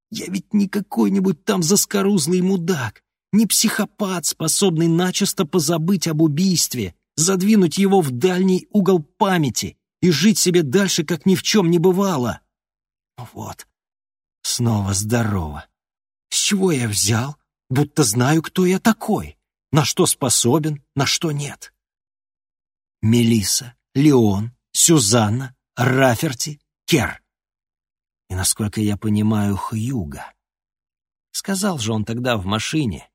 Я ведь не какой-нибудь там заскорузлый мудак, не психопат, способный начисто позабыть об убийстве, задвинуть его в дальний угол памяти и жить себе дальше, как ни в чем не бывало. Вот, Снова здорово. С чего я взял? Будто знаю, кто я такой, на что способен, на что нет. Мелиса, Леон, Сюзанна, Раферти, Кер. И, насколько я понимаю, Хьюга. Сказал же он тогда в машине.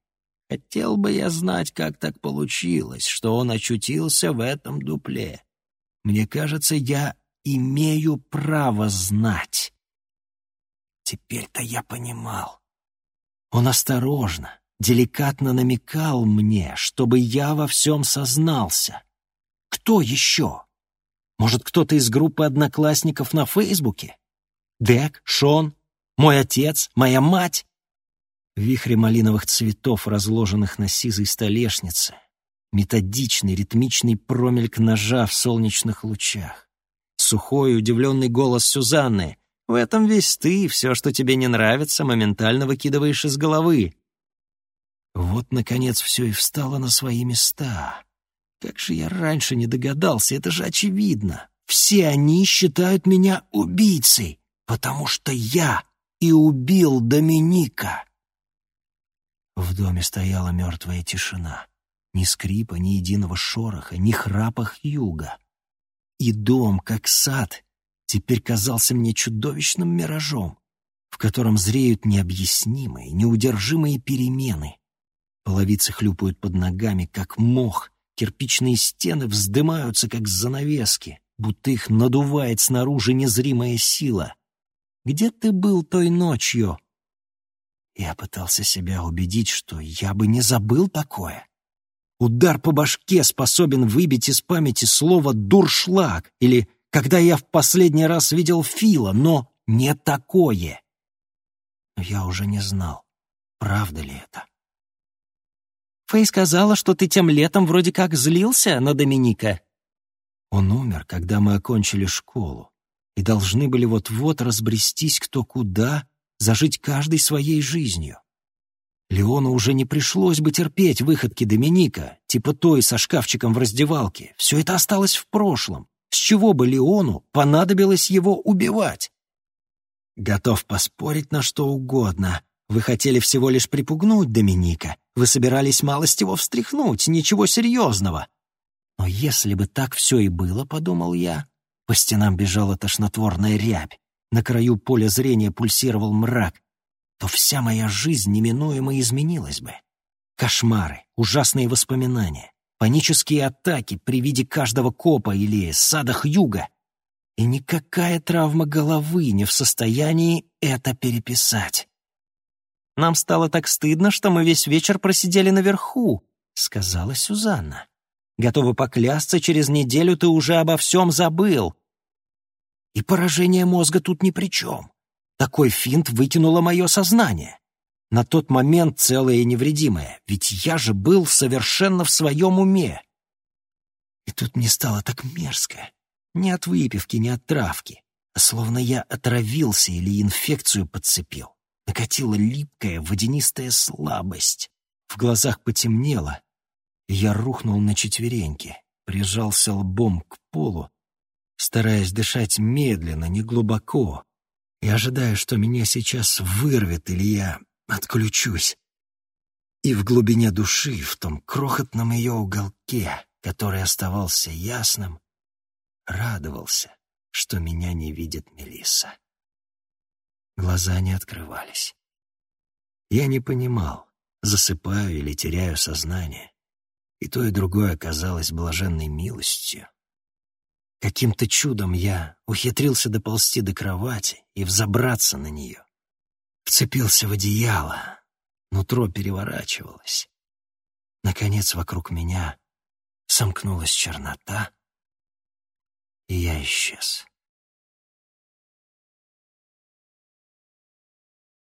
Хотел бы я знать, как так получилось, что он очутился в этом дупле. Мне кажется, я имею право знать. Теперь-то я понимал. Он осторожно, деликатно намекал мне, чтобы я во всем сознался. Кто еще? Может, кто-то из группы одноклассников на Фейсбуке? Дек, Шон, мой отец, моя мать? Вихри малиновых цветов, разложенных на сизой столешнице. Методичный, ритмичный промельк ножа в солнечных лучах. Сухой, удивленный голос Сюзанны. «В этом весь ты, все, что тебе не нравится, моментально выкидываешь из головы». Вот, наконец, все и встало на свои места. Как же я раньше не догадался, это же очевидно. Все они считают меня убийцей, потому что я и убил Доминика. В доме стояла мертвая тишина. Ни скрипа, ни единого шороха, ни храпа юга. И дом, как сад, теперь казался мне чудовищным миражом, в котором зреют необъяснимые, неудержимые перемены. Половицы хлюпают под ногами, как мох, кирпичные стены вздымаются, как занавески, будто их надувает снаружи незримая сила. «Где ты был той ночью?» Я пытался себя убедить, что я бы не забыл такое. Удар по башке способен выбить из памяти слово «дуршлаг» или «когда я в последний раз видел Фила», но не такое. Но я уже не знал, правда ли это. Фэй сказала, что ты тем летом вроде как злился на Доминика. Он умер, когда мы окончили школу, и должны были вот-вот разбрестись кто куда зажить каждой своей жизнью. Леону уже не пришлось бы терпеть выходки Доминика, типа той со шкафчиком в раздевалке. Все это осталось в прошлом. С чего бы Леону понадобилось его убивать? Готов поспорить на что угодно. Вы хотели всего лишь припугнуть Доминика. Вы собирались малость его встряхнуть, ничего серьезного. Но если бы так все и было, подумал я, по стенам бежала тошнотворная рябь на краю поля зрения пульсировал мрак, то вся моя жизнь неминуемо изменилась бы. Кошмары, ужасные воспоминания, панические атаки при виде каждого копа или садах юга. И никакая травма головы не в состоянии это переписать. «Нам стало так стыдно, что мы весь вечер просидели наверху», — сказала Сюзанна. «Готова поклясться, через неделю ты уже обо всем забыл. И поражение мозга тут ни при чем. Такой финт вытянуло мое сознание. На тот момент целое и невредимое, ведь я же был совершенно в своем уме. И тут мне стало так мерзко. Не от выпивки, не от травки, а словно я отравился или инфекцию подцепил. Накатила липкая водянистая слабость. В глазах потемнело, я рухнул на четвереньки, прижался лбом к полу стараясь дышать медленно, неглубоко, и ожидая, что меня сейчас вырвет или я отключусь. И в глубине души, в том крохотном ее уголке, который оставался ясным, радовался, что меня не видит Мелисса. Глаза не открывались. Я не понимал, засыпаю или теряю сознание, и то и другое оказалось блаженной милостью, Каким-то чудом я ухитрился доползти до кровати и взобраться на нее. Вцепился в одеяло, нутро переворачивалось. Наконец вокруг меня сомкнулась чернота, и я исчез.